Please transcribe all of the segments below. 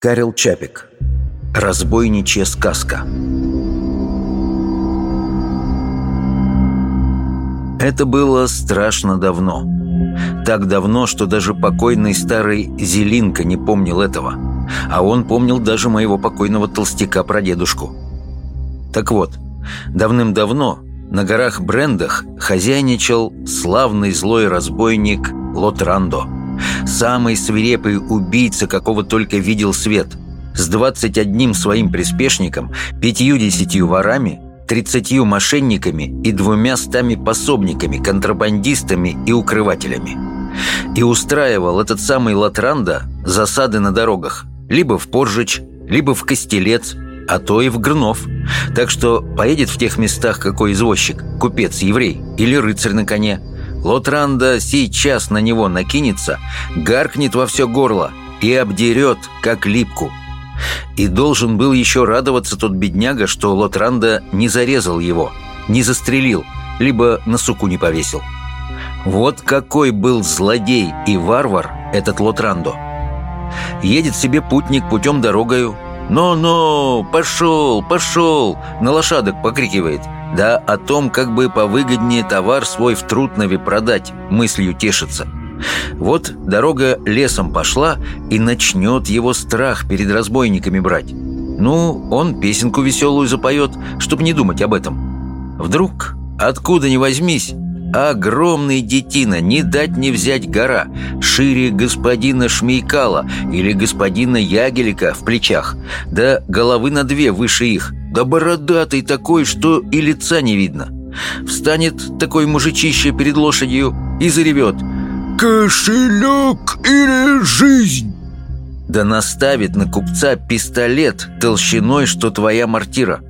Карел Чапик. Разбойничья сказка. Это было страшно давно. Так давно, что даже покойный старый Зелинка не помнил этого. А он помнил даже моего покойного толстяка-прадедушку. Так вот, давным-давно на горах Брендах хозяйничал славный злой разбойник Лотрандо – Самый свирепый убийца, какого только видел свет. С 21 своим приспешником, 50 ворами, 30 мошенниками и двумя стами пособниками, контрабандистами и укрывателями. И устраивал этот самый Латранда засады на дорогах, либо в Поржич, либо в Костелец, а то и в Грнов. Так что поедет в тех местах какой извозчик, купец, еврей или рыцарь на коне – Лотранда сейчас на него накинется, гаркнет во все горло и обдерет, как липку. И должен был еще радоваться тот бедняга, что Лотранда не зарезал его, не застрелил, либо на суку не повесил. Вот какой был злодей и варвар этот Лотрандо. Едет себе путник путем дорогою. «Но-но! Пошел! Пошел!» На лошадок покрикивает – да о том, как бы повыгоднее товар свой в Трутнове продать, мыслью тешится. Вот дорога лесом пошла, и начнет его страх перед разбойниками брать. Ну, он песенку веселую запоет, чтоб не думать об этом. Вдруг, откуда ни возьмись, огромный детина, не дать не взять гора, шире господина Шмейкала или господина Ягелика в плечах, да головы на две выше их, да бородатый такой, что и лица не видно. Встанет такой мужичище перед лошадью и заревет «Кошелек или жизнь?» Да наставит на купца пистолет толщиной, что твоя мортира.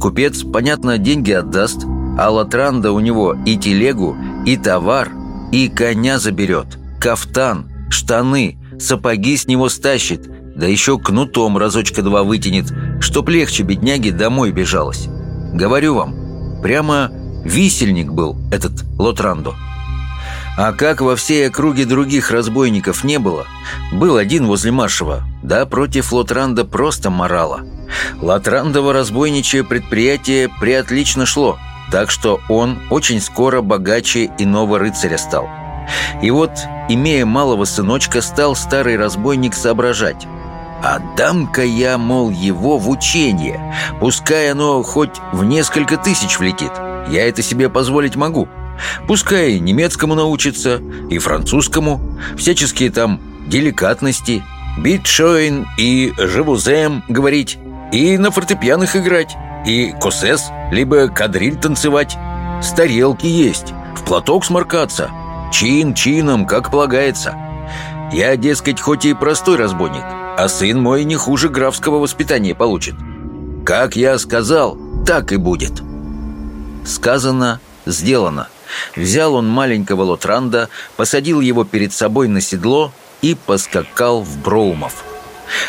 Купец, понятно, деньги отдаст, а Латранда у него и телегу, и товар, и коня заберет, кафтан, штаны, сапоги с него стащит, да еще кнутом разочка-два вытянет, чтоб легче бедняге домой бежалось. Говорю вам, прямо висельник был этот Лотрандо. А как во всей округе других разбойников не было, был один возле Маршева, да против Лотранда просто морала. Лотрандово разбойничье предприятие преотлично шло, так что он очень скоро богаче иного рыцаря стал. И вот, имея малого сыночка, стал старый разбойник соображать, Отдам-ка я, мол, его в учение. Пускай оно хоть в несколько тысяч влетит. Я это себе позволить могу. Пускай немецкому научится, и французскому. Всяческие там деликатности. Битшойн и живузем говорить. И на фортепианах играть. И косес, либо кадриль танцевать. Старелки есть. В платок сморкаться. Чин чином, как полагается. Я, дескать, хоть и простой разбойник, а сын мой не хуже графского воспитания получит. Как я сказал, так и будет. Сказано, сделано. Взял он маленького Лотранда, посадил его перед собой на седло и поскакал в Броумов.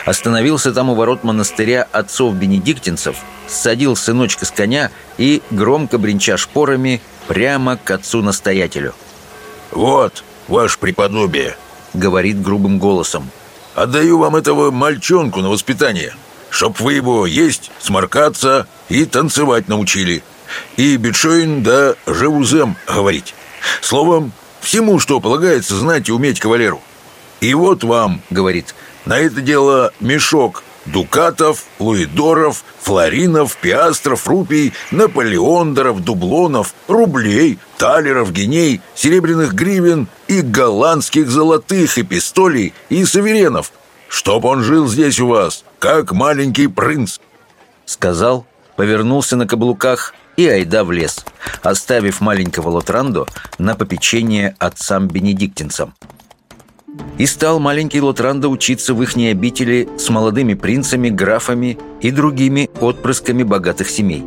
Остановился там у ворот монастыря отцов-бенедиктинцев, садил сыночка с коня и, громко бренча шпорами, прямо к отцу-настоятелю. «Вот, ваше преподобие», — говорит грубым голосом. Отдаю вам этого мальчонку на воспитание, чтоб вы его есть, сморкаться и танцевать научили. И битшоин да живузем говорить. Словом, всему, что полагается знать и уметь кавалеру. И вот вам, говорит, на это дело мешок дукатов, луидоров, флоринов, пиастров, рупий, наполеондеров, дублонов, рублей, талеров, геней, серебряных гривен и голландских золотых и пистолей и саверенов, чтоб он жил здесь у вас, как маленький принц. Сказал, повернулся на каблуках и айда в лес, оставив маленького Лотрандо на попечение отцам-бенедиктинцам. И стал маленький Лотрандо учиться в ихней обители с молодыми принцами, графами и другими отпрысками богатых семей.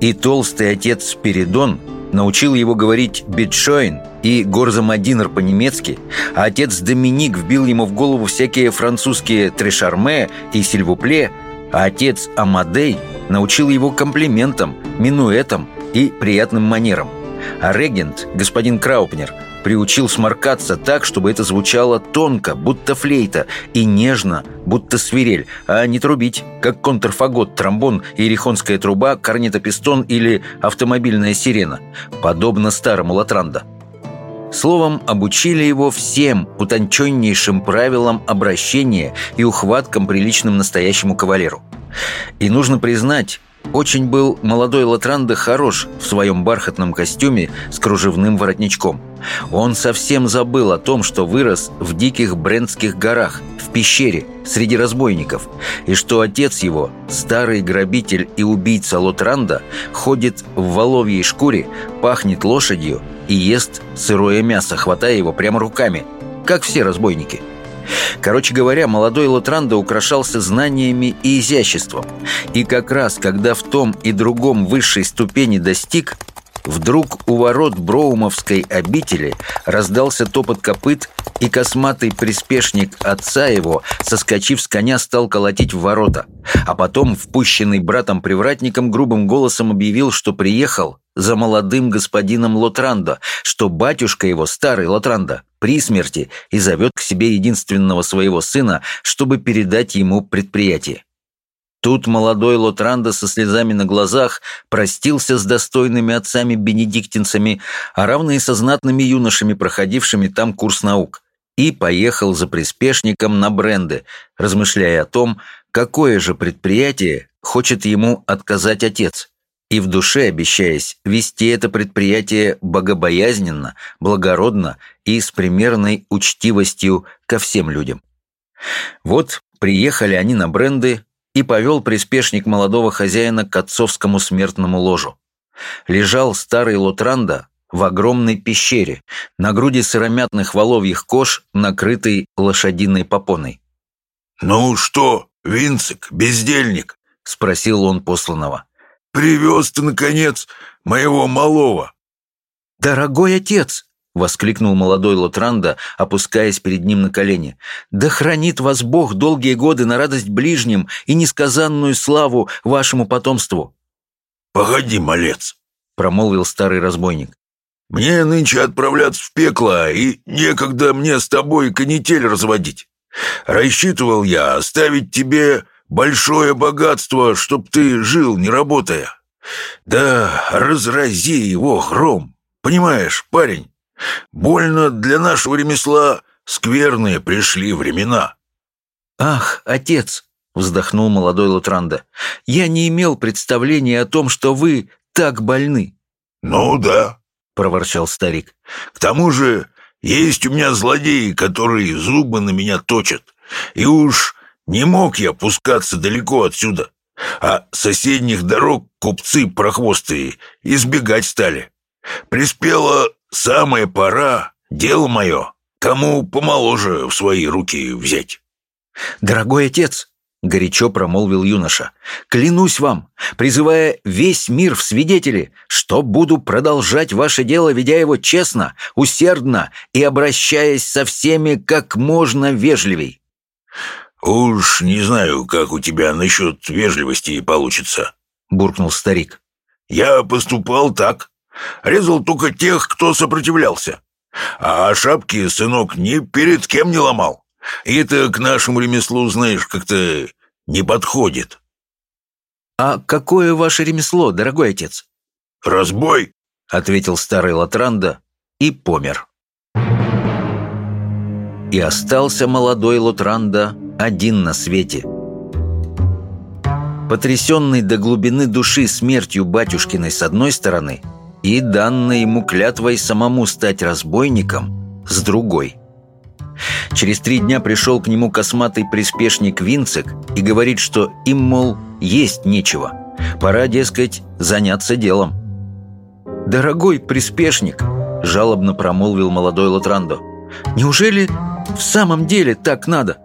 И толстый отец Спиридон научил его говорить «битшойн» и «горзамадинер» по-немецки, а отец Доминик вбил ему в голову всякие французские «трешарме» и «сильвупле», а отец Амадей научил его комплиментам, минуэтам и приятным манерам. А регент, господин Краупнер, приучил сморкаться так, чтобы это звучало тонко, будто флейта, и нежно, будто свирель, а не трубить, как контрфагот, тромбон, иерихонская труба, корнетопистон или автомобильная сирена, подобно старому Латранда. Словом, обучили его всем утонченнейшим правилам обращения и ухваткам, приличным настоящему кавалеру. И нужно признать, очень был молодой Латранда хорош в своем бархатном костюме с кружевным воротничком. Он совсем забыл о том, что вырос в диких Брентских горах, в пещере, среди разбойников, и что отец его, старый грабитель и убийца Лотранда, ходит в воловьей шкуре, пахнет лошадью и ест сырое мясо, хватая его прямо руками, как все разбойники – Короче говоря, молодой Лотранда украшался знаниями и изяществом. И как раз, когда в том и другом высшей ступени достиг, Вдруг у ворот Броумовской обители раздался топот копыт, и косматый приспешник отца его, соскочив с коня, стал колотить в ворота. А потом, впущенный братом-привратником, грубым голосом объявил, что приехал за молодым господином Лотрандо, что батюшка его, старый Лотрандо, при смерти и зовет к себе единственного своего сына, чтобы передать ему предприятие. Тут молодой Лотрандо со слезами на глазах простился с достойными отцами-бенедиктинцами, а равно и со знатными юношами, проходившими там курс наук, и поехал за приспешником на бренды, размышляя о том, какое же предприятие хочет ему отказать отец, и в душе обещаясь вести это предприятие богобоязненно, благородно и с примерной учтивостью ко всем людям. Вот приехали они на бренды, и повел приспешник молодого хозяина к отцовскому смертному ложу. Лежал старый Лотранда в огромной пещере, на груди сыромятных воловьих кож, накрытой лошадиной попоной. «Ну что, Винцик, бездельник?» — спросил он посланного. «Привез ты, наконец, моего малого!» «Дорогой отец!» воскликнул молодой Лотранда, опускаясь перед ним на колени. «Да хранит вас Бог долгие годы на радость ближним и несказанную славу вашему потомству!» «Погоди, малец!» — промолвил старый разбойник. «Мне нынче отправляться в пекло, и некогда мне с тобой канитель разводить. Рассчитывал я оставить тебе большое богатство, чтоб ты жил, не работая. Да разрази его гром, понимаешь, парень?» Больно для нашего ремесла скверные пришли времена». «Ах, отец!» — вздохнул молодой Лутранда. «Я не имел представления о том, что вы так больны». «Ну да», — проворчал старик. «К тому же есть у меня злодеи, которые зубы на меня точат. И уж не мог я пускаться далеко отсюда. А соседних дорог купцы прохвостые избегать стали. Приспела Самая пора, дело мое, кому помоложе в свои руки взять. Дорогой отец, — горячо промолвил юноша. «Клянусь вам, призывая весь мир в свидетели, что буду продолжать ваше дело, ведя его честно, усердно и обращаясь со всеми как можно вежливей». «Уж не знаю, как у тебя насчет вежливости получится», — буркнул старик. «Я поступал так. Резал только тех, кто сопротивлялся. А шапки, сынок, ни перед кем не ломал. И это к нашему ремеслу, знаешь, как-то не подходит. «А какое ваше ремесло, дорогой отец?» «Разбой», — ответил старый Латранда и помер. И остался молодой Лотранда один на свете. Потрясенный до глубины души смертью батюшкиной с одной стороны — и данной ему клятвой самому стать разбойником с другой. Через три дня пришел к нему косматый приспешник Винцек и говорит, что им, мол, есть нечего. Пора, дескать, заняться делом. «Дорогой приспешник», — жалобно промолвил молодой Лотрандо, «неужели в самом деле так надо?»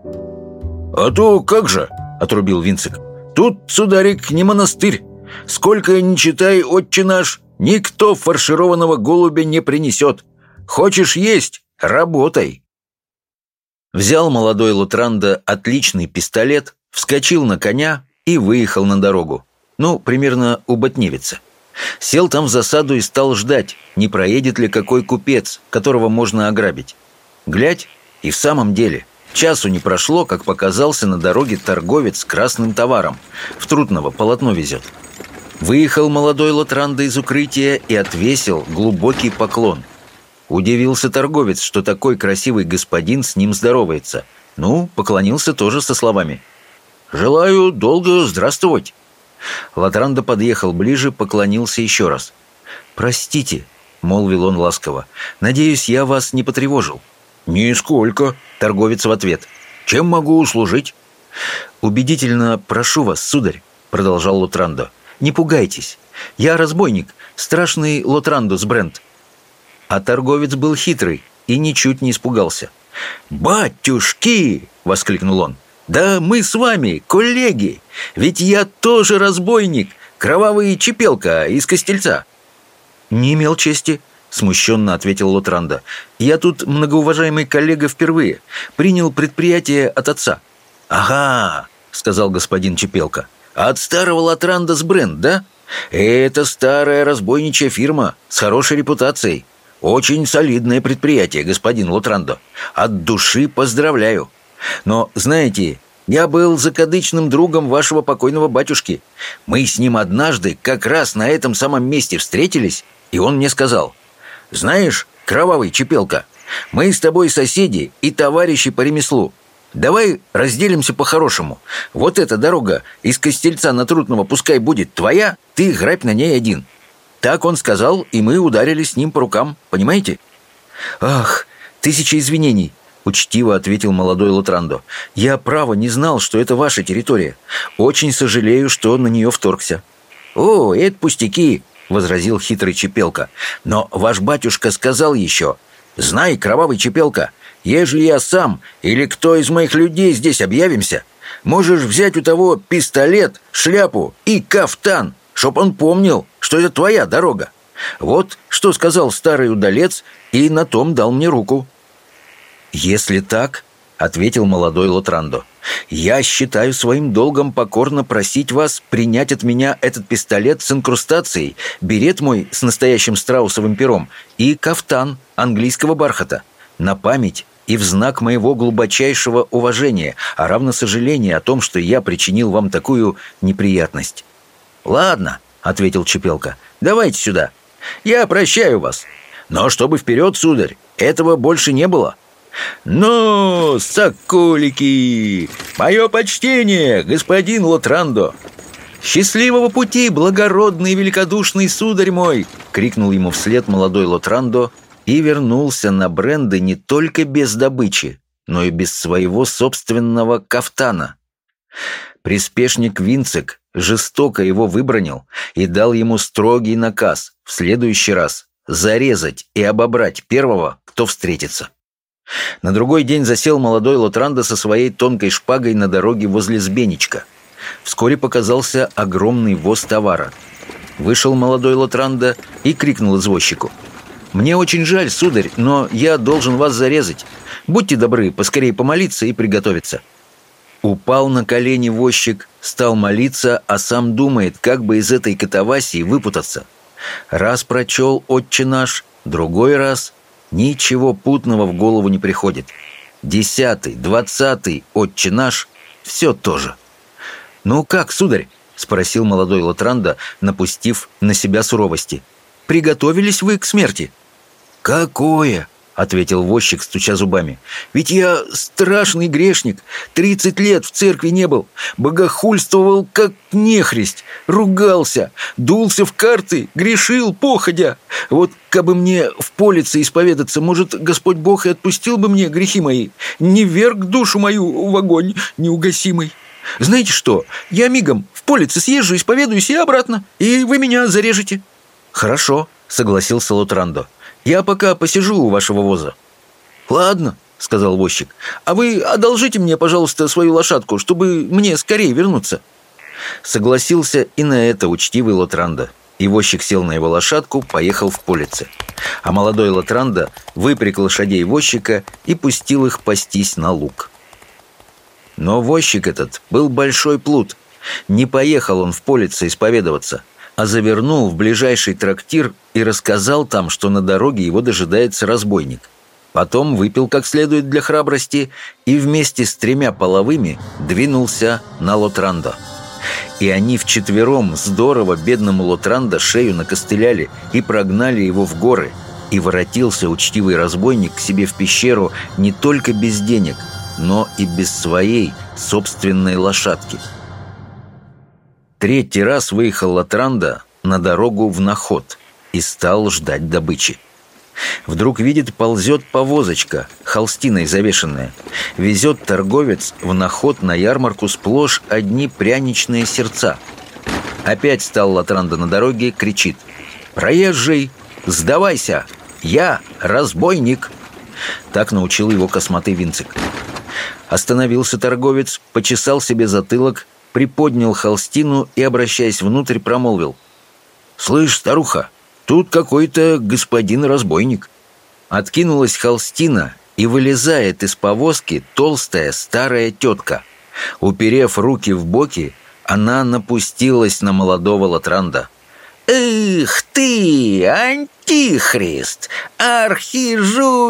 «А то как же», — отрубил Винцек. «Тут, сударик, не монастырь. Сколько ни читай, отче наш, Никто фаршированного голубя не принесет. Хочешь есть – работай. Взял молодой Лутранда отличный пистолет, вскочил на коня и выехал на дорогу. Ну, примерно у Ботневица. Сел там в засаду и стал ждать, не проедет ли какой купец, которого можно ограбить. Глядь, и в самом деле, часу не прошло, как показался на дороге торговец с красным товаром. В Трудного полотно везет. Выехал молодой Лотранда из укрытия и отвесил глубокий поклон. Удивился торговец, что такой красивый господин с ним здоровается. Ну, поклонился тоже со словами «Желаю долго здравствовать». Латранда подъехал ближе, поклонился еще раз. «Простите», — молвил он ласково, — «надеюсь, я вас не потревожил». «Нисколько», — торговец в ответ. «Чем могу услужить?» «Убедительно прошу вас, сударь», — продолжал Лотрандо. «Не пугайтесь. Я разбойник, страшный Лотрандус Брент». А торговец был хитрый и ничуть не испугался. «Батюшки!» — воскликнул он. «Да мы с вами, коллеги! Ведь я тоже разбойник, кровавый чепелка из Костельца!» «Не имел чести», — смущенно ответил Лотранда. «Я тут, многоуважаемый коллега, впервые. Принял предприятие от отца». «Ага», — сказал господин Чепелка. «От старого Лотранда с бренд, да? Это старая разбойничья фирма с хорошей репутацией. Очень солидное предприятие, господин Лотрандо. От души поздравляю. Но, знаете, я был закадычным другом вашего покойного батюшки. Мы с ним однажды как раз на этом самом месте встретились, и он мне сказал, «Знаешь, кровавый чепелка, мы с тобой соседи и товарищи по ремеслу. Давай разделимся по-хорошему. Вот эта дорога из Костельца на Трудного пускай будет твоя, ты грабь на ней один». Так он сказал, и мы ударили с ним по рукам, понимаете? «Ах, тысяча извинений!» — учтиво ответил молодой Лутрандо. «Я, право, не знал, что это ваша территория. Очень сожалею, что на нее вторгся». «О, это пустяки!» — возразил хитрый Чепелка. «Но ваш батюшка сказал еще. Знай, кровавый Чепелка, ежели я сам или кто из моих людей здесь объявимся, можешь взять у того пистолет, шляпу и кафтан, чтоб он помнил, что это твоя дорога. Вот что сказал старый удалец и на том дал мне руку». «Если так, — ответил молодой Лотрандо, — я считаю своим долгом покорно просить вас принять от меня этот пистолет с инкрустацией, берет мой с настоящим страусовым пером и кафтан английского бархата на память и в знак моего глубочайшего уважения, а равно сожаления о том, что я причинил вам такую неприятность». «Ладно», — ответил Чепелка, — «давайте сюда. Я прощаю вас. Но чтобы вперед, сударь, этого больше не было». «Ну, соколики! Мое почтение, господин Лотрандо!» «Счастливого пути, благородный и великодушный сударь мой!» — крикнул ему вслед молодой Лотрандо и вернулся на бренды не только без добычи, но и без своего собственного кафтана. Приспешник Винцек жестоко его выбронил и дал ему строгий наказ в следующий раз зарезать и обобрать первого, кто встретится. На другой день засел молодой Лотранда со своей тонкой шпагой на дороге возле Збенечка. Вскоре показался огромный воз товара. Вышел молодой Лотранда и крикнул извозчику. «Мне очень жаль, сударь, но я должен вас зарезать. Будьте добры, поскорее помолиться и приготовиться». Упал на колени возчик, стал молиться, а сам думает, как бы из этой катавасии выпутаться. Раз прочел «Отче наш», другой раз Ничего путного в голову не приходит. Десятый, двадцатый, отче наш, все то же. «Ну как, сударь?» — спросил молодой Латранда, напустив на себя суровости. «Приготовились вы к смерти?» «Какое?» — ответил возчик, стуча зубами. «Ведь я страшный грешник. Тридцать лет в церкви не был. Богохульствовал, как нехристь. Ругался, дулся в карты, грешил, походя. Вот кабы мне в полице исповедаться, может, Господь Бог и отпустил бы мне грехи мои. Не верг душу мою в огонь неугасимый. Знаете что, я мигом в полице съезжу, исповедуюсь и обратно, и вы меня зарежете». «Хорошо», — согласился Лутрандо. Я пока посижу у вашего воза». «Ладно», — сказал возчик. «А вы одолжите мне, пожалуйста, свою лошадку, чтобы мне скорее вернуться». Согласился и на это учтивый Лотранда. И возчик сел на его лошадку, поехал в полице. А молодой Лотранда выпряг лошадей возчика и пустил их пастись на луг. Но возчик этот был большой плут. Не поехал он в полице исповедоваться, а завернул в ближайший трактир и рассказал там, что на дороге его дожидается разбойник. Потом выпил как следует для храбрости и вместе с тремя половыми двинулся на Лотрандо. И они вчетвером здорово бедному Лотрандо шею накостыляли и прогнали его в горы. И воротился учтивый разбойник к себе в пещеру не только без денег, но и без своей собственной лошадки. Третий раз выехал Лотрандо на дорогу в Наход и стал ждать добычи. Вдруг видит, ползет повозочка, холстиной завешенная. Везет торговец в наход на ярмарку сплошь одни пряничные сердца. Опять стал Латранда на дороге, кричит. «Проезжий! Сдавайся! Я разбойник!» Так научил его косматый Винцик. Остановился торговец, почесал себе затылок, приподнял холстину и, обращаясь внутрь, промолвил. «Слышь, старуха, Тут какой-то господин-разбойник. Откинулась холстина, и вылезает из повозки толстая старая тетка. Уперев руки в боки, она напустилась на молодого Латранда. «Эх ты, антихрист, архижулик!»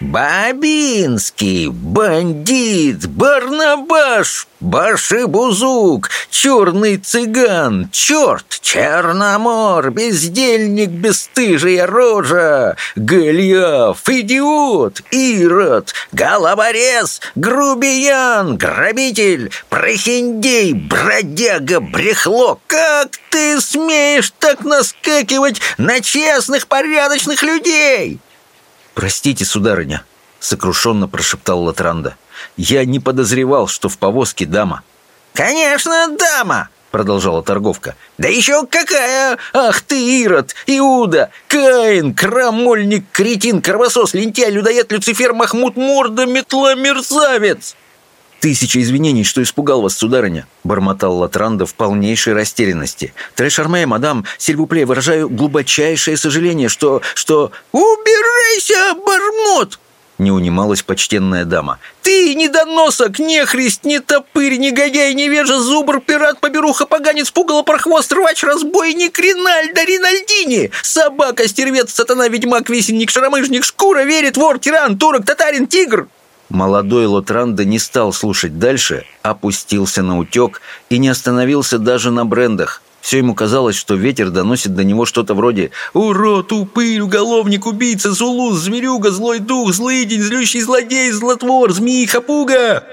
Бабинский, бандит, Барнабаш, Башибузук, черный цыган, черт, черномор, бездельник, бесстыжая рожа, Голиаф, идиот, ирод, головорез, грубиян, грабитель, прохиндей, бродяга, брехло. Как ты смеешь так наскакивать на честных, порядочных людей? «Простите, сударыня», — сокрушенно прошептал Латранда. «Я не подозревал, что в повозке дама». «Конечно, дама!» — продолжала торговка. «Да еще какая! Ах ты, Ирод, Иуда, Каин, крамольник, кретин, кровосос, лентяй, людоед, Люцифер, Махмуд, морда, метла, мерзавец!» «Тысяча извинений, что испугал вас, сударыня», — бормотал Латранда в полнейшей растерянности. «Трэшарме, мадам, сильвупле, выражаю глубочайшее сожаление, что... что...» «Убирайся, бормот!» Не унималась почтенная дама. «Ты недоносок, нехрист, не топырь, негодяй, невежа, зубр, пират, поберуха, поганец, пугало, прохвост, рвач, разбойник, Ринальдо, Ринальдини, собака, стервец, сатана, ведьмак, висенник, шаромыжник, шкура, верит, вор, тиран, турок, татарин, тигр!» Молодой Лотранда не стал слушать дальше, опустился на утек и не остановился даже на брендах. Все ему казалось, что ветер доносит до него что-то вроде «Урод, упырь, уголовник, убийца, зулус, зверюга, злой дух, злыдень, злющий злодей, злотвор, змеи, хапуга!»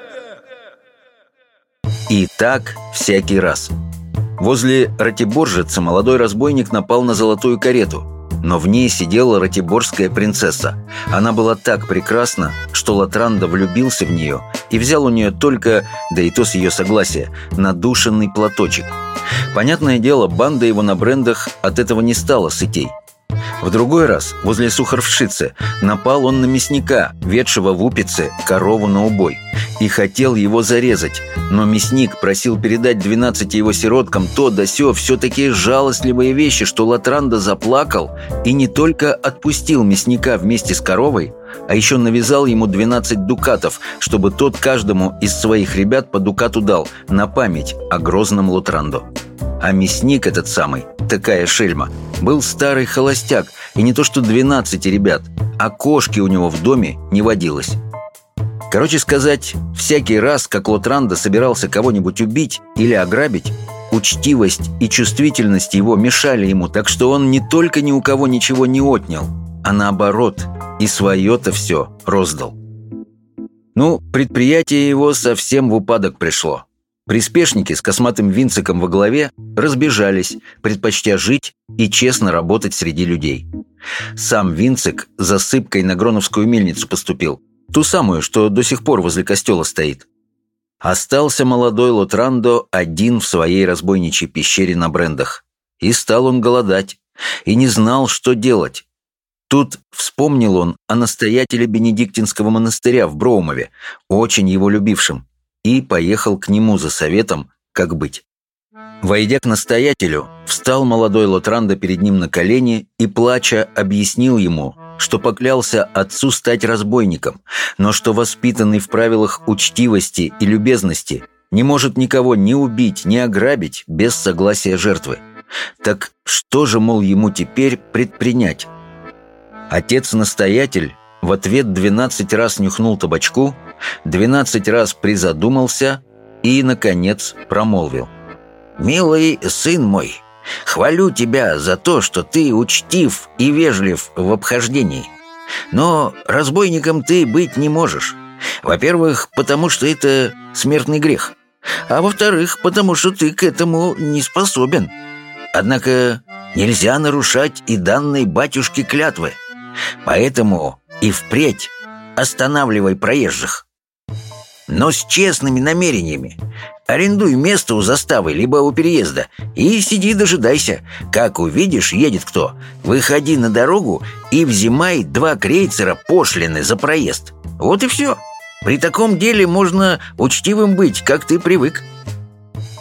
И так всякий раз. Возле Ратиборжица молодой разбойник напал на золотую карету – но в ней сидела ратиборская принцесса. Она была так прекрасна, что Латранда влюбился в нее и взял у нее только, да и то с ее согласия, надушенный платочек. Понятное дело, банда его на брендах от этого не стала сытей. В другой раз, возле Сухарвшицы, напал он на мясника, ведшего в Упице корову на убой, и хотел его зарезать. Но мясник просил передать двенадцати его сироткам то да сё, все такие жалостливые вещи, что Латранда заплакал и не только отпустил мясника вместе с коровой, а еще навязал ему 12 дукатов, чтобы тот каждому из своих ребят по дукату дал на память о грозном Лутранду. А мясник этот самый, такая шельма, был старый холостяк, и не то что 12 ребят, а кошки у него в доме не водилось. Короче сказать, всякий раз, как Лотранда собирался кого-нибудь убить или ограбить, учтивость и чувствительность его мешали ему, так что он не только ни у кого ничего не отнял, а наоборот, и свое-то все роздал. Ну, предприятие его совсем в упадок пришло. Приспешники с косматым Винциком во главе разбежались, предпочтя жить и честно работать среди людей. Сам Винцик засыпкой на Гроновскую мельницу поступил, ту самую, что до сих пор возле костела стоит. Остался молодой Лотрандо один в своей разбойничьей пещере на брендах. И стал он голодать, и не знал, что делать. Тут вспомнил он о настоятеле Бенедиктинского монастыря в Броумове, очень его любившем, и поехал к нему за советом, как быть. Войдя к настоятелю, встал молодой Лотрандо перед ним на колени и, плача, объяснил ему, что поклялся отцу стать разбойником, но что воспитанный в правилах учтивости и любезности не может никого ни убить, ни ограбить без согласия жертвы. Так что же, мол, ему теперь предпринять? Отец-настоятель в ответ двенадцать раз нюхнул табачку, двенадцать раз призадумался и, наконец, промолвил. «Милый сын мой, хвалю тебя за то, что ты учтив и вежлив в обхождении. Но разбойником ты быть не можешь. Во-первых, потому что это смертный грех. А во-вторых, потому что ты к этому не способен. Однако нельзя нарушать и данной батюшке клятвы. Поэтому и впредь останавливай проезжих. Но с честными намерениями. Арендуй место у заставы, либо у переезда, и сиди дожидайся. Как увидишь, едет кто, выходи на дорогу и взимай два крейцера пошлины за проезд. Вот и все. При таком деле можно учтивым быть, как ты привык.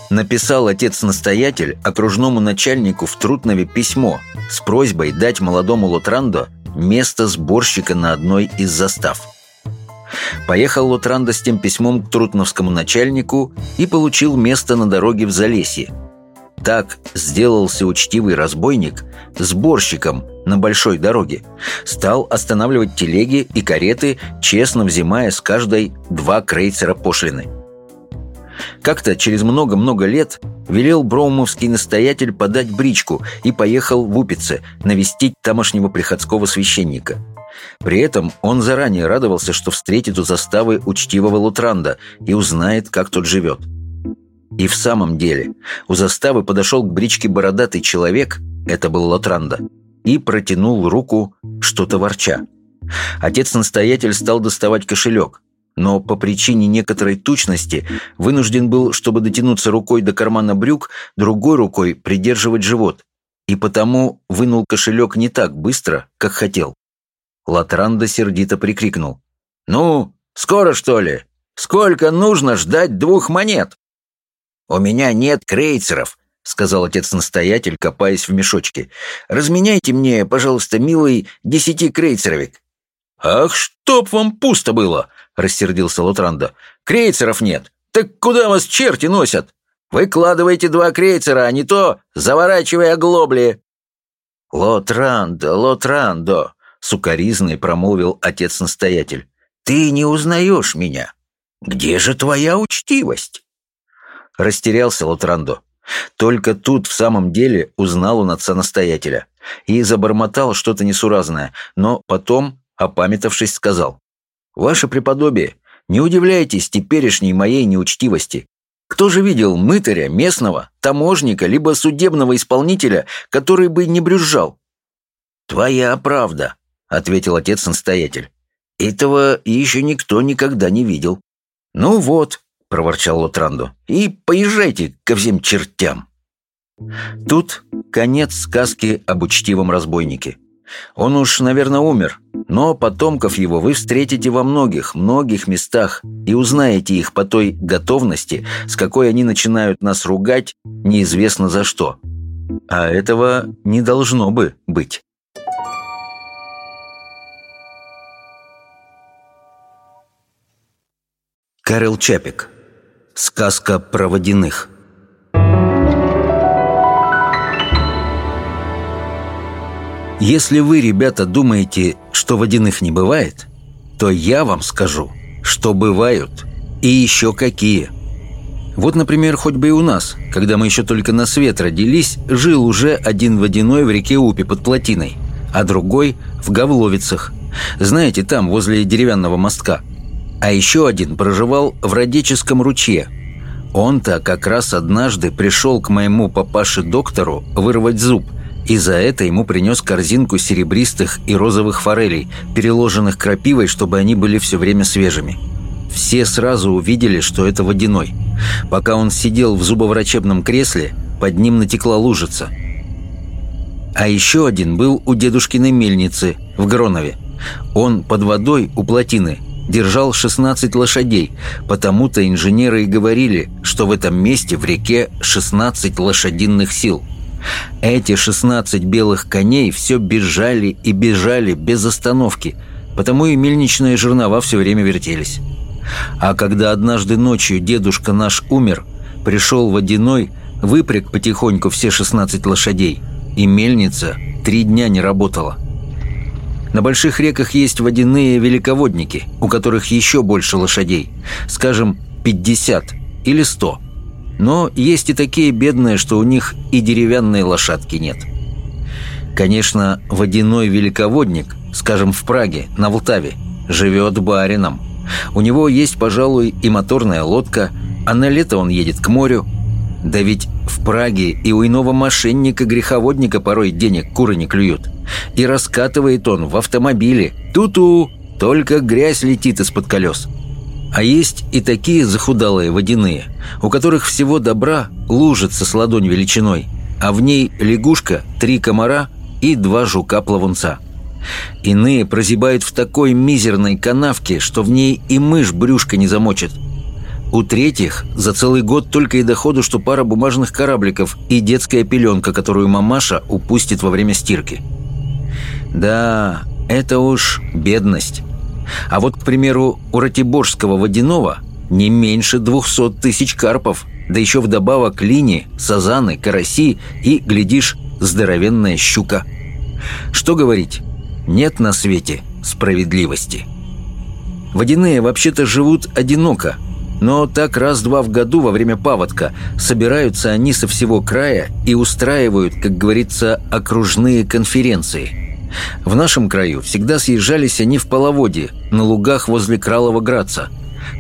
Написал отец-настоятель окружному начальнику в Трутнове письмо с просьбой дать молодому Лотрандо место сборщика на одной из застав. Поехал Лотрандо с тем письмом к трутновскому начальнику и получил место на дороге в Залесье. Так сделался учтивый разбойник сборщиком на большой дороге. Стал останавливать телеги и кареты, честно взимая с каждой два крейцера пошлины. Как-то через много-много лет велел броумовский настоятель подать бричку и поехал в Упице навестить тамошнего приходского священника. При этом он заранее радовался, что встретит у заставы учтивого Лутранда и узнает, как тот живет. И в самом деле, у заставы подошел к бричке бородатый человек, это был Лотранда, и протянул руку, что-то ворча. Отец-настоятель стал доставать кошелек но по причине некоторой тучности вынужден был, чтобы дотянуться рукой до кармана брюк, другой рукой придерживать живот, и потому вынул кошелек не так быстро, как хотел. Латранда сердито прикрикнул. «Ну, скоро, что ли? Сколько нужно ждать двух монет?» «У меня нет крейцеров», — сказал отец-настоятель, копаясь в мешочке. «Разменяйте мне, пожалуйста, милый, десяти крейцеровик». «Ах, чтоб вам пусто было!» — рассердился Лутранда. «Крейцеров нет! Так куда вас черти носят? Выкладывайте два крейцера, а не то заворачивай оглобли!» «Лотрандо, Лотрандо!» — сукоризный промолвил отец-настоятель. «Ты не узнаешь меня. Где же твоя учтивость?» Растерялся Лотрандо. Только тут в самом деле узнал он отца-настоятеля и забормотал что-то несуразное, но потом, опамятовшись, сказал. «Ваше преподобие, не удивляйтесь теперешней моей неучтивости. Кто же видел мытаря, местного, таможника, либо судебного исполнителя, который бы не брюзжал?» «Твоя правда», — ответил отец-настоятель. «Этого еще никто никогда не видел». «Ну вот», — проворчал Лотрандо, — «и поезжайте ко всем чертям». Тут конец сказки об учтивом разбойнике. Он уж, наверное, умер, но потомков его вы встретите во многих, многих местах и узнаете их по той готовности, с какой они начинают нас ругать неизвестно за что. А этого не должно бы быть. Карел Чапик. Сказка про водяных. Если вы, ребята, думаете, что водяных не бывает, то я вам скажу, что бывают. И еще какие. Вот, например, хоть бы и у нас, когда мы еще только на свет родились, жил уже один водяной в реке Упи под плотиной, а другой в Гавловицах. Знаете, там, возле деревянного мостка. А еще один проживал в Родеческом ручье. Он-то как раз однажды пришел к моему папаше-доктору вырвать зуб – и за это ему принес корзинку серебристых и розовых форелей, переложенных крапивой, чтобы они были все время свежими. Все сразу увидели, что это водяной. Пока он сидел в зубоврачебном кресле, под ним натекла лужица. А еще один был у дедушкиной мельницы в Гронове. Он под водой у плотины держал 16 лошадей, потому-то инженеры и говорили, что в этом месте в реке 16 лошадиных сил – эти 16 белых коней все бежали и бежали без остановки, потому и мельничные жернова все время вертелись. А когда однажды ночью дедушка наш умер, пришел водяной, выпряг потихоньку все 16 лошадей, и мельница три дня не работала. На больших реках есть водяные велиководники, у которых еще больше лошадей, скажем, 50 или 100. Но есть и такие бедные, что у них и деревянной лошадки нет. Конечно, водяной велиководник, скажем, в Праге, на Влтаве, живет барином. У него есть, пожалуй, и моторная лодка, а на лето он едет к морю. Да ведь в Праге и у иного мошенника-греховодника порой денег куры не клюют. И раскатывает он в автомобиле. Ту-ту, только грязь летит из-под колес. А есть и такие захудалые водяные, у которых всего добра лужица с ладонь величиной, а в ней лягушка, три комара и два жука-плавунца. Иные прозябают в такой мизерной канавке, что в ней и мышь брюшка не замочит. У третьих за целый год только и доходу, что пара бумажных корабликов и детская пеленка, которую мамаша упустит во время стирки. Да, это уж бедность. А вот, к примеру, у Ратиборжского водяного не меньше двухсот тысяч карпов, да еще вдобавок лини, сазаны, караси и, глядишь, здоровенная щука. Что говорить, нет на свете справедливости. Водяные вообще-то живут одиноко, но так раз-два в году во время паводка собираются они со всего края и устраивают, как говорится, окружные конференции – в нашем краю всегда съезжались они в половодье, на лугах возле Кралова Градца,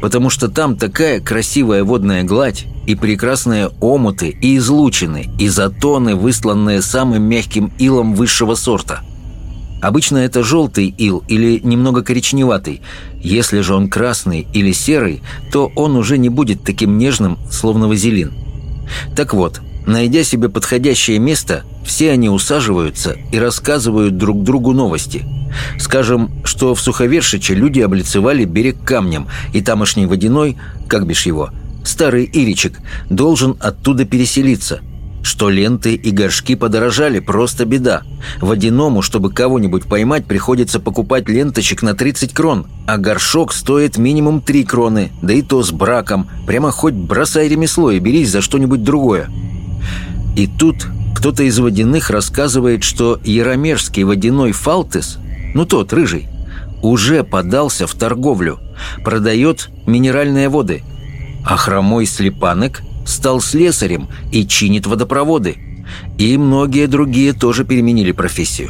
потому что там такая красивая водная гладь и прекрасные омуты и излучины, и затоны, высланные самым мягким илом высшего сорта. Обычно это желтый ил или немного коричневатый. Если же он красный или серый, то он уже не будет таким нежным, словно вазелин. Так вот, Найдя себе подходящее место, все они усаживаются и рассказывают друг другу новости. Скажем, что в Суховершиче люди облицевали берег камнем, и тамошний водяной, как бишь его, старый Иричек, должен оттуда переселиться. Что ленты и горшки подорожали, просто беда. Водяному, чтобы кого-нибудь поймать, приходится покупать ленточек на 30 крон, а горшок стоит минимум 3 кроны, да и то с браком. Прямо хоть бросай ремесло и берись за что-нибудь другое. И тут кто-то из водяных рассказывает, что Яромежский водяной фалтес, ну тот, рыжий, уже подался в торговлю, продает минеральные воды, а хромой слепанок стал слесарем и чинит водопроводы. И многие другие тоже переменили профессию.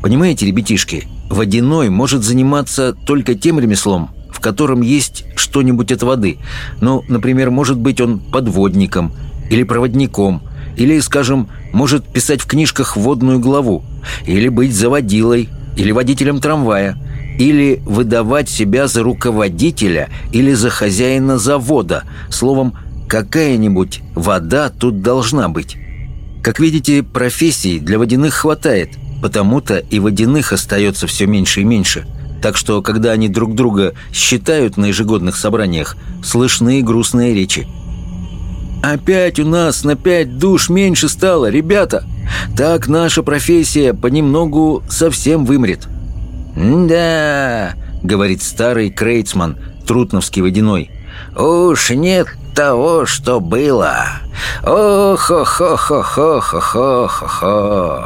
Понимаете, ребятишки, водяной может заниматься только тем ремеслом, в котором есть что-нибудь от воды. Ну, например, может быть он подводником или проводником – или, скажем, может писать в книжках водную главу, или быть заводилой, или водителем трамвая, или выдавать себя за руководителя или за хозяина завода. Словом, какая-нибудь вода тут должна быть. Как видите, профессий для водяных хватает, потому-то и водяных остается все меньше и меньше. Так что, когда они друг друга считают на ежегодных собраниях, слышны грустные речи – Опять у нас на пять душ меньше стало, ребята. Так наша профессия понемногу совсем вымрет». «Да», — говорит старый крейцман, Трутновский водяной, «уж нет того, что было. Ох-хо-хо-хо-хо-хо-хо-хо-хо».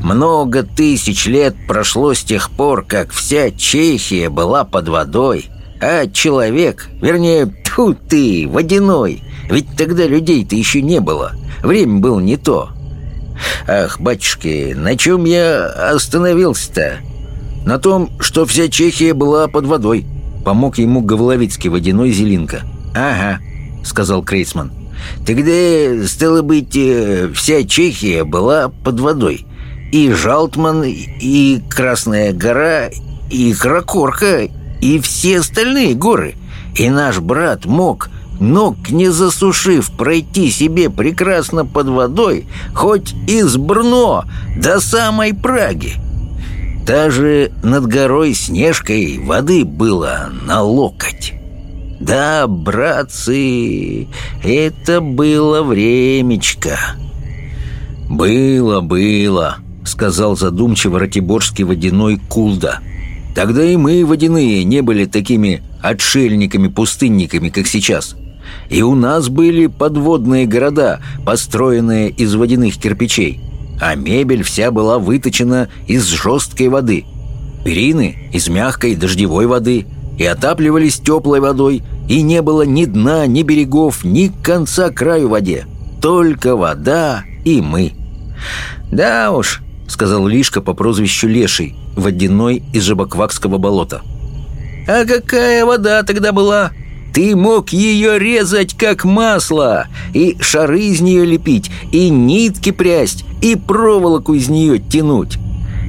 Много тысяч лет прошло с тех пор, как вся Чехия была под водой, а человек, вернее, тьфу ты, водяной, ведь тогда людей-то еще не было. Время было не то. Ах, батюшки, на чем я остановился-то? На том, что вся Чехия была под водой. Помог ему Гавловицкий водяной Зелинка. Ага, сказал Крейсман. Тогда, стало быть, э, вся Чехия была под водой. И Жалтман, и Красная гора, и Кракорка, и все остальные горы. И наш брат мог ног не засушив, пройти себе прекрасно под водой, хоть из Брно до самой Праги. Даже над горой Снежкой воды было на локоть. Да, братцы, это было времечко. «Было, было», — сказал задумчиво Ратиборский водяной Кулда. «Тогда и мы, водяные, не были такими отшельниками-пустынниками, как сейчас. И у нас были подводные города, построенные из водяных кирпичей. А мебель вся была выточена из жесткой воды. Перины из мягкой дождевой воды. И отапливались теплой водой. И не было ни дна, ни берегов, ни конца краю воде. Только вода и мы. «Да уж», — сказал Лишка по прозвищу Леший, водяной из Жабаквакского болота. «А какая вода тогда была?» Ты мог ее резать как масло, и шары из нее лепить, и нитки прясть, и проволоку из нее тянуть.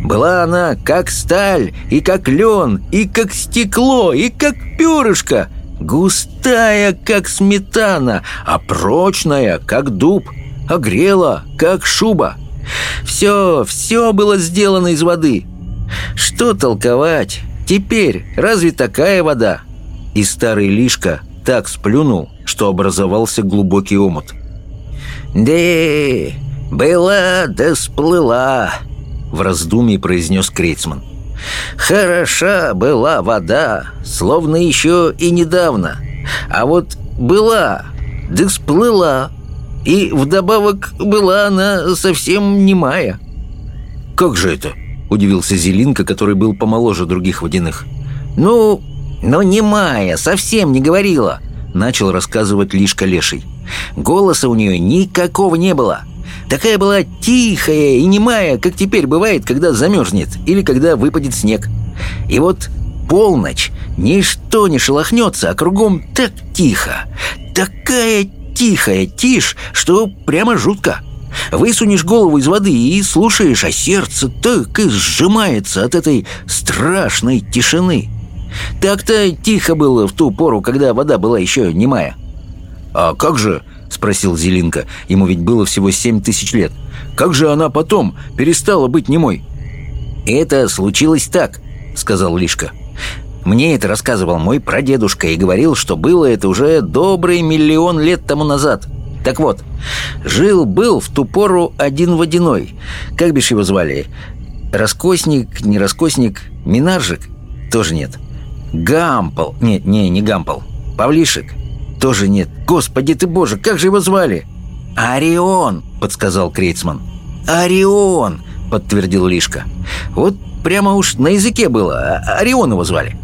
Была она как сталь, и как лен, и как стекло, и как перышко, густая, как сметана, а прочная, как дуб, а грела, как шуба. Все, все было сделано из воды. Что толковать? Теперь разве такая вода? И старый Лишка так сплюнул, что образовался глубокий омут. «Да, была да сплыла», — в раздумье произнес Крейцман. «Хороша была вода, словно еще и недавно. А вот была, да сплыла. И вдобавок была она совсем немая». «Как же это?» — удивился Зелинка, который был помоложе других водяных. «Ну, «Но не Майя, совсем не говорила», — начал рассказывать Лишка Леший. «Голоса у нее никакого не было. Такая была тихая и немая, как теперь бывает, когда замерзнет или когда выпадет снег. И вот полночь, ничто не шелохнется, а кругом так тихо, такая тихая тишь, что прямо жутко». Высунешь голову из воды и слушаешь, а сердце так и сжимается от этой страшной тишины. Так-то тихо было в ту пору, когда вода была еще немая. «А как же?» — спросил Зелинка. Ему ведь было всего семь тысяч лет. «Как же она потом перестала быть немой?» «Это случилось так», — сказал Лишка. «Мне это рассказывал мой прадедушка и говорил, что было это уже добрый миллион лет тому назад. Так вот, жил-был в ту пору один водяной. Как бишь его звали? Раскосник, не раскосник, Минаржик? Тоже нет. Гампл. Нет, не, не Гампл. Павлишек. Тоже нет. Господи ты боже, как же его звали? Орион, подсказал Крейцман. Орион, подтвердил Лишка. Вот прямо уж на языке было. А, Орион его звали.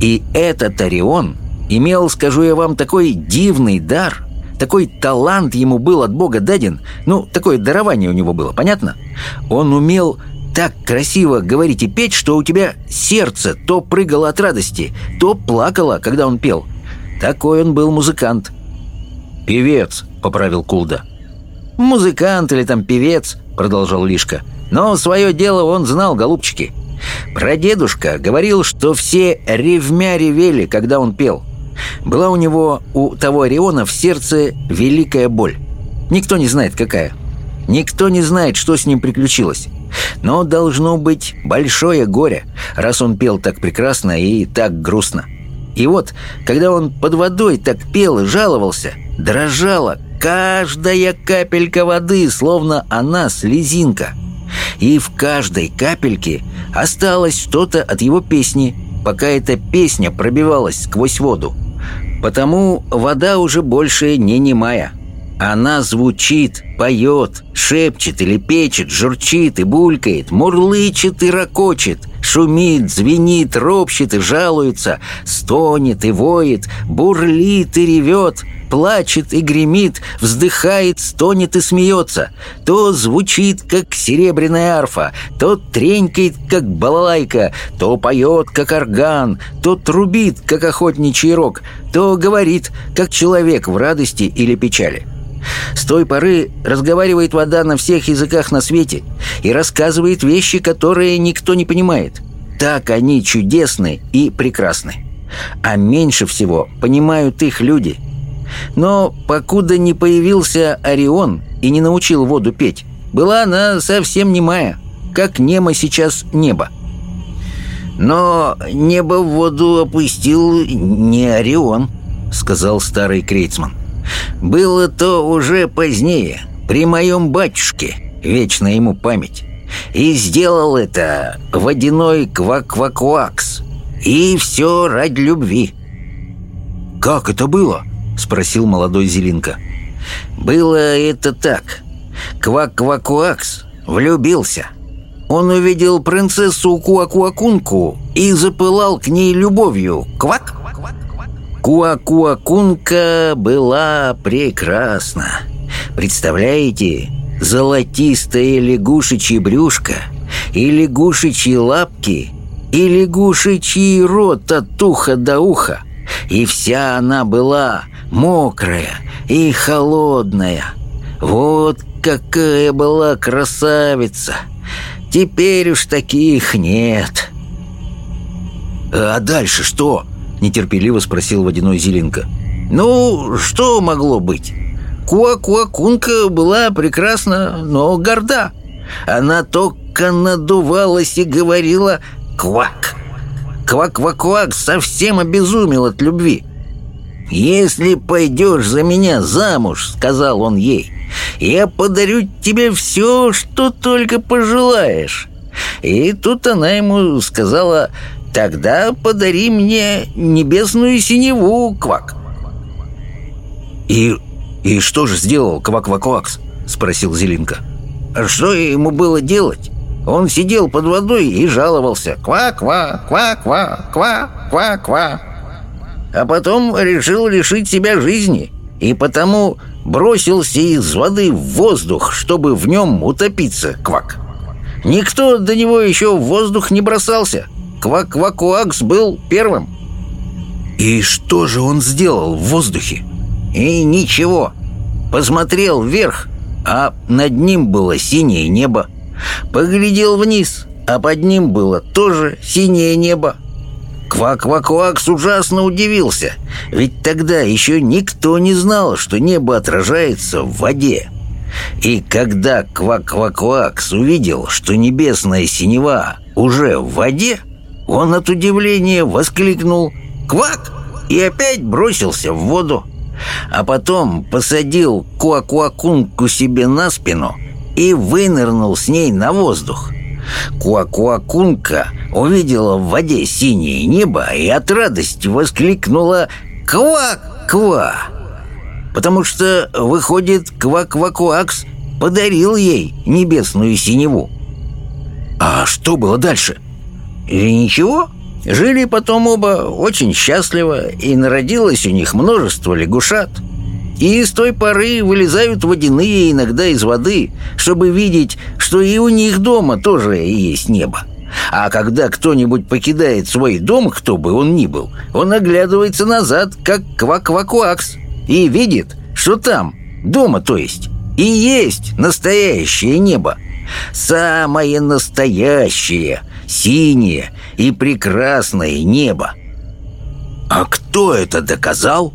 И этот Орион имел, скажу я вам, такой дивный дар, такой талант ему был от Бога даден, ну, такое дарование у него было, понятно? Он умел так красиво говорить и петь, что у тебя сердце то прыгало от радости, то плакало, когда он пел. Такой он был музыкант. «Певец», — поправил Кулда. «Музыкант или там певец», — продолжал Лишка. «Но свое дело он знал, голубчики. Прадедушка говорил, что все ревмя ревели, когда он пел. Была у него, у того Ориона, в сердце великая боль. Никто не знает, какая. Никто не знает, что с ним приключилось. Но должно быть большое горе, раз он пел так прекрасно и так грустно. И вот, когда он под водой так пел и жаловался, дрожала каждая капелька воды, словно она слезинка. И в каждой капельке осталось что-то от его песни, пока эта песня пробивалась сквозь воду. Потому вода уже больше не немая – она звучит, поет, шепчет или печет, журчит и булькает, мурлычет и ракочет, шумит, звенит, ропщет и жалуется, стонет и воет, бурлит и ревет, плачет и гремит, вздыхает, стонет и смеется. То звучит, как серебряная арфа, то тренькает, как балалайка, то поет, как орган, то трубит, как охотничий рог, то говорит, как человек в радости или печали. С той поры разговаривает вода на всех языках на свете и рассказывает вещи, которые никто не понимает. Так они чудесны и прекрасны. А меньше всего понимают их люди. Но покуда не появился Орион и не научил воду петь, была она совсем немая, как немо сейчас небо. «Но небо в воду опустил не Орион», — сказал старый Крейцман. Было то уже позднее, при моем батюшке, вечно ему память. И сделал это водяной квак-квак-квакс. И все ради любви. «Как это было?» — спросил молодой Зелинка. «Было это так. Квак-квак-квакс влюбился. Он увидел принцессу Куакуакунку и запылал к ней любовью. Квак! Куакуакунка была прекрасна. Представляете, золотистое лягушечье брюшко и лягушечьи лапки и лягушечий рот от уха до уха. И вся она была мокрая и холодная. Вот какая была красавица! Теперь уж таких нет. «А дальше что?» — нетерпеливо спросил водяной Зеленка. «Ну, что могло быть? Куа-Куа-Кунка была прекрасна, но горда. Она только надувалась и говорила «Квак». Квак-квак-квак совсем обезумел от любви. «Если пойдешь за меня замуж», — сказал он ей, я подарю тебе все, что только пожелаешь». И тут она ему сказала, «Тогда подари мне небесную синеву, Квак». «И, и что же сделал Квак-Кваквакс?» — спросил Зеленка. «А что ему было делать? Он сидел под водой и жаловался. Ква-ква, ква-ква, ква-ква-ква. А потом решил лишить себя жизни. И потому бросился из воды в воздух, чтобы в нем утопиться, Квак. Никто до него еще в воздух не бросался. Квак-Кваквакс был первым. И что же он сделал в воздухе? И ничего. Посмотрел вверх, а над ним было синее небо. Поглядел вниз, а под ним было тоже синее небо. Квак-Квак-Квакс ужасно удивился, ведь тогда еще никто не знал, что небо отражается в воде. И когда Квак-Квак-Квакс увидел, что небесная синева уже в воде, он от удивления воскликнул «Квак!» и опять бросился в воду. А потом посадил Куакуакунку себе на спину и вынырнул с ней на воздух. Куакуакунка увидела в воде синее небо и от радости воскликнула «Ква-ква!» Потому что, выходит, Ква-ква-квакс подарил ей небесную синеву. А что было дальше? И ничего. Жили потом оба очень счастливо, и народилось у них множество лягушат – и с той поры вылезают водяные иногда из воды, чтобы видеть, что и у них дома тоже есть небо. А когда кто-нибудь покидает свой дом, кто бы он ни был, он оглядывается назад, как квак-квак-квакс, и видит, что там, дома то есть, и есть настоящее небо. Самое настоящее, синее и прекрасное небо. А кто это доказал?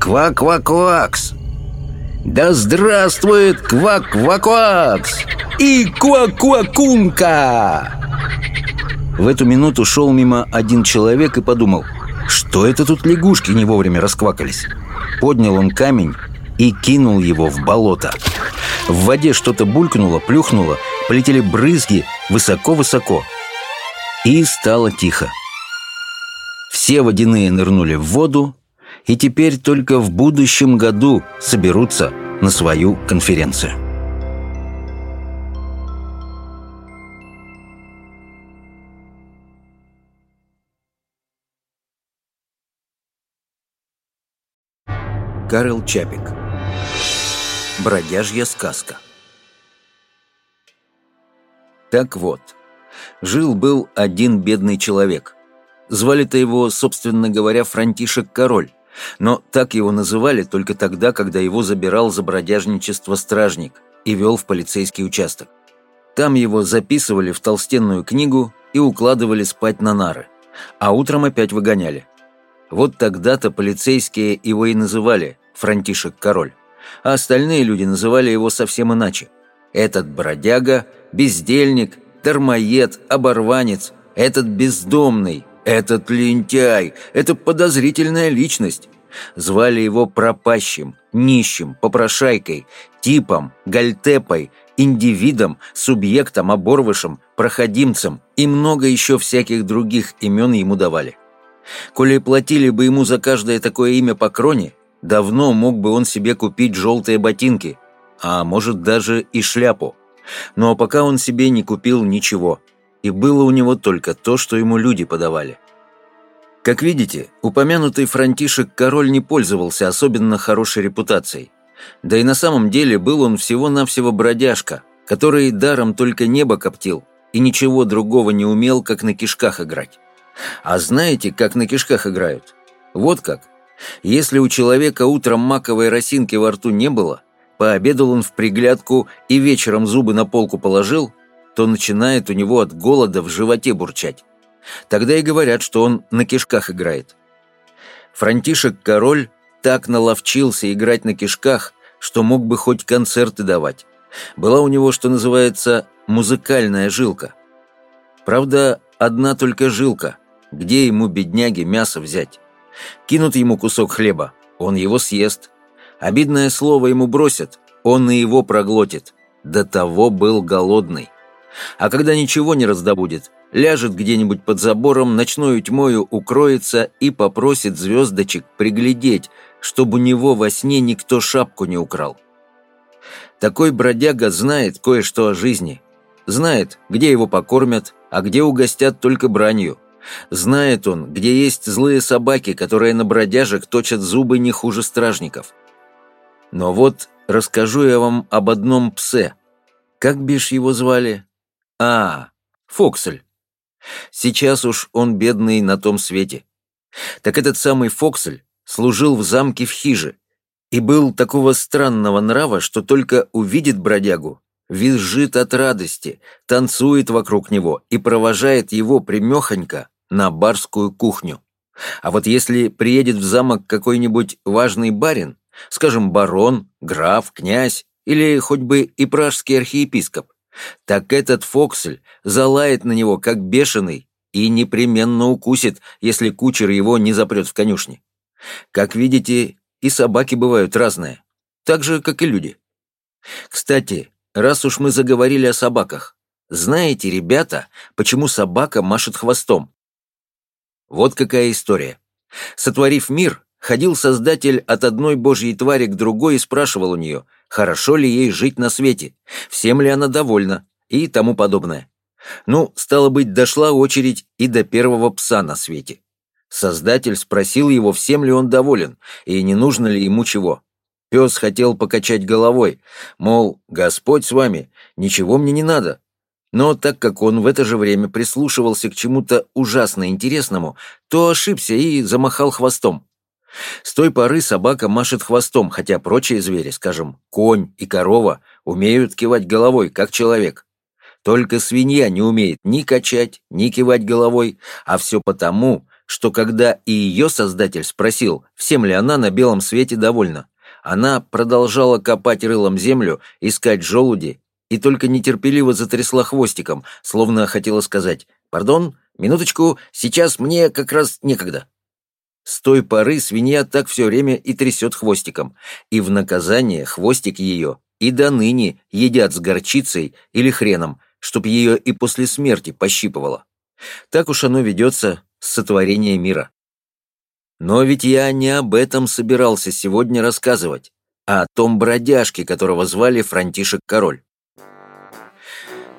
Квак-квак-квакс! Да здравствует Квак-квак-квакс! И Квак-квакунка! В эту минуту шел мимо один человек и подумал, что это тут лягушки не вовремя расквакались. Поднял он камень и кинул его в болото. В воде что-то булькнуло, плюхнуло, полетели брызги высоко-высоко. И стало тихо. Все водяные нырнули в воду, и теперь только в будущем году соберутся на свою конференцию. Карл Чапик Бродяжья сказка Так вот, жил-был один бедный человек. Звали-то его, собственно говоря, Франтишек Король. Но так его называли только тогда, когда его забирал за бродяжничество стражник и вел в полицейский участок. Там его записывали в толстенную книгу и укладывали спать на нары, а утром опять выгоняли. Вот тогда-то полицейские его и называли Франтишек Король, а остальные люди называли его совсем иначе. Этот бродяга, бездельник, дармоед, оборванец, этот бездомный, этот лентяй, это подозрительная личность. Звали его пропащим, нищим, попрошайкой, типом, гальтепой, индивидом, субъектом, оборвышем, проходимцем и много еще всяких других имен ему давали. Коли платили бы ему за каждое такое имя по кроне, Давно мог бы он себе купить желтые ботинки, а может даже и шляпу. Но пока он себе не купил ничего, и было у него только то, что ему люди подавали. Как видите, упомянутый Франтишек король не пользовался особенно хорошей репутацией. Да и на самом деле был он всего-навсего бродяжка, который даром только небо коптил и ничего другого не умел, как на кишках играть. А знаете, как на кишках играют? Вот как. Если у человека утром маковой росинки во рту не было, пообедал он в приглядку и вечером зубы на полку положил, то начинает у него от голода в животе бурчать. Тогда и говорят, что он на кишках играет. Франтишек-король так наловчился играть на кишках, что мог бы хоть концерты давать. Была у него, что называется, музыкальная жилка. Правда, одна только жилка. Где ему, бедняге, мясо взять? Кинут ему кусок хлеба, он его съест. Обидное слово ему бросят, он и его проглотит. До того был голодный. А когда ничего не раздобудет, ляжет где-нибудь под забором, ночную тьмою укроется и попросит звездочек приглядеть, чтобы у него во сне никто шапку не украл. Такой бродяга знает кое-что о жизни. Знает, где его покормят, а где угостят только бранью. Знает он, где есть злые собаки, которые на бродяжек точат зубы не хуже стражников. Но вот расскажу я вам об одном псе. Как бишь его звали? А, Фоксель. Сейчас уж он бедный на том свете. Так этот самый Фоксель служил в замке в хиже и был такого странного нрава, что только увидит бродягу, визжит от радости, танцует вокруг него и провожает его примехонько на барскую кухню. А вот если приедет в замок какой-нибудь важный барин, скажем, барон, граф, князь или хоть бы и пражский архиепископ, так этот Фоксель залает на него, как бешеный, и непременно укусит, если кучер его не запрет в конюшне. Как видите, и собаки бывают разные, так же, как и люди. Кстати, раз уж мы заговорили о собаках, знаете, ребята, почему собака машет хвостом? Вот какая история. Сотворив мир, ходил Создатель от одной божьей твари к другой и спрашивал у нее, хорошо ли ей жить на свете, всем ли она довольна и тому подобное. Ну, стало быть, дошла очередь и до первого пса на свете. Создатель спросил его, всем ли он доволен и не нужно ли ему чего. Пес хотел покачать головой, мол, Господь с вами, ничего мне не надо, но так как он в это же время прислушивался к чему-то ужасно интересному, то ошибся и замахал хвостом. С той поры собака машет хвостом, хотя прочие звери, скажем, конь и корова, умеют кивать головой, как человек. Только свинья не умеет ни качать, ни кивать головой, а все потому, что когда и ее создатель спросил, всем ли она на белом свете довольна, она продолжала копать рылом землю, искать желуди и только нетерпеливо затрясла хвостиком, словно хотела сказать «Пардон, минуточку, сейчас мне как раз некогда». С той поры свинья так все время и трясет хвостиком, и в наказание хвостик ее и до ныне едят с горчицей или хреном, чтоб ее и после смерти пощипывало. Так уж оно ведется с сотворения мира. Но ведь я не об этом собирался сегодня рассказывать, а о том бродяжке, которого звали Франтишек Король.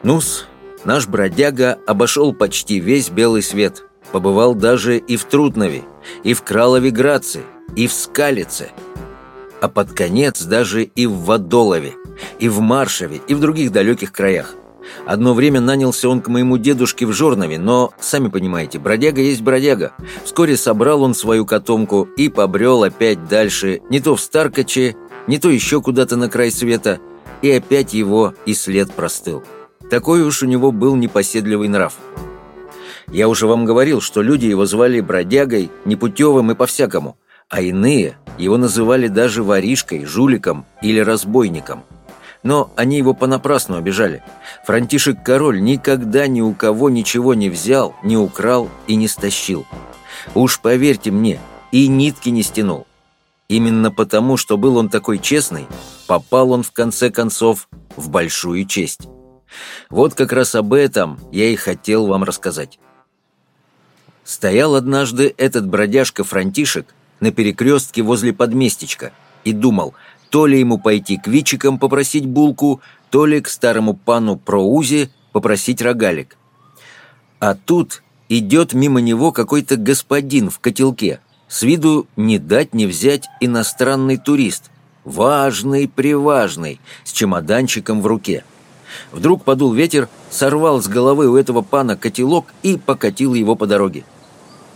Нус, наш бродяга обошел почти весь белый свет, побывал даже и в Трутнове, и в Кралове-Граце, и в Скалице, а под конец даже и в Водолове, и в Маршеве, и в других далеких краях. Одно время нанялся он к моему дедушке в Жорнове, но, сами понимаете, бродяга есть бродяга. Вскоре собрал он свою котомку и побрел опять дальше, не то в Старкаче, не то еще куда-то на край света, и опять его и след простыл. Такой уж у него был непоседливый нрав. Я уже вам говорил, что люди его звали бродягой, непутевым и по-всякому, а иные его называли даже воришкой, жуликом или разбойником. Но они его понапрасну обижали. Франтишек Король никогда ни у кого ничего не взял, не украл и не стащил. Уж поверьте мне, и нитки не стянул. Именно потому, что был он такой честный, попал он в конце концов в большую честь. Вот как раз об этом я и хотел вам рассказать. Стоял однажды этот бродяжка Франтишек на перекрестке возле подместечка и думал, то ли ему пойти к Вичикам попросить булку, то ли к старому пану Проузе попросить рогалик. А тут идет мимо него какой-то господин в котелке, с виду не дать не взять иностранный турист, важный-приважный, с чемоданчиком в руке. Вдруг подул ветер, сорвал с головы у этого пана котелок и покатил его по дороге.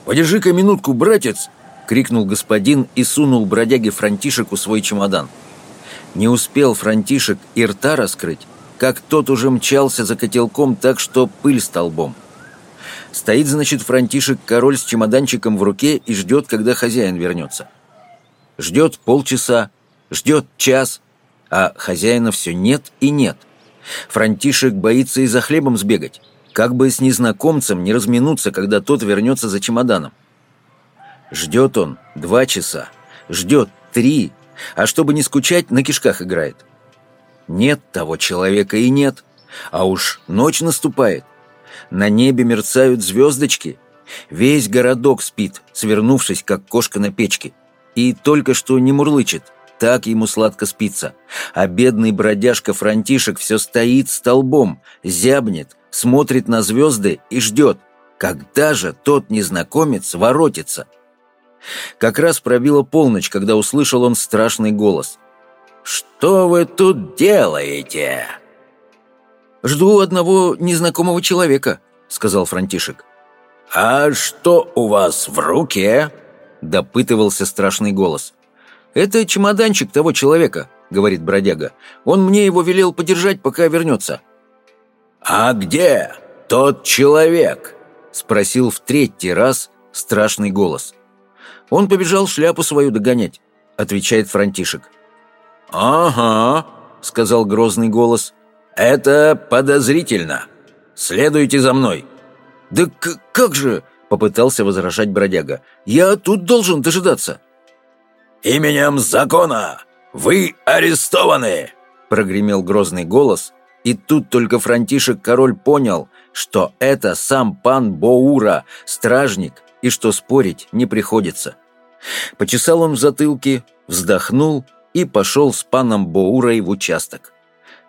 «Подержи-ка минутку, братец!» — крикнул господин и сунул бродяге Франтишеку свой чемодан. Не успел Франтишек и рта раскрыть, как тот уже мчался за котелком так, что пыль столбом. Стоит, значит, Франтишек король с чемоданчиком в руке и ждет, когда хозяин вернется. Ждет полчаса, ждет час, а хозяина все нет и нет. Франтишек боится и за хлебом сбегать, как бы с незнакомцем не разминуться, когда тот вернется за чемоданом. Ждет он два часа, ждет три, а чтобы не скучать, на кишках играет. Нет того человека и нет, а уж ночь наступает. На небе мерцают звездочки. Весь городок спит, свернувшись, как кошка на печке. И только что не мурлычет, так ему сладко спится. А бедный бродяжка Франтишек все стоит столбом, зябнет, смотрит на звезды и ждет, когда же тот незнакомец воротится. Как раз пробила полночь, когда услышал он страшный голос. «Что вы тут делаете?» «Жду одного незнакомого человека», — сказал Франтишек. «А что у вас в руке?» — допытывался страшный голос. «Это чемоданчик того человека», — говорит бродяга. «Он мне его велел подержать, пока вернется». «А где тот человек?» — спросил в третий раз страшный голос. «Он побежал шляпу свою догонять», — отвечает Франтишек. «Ага», — сказал грозный голос. «Это подозрительно. Следуйте за мной». «Да как же?» — попытался возражать бродяга. «Я тут должен дожидаться». «Именем закона вы арестованы!» Прогремел грозный голос, и тут только Франтишек король понял, что это сам пан Боура, стражник, и что спорить не приходится. Почесал он в затылке, вздохнул и пошел с паном Боурой в участок.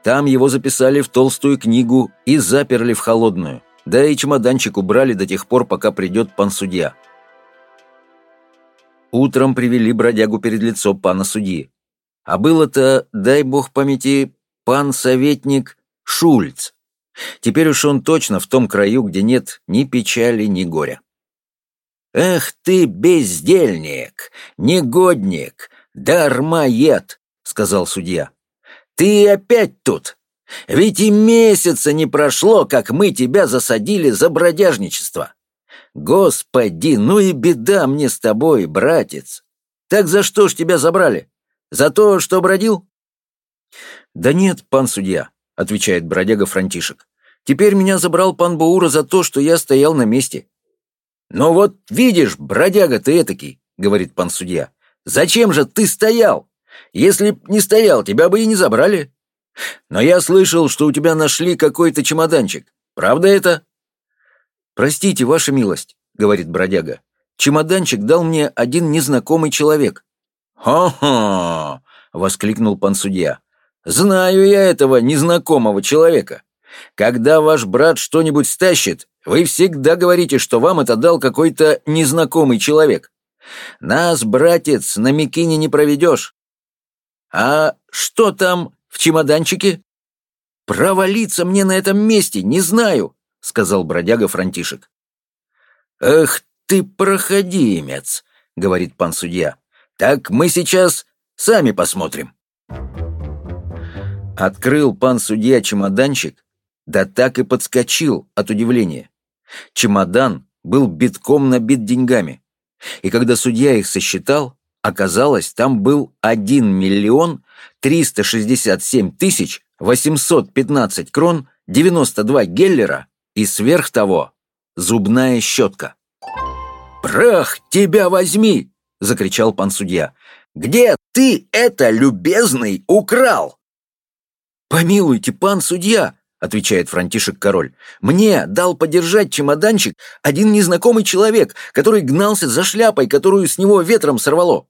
Там его записали в толстую книгу и заперли в холодную, да и чемоданчик убрали до тех пор, пока придет пан судья. Утром привели бродягу перед лицо пана судьи. А был это, дай бог памяти, пан-советник Шульц. Теперь уж он точно в том краю, где нет ни печали, ни горя. «Эх ты, бездельник, негодник, дармоед!» — сказал судья. «Ты опять тут! Ведь и месяца не прошло, как мы тебя засадили за бродяжничество. Господи, ну и беда мне с тобой, братец. Так за что ж тебя забрали? За то, что бродил? Да нет, пан судья, отвечает бродяга Франтишек. Теперь меня забрал пан Баура за то, что я стоял на месте. Ну вот видишь, бродяга ты этакий, говорит пан судья. Зачем же ты стоял? Если б не стоял, тебя бы и не забрали. Но я слышал, что у тебя нашли какой-то чемоданчик. Правда это? «Простите, ваша милость», — говорит бродяга. «Чемоданчик дал мне один незнакомый человек». «Хо-хо!» — воскликнул пан судья. «Знаю я этого незнакомого человека. Когда ваш брат что-нибудь стащит, вы всегда говорите, что вам это дал какой-то незнакомый человек. Нас, братец, на Микине не проведешь. А что там в чемоданчике? Провалиться мне на этом месте, не знаю сказал бродяга Франтишек. «Эх ты, проходимец!» — говорит пан судья. «Так мы сейчас сами посмотрим». Открыл пан судья чемоданчик, да так и подскочил от удивления. Чемодан был битком набит деньгами. И когда судья их сосчитал, оказалось, там был 1 миллион 367 тысяч 815 крон, 92 геллера и сверх того зубная щетка. «Прах тебя возьми!» — закричал пан судья. «Где ты это, любезный, украл?» «Помилуйте, пан судья!» — отвечает Франтишек Король. «Мне дал подержать чемоданчик один незнакомый человек, который гнался за шляпой, которую с него ветром сорвало».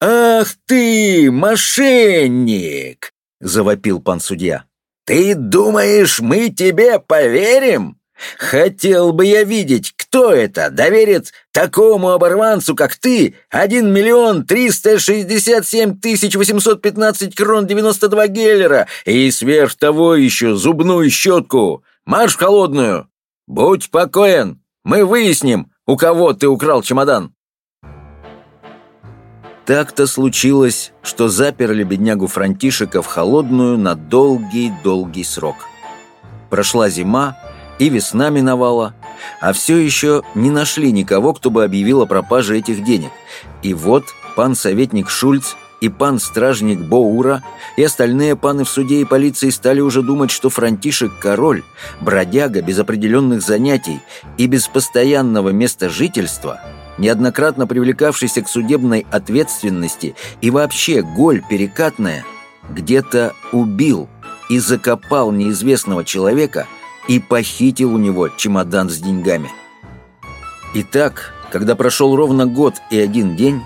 «Ах ты, мошенник!» — завопил пан судья. «Ты думаешь, мы тебе поверим? Хотел бы я видеть, кто это доверит такому оборванцу, как ты, один миллион триста шестьдесят семь тысяч восемьсот пятнадцать крон девяносто два геллера и сверх того еще зубную щетку. Марш холодную! Будь покоен, мы выясним, у кого ты украл чемодан». Так-то случилось, что заперли беднягу Франтишека в холодную на долгий-долгий срок. Прошла зима, и весна миновала, а все еще не нашли никого, кто бы объявил о пропаже этих денег. И вот пан советник Шульц и пан стражник Боура и остальные паны в суде и полиции стали уже думать, что Франтишек король, бродяга без определенных занятий и без постоянного места жительства – неоднократно привлекавшийся к судебной ответственности и вообще голь перекатная, где-то убил и закопал неизвестного человека и похитил у него чемодан с деньгами. Итак, когда прошел ровно год и один день,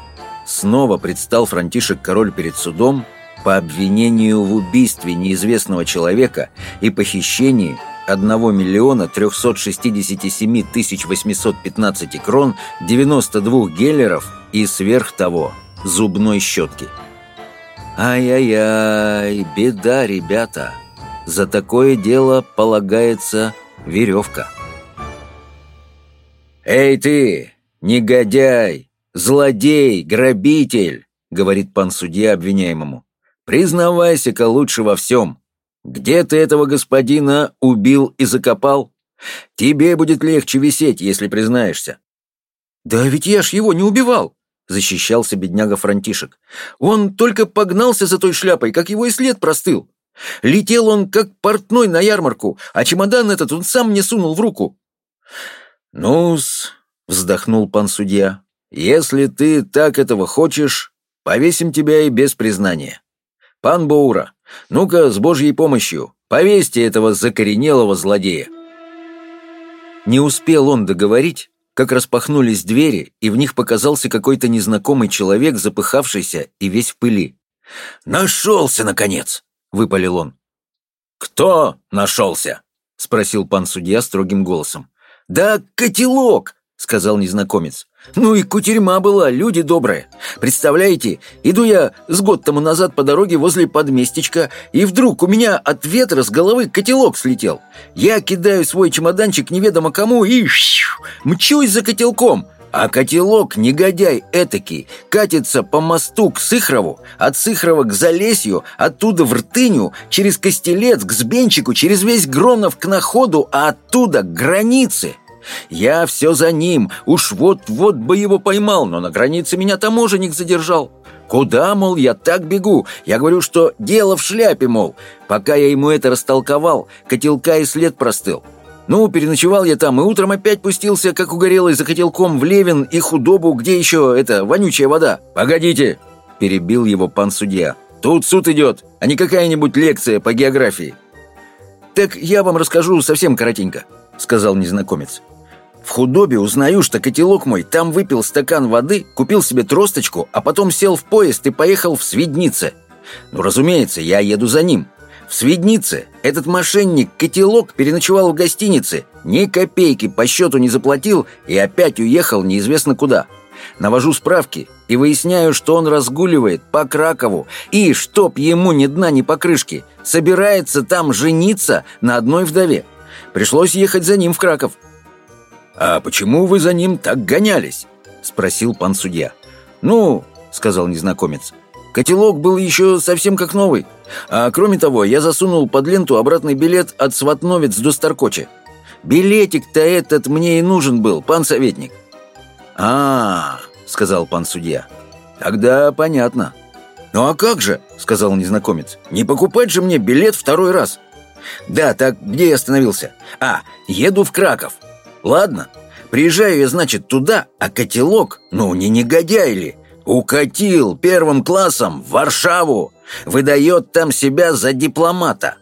снова предстал Франтишек король перед судом по обвинению в убийстве неизвестного человека и похищении 1 миллиона 367 тысяч 815 крон, 92 геллеров и сверх того зубной щетки. Ай-яй-яй, беда, ребята. За такое дело полагается веревка. «Эй ты, негодяй, злодей, грабитель!» — говорит пан судья обвиняемому. «Признавайся-ка лучше во всем. Где ты этого господина убил и закопал? Тебе будет легче висеть, если признаешься». «Да ведь я ж его не убивал!» — защищался бедняга Франтишек. «Он только погнался за той шляпой, как его и след простыл. Летел он, как портной на ярмарку, а чемодан этот он сам мне сунул в руку». «Ну-с», — вздохнул пан судья, — «если ты так этого хочешь, повесим тебя и без признания. Пан Боура, ну-ка, с Божьей помощью, повесьте этого закоренелого злодея». Не успел он договорить, как распахнулись двери, и в них показался какой-то незнакомый человек, запыхавшийся и весь в пыли. «Нашелся, наконец!» — выпалил он. «Кто нашелся?» — спросил пан судья строгим голосом. «Да котелок!» — сказал незнакомец. «Ну и кутерьма была, люди добрые. Представляете, иду я с год тому назад по дороге возле подместечка, и вдруг у меня от ветра с головы котелок слетел. Я кидаю свой чемоданчик неведомо кому и мчусь за котелком». А котелок, негодяй этакий, катится по мосту к Сыхрову, от Сыхрова к Залесью, оттуда в Ртыню, через Костелец к Сбенчику, через весь Громов к Находу, а оттуда к границе. Я все за ним, уж вот-вот бы его поймал, но на границе меня таможенник задержал. Куда, мол, я так бегу? Я говорю, что дело в шляпе, мол. Пока я ему это растолковал, котелка и след простыл. Ну, переночевал я там, и утром опять пустился, как угорелый, за котелком в Левин и худобу, где еще, это, вонючая вода. «Погодите!» – перебил его пан судья. «Тут суд идет, а не какая-нибудь лекция по географии». «Так я вам расскажу совсем коротенько», – сказал незнакомец. В худобе узнаю, что котелок мой там выпил стакан воды, купил себе тросточку, а потом сел в поезд и поехал в Свиднице. Ну, разумеется, я еду за ним. В Свиднице этот мошенник котелок переночевал в гостинице, ни копейки по счету не заплатил и опять уехал неизвестно куда. Навожу справки и выясняю, что он разгуливает по Кракову и, чтоб ему ни дна, ни покрышки, собирается там жениться на одной вдове. Пришлось ехать за ним в Краков. «А почему вы за ним так гонялись?» — спросил пан судья. «Ну, — сказал незнакомец, — котелок был еще совсем как новый. А кроме того, я засунул под ленту обратный билет от Сватновец до Старкоча. Билетик-то этот мне и нужен был, пан советник». «А, — сказал пан судья, — тогда понятно». «Ну а как же?» — сказал незнакомец. «Не покупать же мне билет второй раз». «Да, так где я остановился? А, еду в Краков. Ладно, приезжаю я, значит, туда, а котелок, ну не негодяй ли, укатил первым классом в Варшаву, выдает там себя за дипломата.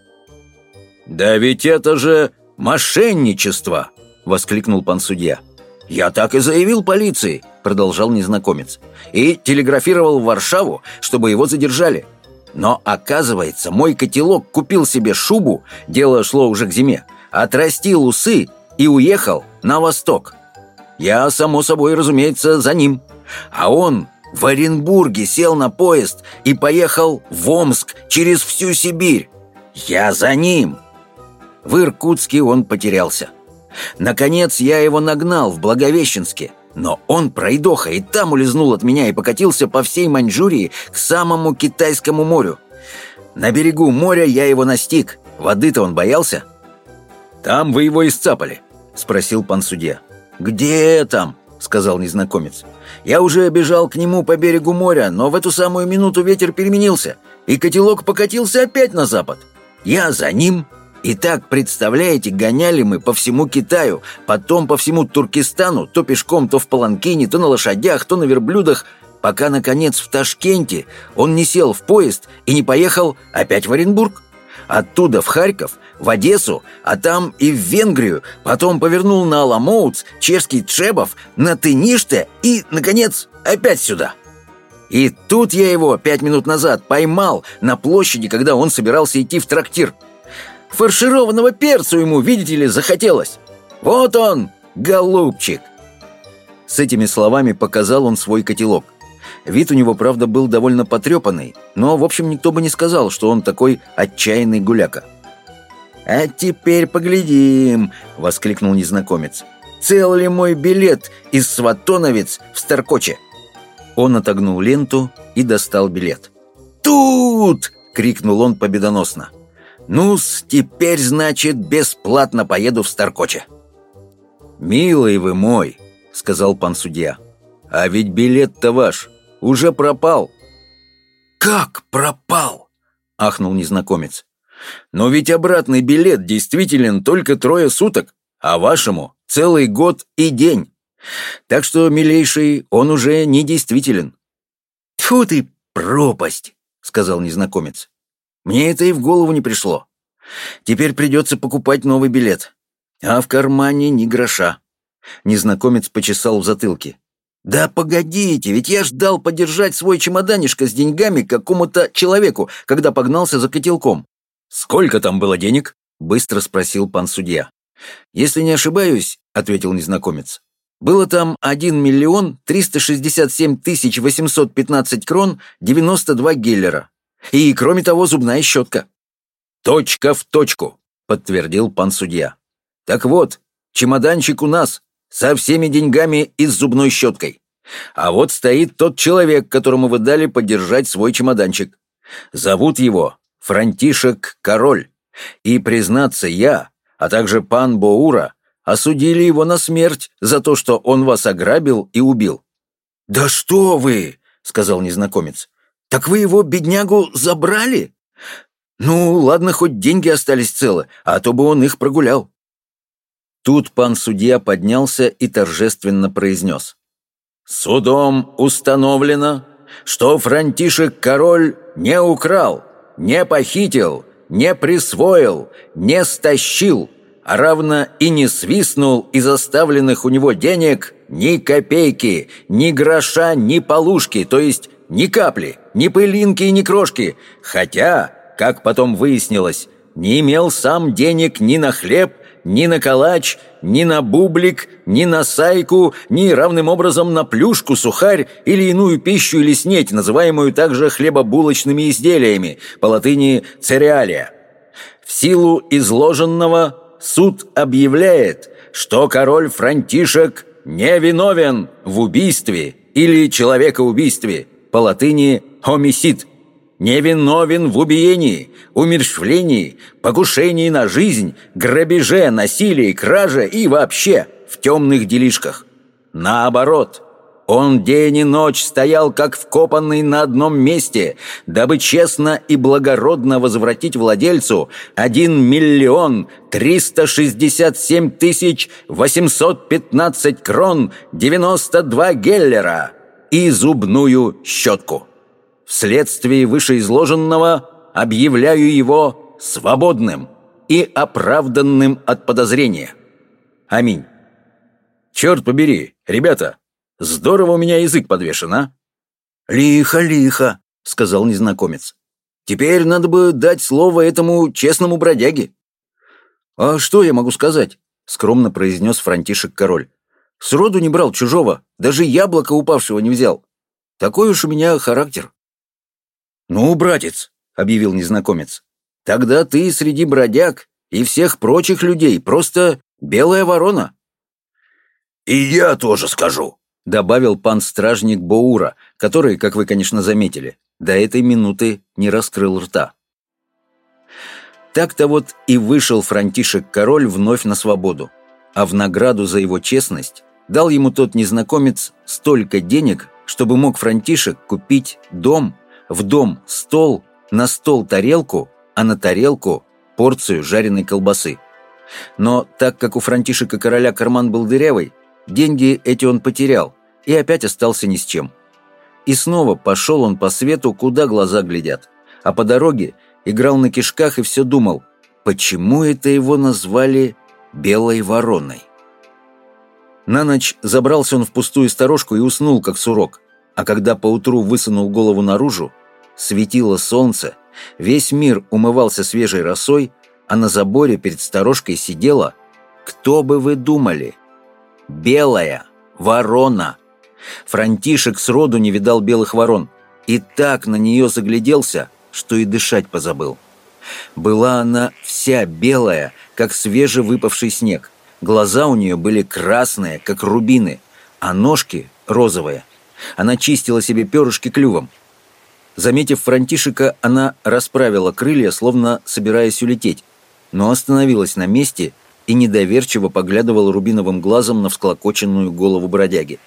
«Да ведь это же мошенничество!» — воскликнул пан судья. «Я так и заявил полиции», — продолжал незнакомец, «и телеграфировал в Варшаву, чтобы его задержали. Но, оказывается, мой котелок купил себе шубу, дело шло уже к зиме, отрастил усы и уехал на восток. Я, само собой, разумеется, за ним. А он в Оренбурге сел на поезд и поехал в Омск через всю Сибирь. Я за ним. В Иркутске он потерялся. Наконец я его нагнал в Благовещенске, но он пройдоха и там улизнул от меня и покатился по всей Маньчжурии к самому Китайскому морю. На берегу моря я его настиг. Воды-то он боялся. «Там вы его исцапали?» — спросил пан судья. «Где там?» — сказал незнакомец. «Я уже бежал к нему по берегу моря, но в эту самую минуту ветер переменился, и котелок покатился опять на запад. Я за ним, и так, представляете, гоняли мы по всему Китаю, потом по всему Туркестану, то пешком, то в паланкине, то на лошадях, то на верблюдах, пока, наконец, в Ташкенте он не сел в поезд и не поехал опять в Оренбург. Оттуда в Харьков, в Одессу, а там и в Венгрию, потом повернул на Аламоутс, чешский Требов, на Тыниште и, наконец, опять сюда. И тут я его пять минут назад поймал на площади, когда он собирался идти в трактир. Фаршированного перцу ему, видите ли, захотелось. Вот он, голубчик!» С этими словами показал он свой котелок. Вид у него, правда, был довольно потрепанный, но, в общем, никто бы не сказал, что он такой отчаянный гуляка. «А теперь поглядим!» — воскликнул незнакомец. «Цел ли мой билет из Сватоновец в Старкоче?» Он отогнул ленту и достал билет. «Тут!» — крикнул он победоносно ну теперь, значит, бесплатно поеду в Старкоче». «Милый вы мой», — сказал пан судья, — «а ведь билет-то ваш уже пропал». «Как пропал?» — ахнул незнакомец. «Но ведь обратный билет действителен только трое суток, а вашему целый год и день. Так что, милейший, он уже не действителен». «Тьфу ты, пропасть!» — сказал незнакомец. Мне это и в голову не пришло. Теперь придется покупать новый билет. А в кармане ни гроша. Незнакомец почесал в затылке. «Да погодите, ведь я ждал подержать свой чемоданишко с деньгами какому-то человеку, когда погнался за котелком». «Сколько там было денег?» — быстро спросил пан судья. «Если не ошибаюсь», — ответил незнакомец, «было там 1 миллион 367 тысяч 815 крон 92 геллера. И, кроме того, зубная щетка». «Точка в точку», — подтвердил пан судья. «Так вот, чемоданчик у нас, со всеми деньгами и с зубной щеткой. А вот стоит тот человек, которому вы дали подержать свой чемоданчик. Зовут его Франтишек Король. И, признаться, я, а также пан Боура, осудили его на смерть за то, что он вас ограбил и убил». «Да что вы!» — сказал незнакомец. «Так вы его, беднягу, забрали?» «Ну, ладно, хоть деньги остались целы, а то бы он их прогулял». Тут пан судья поднялся и торжественно произнес. «Судом установлено, что Франтишек король не украл, не похитил, не присвоил, не стащил, а равно и не свистнул из оставленных у него денег ни копейки, ни гроша, ни полушки, то есть ни капли, ни пылинки, ни крошки. Хотя, как потом выяснилось, не имел сам денег ни на хлеб, ни на калач, ни на бублик, ни на сайку, ни равным образом на плюшку, сухарь или иную пищу или снеть, называемую также хлебобулочными изделиями, по латыни «цереалия». В силу изложенного суд объявляет, что король Франтишек невиновен в убийстве или человекоубийстве, по латыни «homicid», невиновен в убиении, умерщвлении, покушении на жизнь, грабеже, насилии, краже и вообще в темных делишках. Наоборот, он день и ночь стоял, как вкопанный на одном месте, дабы честно и благородно возвратить владельцу 1 миллион 367 тысяч 815 крон 92 геллера – и зубную щетку. Вследствие вышеизложенного объявляю его свободным. и оправданным от подозрения. Аминь. Черт побери, ребята, здорово у меня язык подвешен, а? Лихо, лихо, сказал незнакомец. Теперь надо бы дать слово этому честному бродяге. А что я могу сказать? Скромно произнес Франтишек король. Сроду не брал чужого, даже яблоко упавшего не взял. Такой уж у меня характер. «Ну, братец», — объявил незнакомец, — «тогда ты среди бродяг и всех прочих людей просто белая ворона». «И я тоже скажу», — добавил пан-стражник Боура, который, как вы, конечно, заметили, до этой минуты не раскрыл рта. Так-то вот и вышел Франтишек-король вновь на свободу, а в награду за его честность дал ему тот незнакомец столько денег, чтобы мог Франтишек купить дом, в дом стол, на стол тарелку, а на тарелку порцию жареной колбасы. Но так как у Франтишека короля карман был дырявый, деньги эти он потерял и опять остался ни с чем. И снова пошел он по свету, куда глаза глядят, а по дороге играл на кишках и все думал, почему это его назвали «белой вороной». На ночь забрался он в пустую сторожку и уснул, как сурок. А когда поутру высунул голову наружу, светило солнце, весь мир умывался свежей росой, а на заборе перед сторожкой сидела, кто бы вы думали, белая ворона. Франтишек сроду не видал белых ворон и так на нее загляделся, что и дышать позабыл. Была она вся белая, как свежевыпавший снег. Глаза у нее были красные, как рубины, а ножки розовые. Она чистила себе перышки клювом. Заметив Франтишика, она расправила крылья, словно собираясь улететь, но остановилась на месте и недоверчиво поглядывала рубиновым глазом на всклокоченную голову бродяги.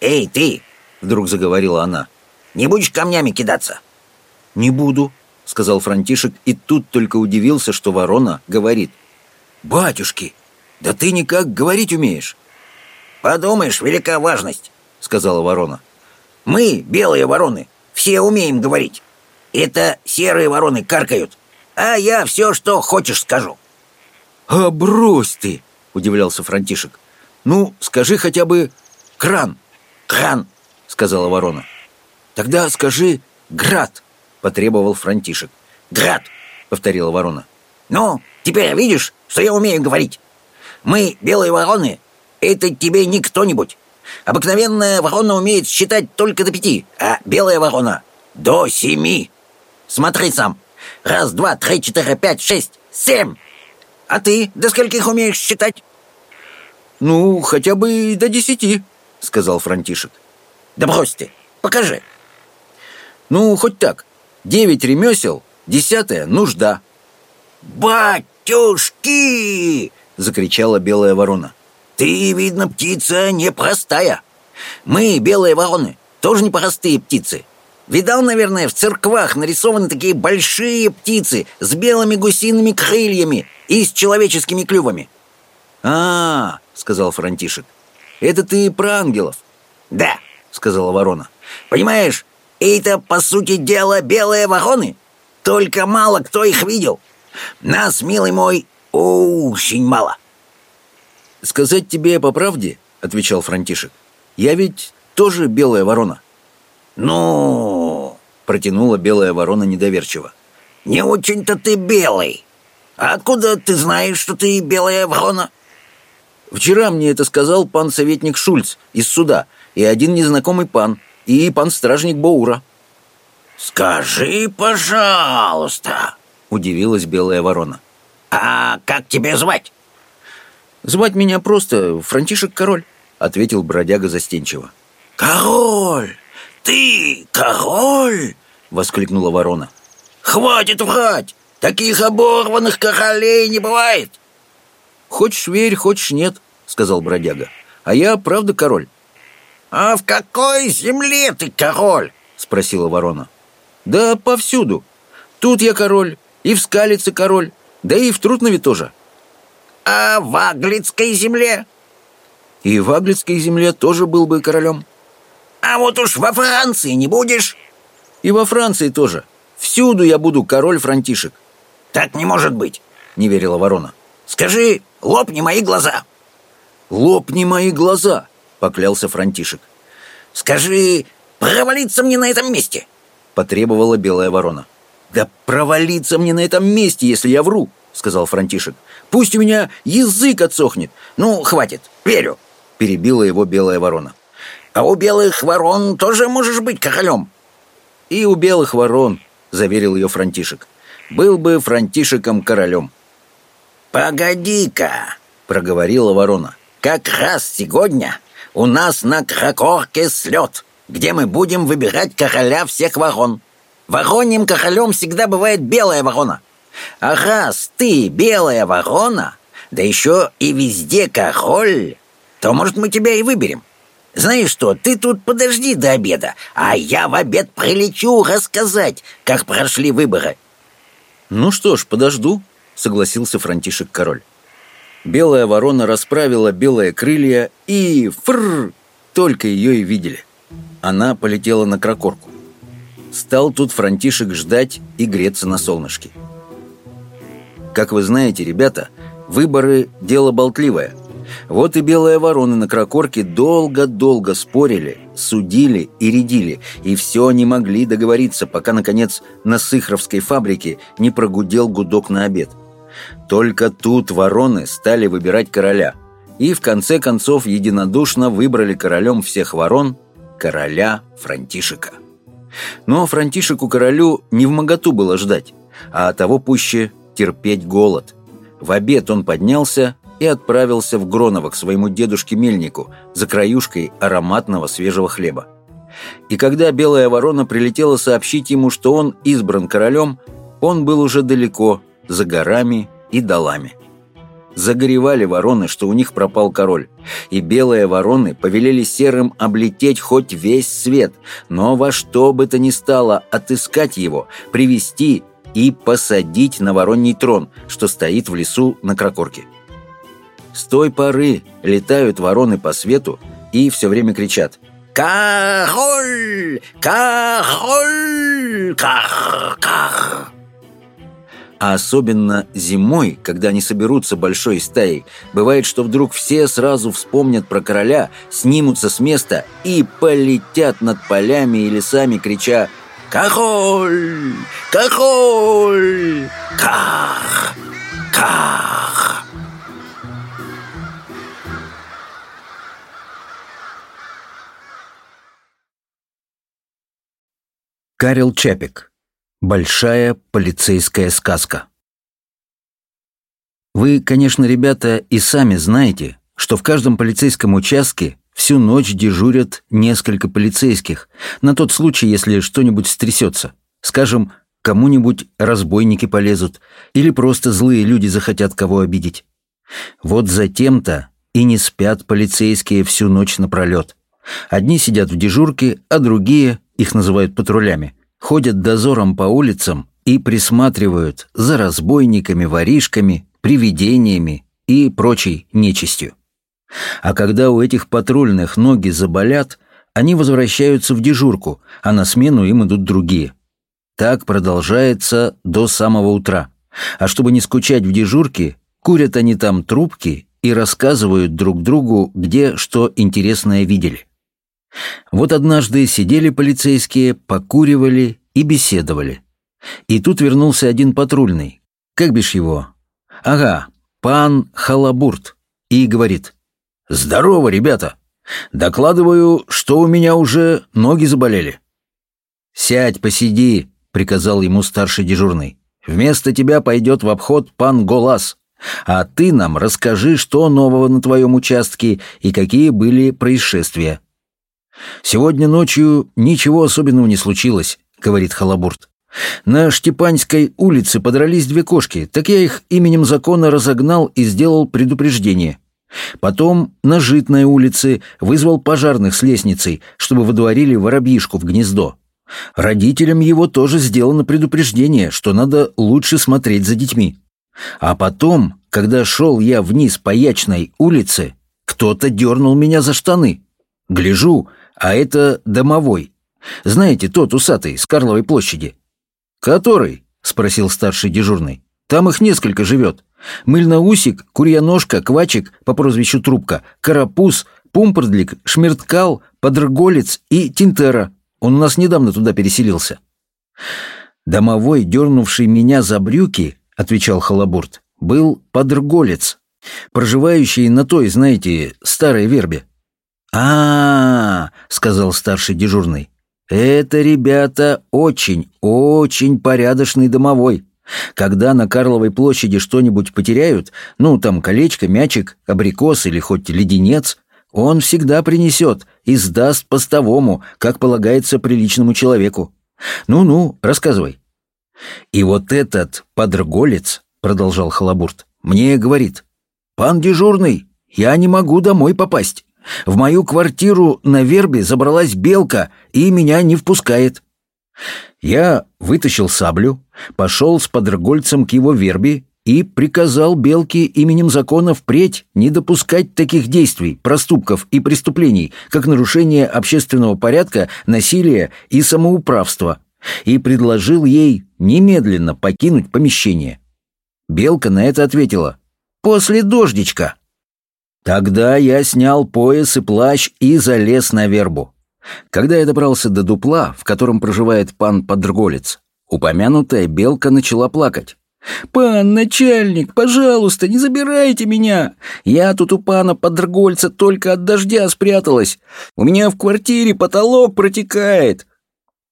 «Эй, ты!» — вдруг заговорила она. «Не будешь камнями кидаться?» «Не буду», — сказал Франтишек, и тут только удивился, что ворона говорит — «Батюшки, да ты никак говорить умеешь!» «Подумаешь, велика важность!» — сказала ворона. «Мы, белые вороны, все умеем говорить. Это серые вороны каркают, а я все, что хочешь, скажу». «А брось ты!» — удивлялся Франтишек. «Ну, скажи хотя бы кран». «Кран», — сказала ворона. «Тогда скажи град», — потребовал Франтишек. «Град», — повторила ворона. «Ну, теперь видишь, что я умею говорить. Мы, белые вороны, это тебе не кто-нибудь. Обыкновенная ворона умеет считать только до пяти, а белая ворона — до семи. Смотри сам. Раз, два, три, четыре, пять, шесть, семь. А ты до скольких умеешь считать? «Ну, хотя бы до десяти», — сказал Франтишек. «Да брось ты, покажи». «Ну, хоть так. Девять ремесел, десятая — нужда». «Батюшки!» — закричала белая ворона. «Ты, видно, птица непростая. Мы, белые вороны, тоже непростые птицы. Видал, наверное, в церквах нарисованы такие большие птицы с белыми гусиными крыльями и с человеческими клювами». «А, — сказал Франтишек, — это ты про ангелов». «Да», — сказала ворона. «Понимаешь, это, по сути дела, белые вороны. Только мало кто их видел. Нас, милый мой, очень мало. Сказать тебе по правде, отвечал Франтишек, я ведь тоже белая ворона. Ну, протянула белая ворона недоверчиво. Не очень-то ты белый. А откуда ты знаешь, что ты белая ворона? Вчера мне это сказал пан советник Шульц из суда, и один незнакомый пан, и пан стражник Боура. «Скажи, пожалуйста», — удивилась белая ворона. «А как тебя звать?» «Звать меня просто Франтишек Король», — ответил бродяга застенчиво. «Король! Ты король?» — воскликнула ворона. «Хватит врать! Таких оборванных королей не бывает!» «Хочешь верь, хочешь нет», — сказал бродяга. «А я правда король». «А в какой земле ты король?» — спросила ворона. «Да повсюду. Тут я король, и в Скалице король, да и в Трутнове тоже. А в Аглицкой земле? И в Аглицкой земле тоже был бы королем. А вот уж во Франции не будешь? И во Франции тоже. Всюду я буду король Франтишек. Так не может быть!» — не верила ворона. «Скажи, лопни мои глаза!» «Лопни мои глаза!» — поклялся Франтишек. «Скажи, провалиться мне на этом месте!» — потребовала белая ворона. «Да провалиться мне на этом месте, если я вру!» — сказал Франтишек. «Пусть у меня язык отсохнет!» «Ну, хватит, верю!» — перебила его белая ворона. «А у белых ворон тоже можешь быть королем!» «И у белых ворон!» — заверил ее Франтишек. «Был бы Франтишеком королем!» «Погоди-ка!» — проговорила ворона. «Как раз сегодня у нас на Кракорке слет, где мы будем выбирать короля всех ворон. Вороньим королем всегда бывает белая ворона. А раз ты белая ворона, да еще и везде король, то, может, мы тебя и выберем. Знаешь что, ты тут подожди до обеда, а я в обед прилечу рассказать, как прошли выборы». «Ну что ж, подожду», — согласился Франтишек король. Белая ворона расправила белые крылья и... фррр! Только ее и видели. Она полетела на крокорку. Стал тут Франтишек ждать и греться на солнышке. Как вы знаете, ребята, выборы – дело болтливое. Вот и белые вороны на крокорке долго-долго спорили, судили и рядили, и все не могли договориться, пока, наконец, на Сыхровской фабрике не прогудел гудок на обед. Только тут вороны стали выбирать короля, и в конце концов единодушно выбрали королем всех ворон короля Франтишека. Но Франтишеку королю не в моготу было ждать, а того пуще терпеть голод. В обед он поднялся и отправился в Гроново к своему дедушке-мельнику за краюшкой ароматного свежего хлеба. И когда белая ворона прилетела сообщить ему, что он избран королем, он был уже далеко, за горами и долами. Загоревали вороны, что у них пропал король, и белые вороны повелели серым облететь хоть весь свет, но во что бы то ни стало отыскать его, привести и посадить на вороний трон, что стоит в лесу на Крокорке. С той поры летают вороны по свету и все время кричат «Король! Король! Кар-кар!» А особенно зимой, когда они соберутся большой стаей, бывает, что вдруг все сразу вспомнят про короля, снимутся с места и полетят над полями и лесами, крича «Король! Король! Кар! Кар!» Карел Чапик Большая полицейская сказка. Вы, конечно, ребята, и сами знаете, что в каждом полицейском участке всю ночь дежурят несколько полицейских, на тот случай, если что-нибудь стрясется. Скажем, кому-нибудь разбойники полезут, или просто злые люди захотят кого обидеть. Вот затем-то и не спят полицейские всю ночь напролет. Одни сидят в дежурке, а другие, их называют патрулями, ходят дозором по улицам и присматривают за разбойниками, воришками, привидениями и прочей нечистью. А когда у этих патрульных ноги заболят, они возвращаются в дежурку, а на смену им идут другие. Так продолжается до самого утра. А чтобы не скучать в дежурке, курят они там трубки и рассказывают друг другу, где что интересное видели. Вот однажды сидели полицейские, покуривали и беседовали. И тут вернулся один патрульный. Как бишь его? Ага, пан Халабурт. И говорит. «Здорово, ребята! Докладываю, что у меня уже ноги заболели». «Сядь, посиди», — приказал ему старший дежурный. «Вместо тебя пойдет в обход пан Голас, а ты нам расскажи, что нового на твоем участке и какие были происшествия». «Сегодня ночью ничего особенного не случилось», — говорит Халабурт. «На Штепанской улице подрались две кошки, так я их именем закона разогнал и сделал предупреждение. Потом на Житной улице вызвал пожарных с лестницей, чтобы выдворили воробьишку в гнездо. Родителям его тоже сделано предупреждение, что надо лучше смотреть за детьми. А потом, когда шел я вниз по Ячной улице, кто-то дернул меня за штаны. Гляжу, а это домовой. Знаете, тот усатый, с Карловой площади. Который? Спросил старший дежурный. Там их несколько живет. Мыльноусик, Курьяножка, Квачик по прозвищу Трубка, Карапуз, Пумпердлик, Шмерткал, Подрголец и Тинтера. Он у нас недавно туда переселился. Домовой, дернувший меня за брюки, отвечал Халабурт, был Подрголец, проживающий на той, знаете, старой вербе. а, -а, -а сказал старший дежурный. «Это, ребята, очень, очень порядочный домовой. Когда на Карловой площади что-нибудь потеряют, ну, там колечко, мячик, абрикос или хоть леденец, он всегда принесет и сдаст постовому, как полагается приличному человеку. Ну-ну, рассказывай». «И вот этот подрголец», — продолжал Халабурт, — «мне говорит, «Пан дежурный, я не могу домой попасть». В мою квартиру на вербе забралась белка и меня не впускает. Я вытащил саблю, пошел с подргольцем к его вербе и приказал белке именем закона впредь не допускать таких действий, проступков и преступлений, как нарушение общественного порядка, насилие и самоуправство, и предложил ей немедленно покинуть помещение. Белка на это ответила «После дождичка». Тогда я снял пояс и плащ и залез на вербу. Когда я добрался до дупла, в котором проживает пан Подруголец, упомянутая белка начала плакать. «Пан начальник, пожалуйста, не забирайте меня! Я тут у пана Подргольца только от дождя спряталась. У меня в квартире потолок протекает».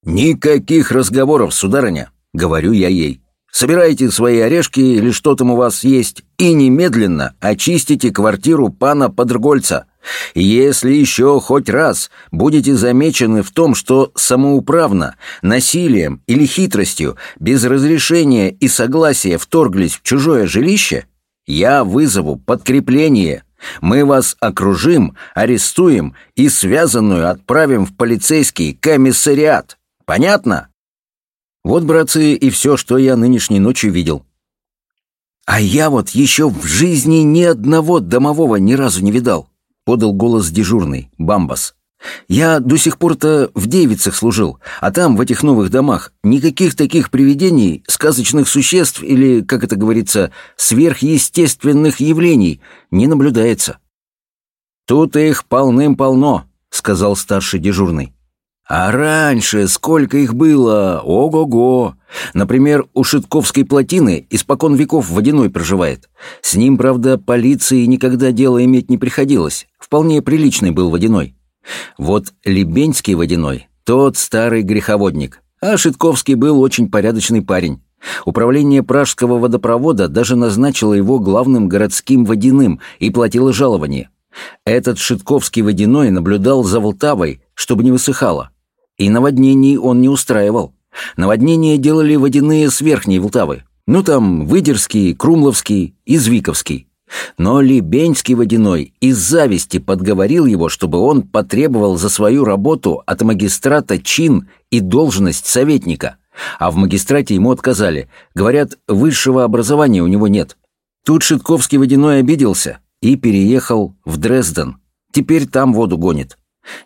«Никаких разговоров, сударыня», — говорю я ей. Собирайте свои орешки или что там у вас есть и немедленно очистите квартиру пана Подргольца. Если еще хоть раз будете замечены в том, что самоуправно, насилием или хитростью, без разрешения и согласия вторглись в чужое жилище, я вызову подкрепление. Мы вас окружим, арестуем и связанную отправим в полицейский комиссариат. Понятно? Вот, братцы, и все, что я нынешней ночью видел. А я вот еще в жизни ни одного домового ни разу не видал, подал голос дежурный, Бамбас. Я до сих пор-то в девицах служил, а там, в этих новых домах, никаких таких привидений, сказочных существ или, как это говорится, сверхъестественных явлений не наблюдается. «Тут их полным-полно», — сказал старший дежурный. А раньше сколько их было? Ого-го! Например, у Шитковской плотины испокон веков водяной проживает. С ним, правда, полиции никогда дело иметь не приходилось. Вполне приличный был водяной. Вот Лебенский водяной, тот старый греховодник. А Шитковский был очень порядочный парень. Управление Пражского водопровода даже назначило его главным городским водяным и платило жалование. Этот Шитковский водяной наблюдал за Волтавой, чтобы не высыхало. И наводнений он не устраивал. Наводнения делали водяные с верхней Влтавы. Ну там Выдерский, Крумловский, Извиковский. Но Лебенский водяной из зависти подговорил его, чтобы он потребовал за свою работу от магистрата чин и должность советника. А в магистрате ему отказали. Говорят, высшего образования у него нет. Тут Шитковский водяной обиделся и переехал в Дрезден. Теперь там воду гонит.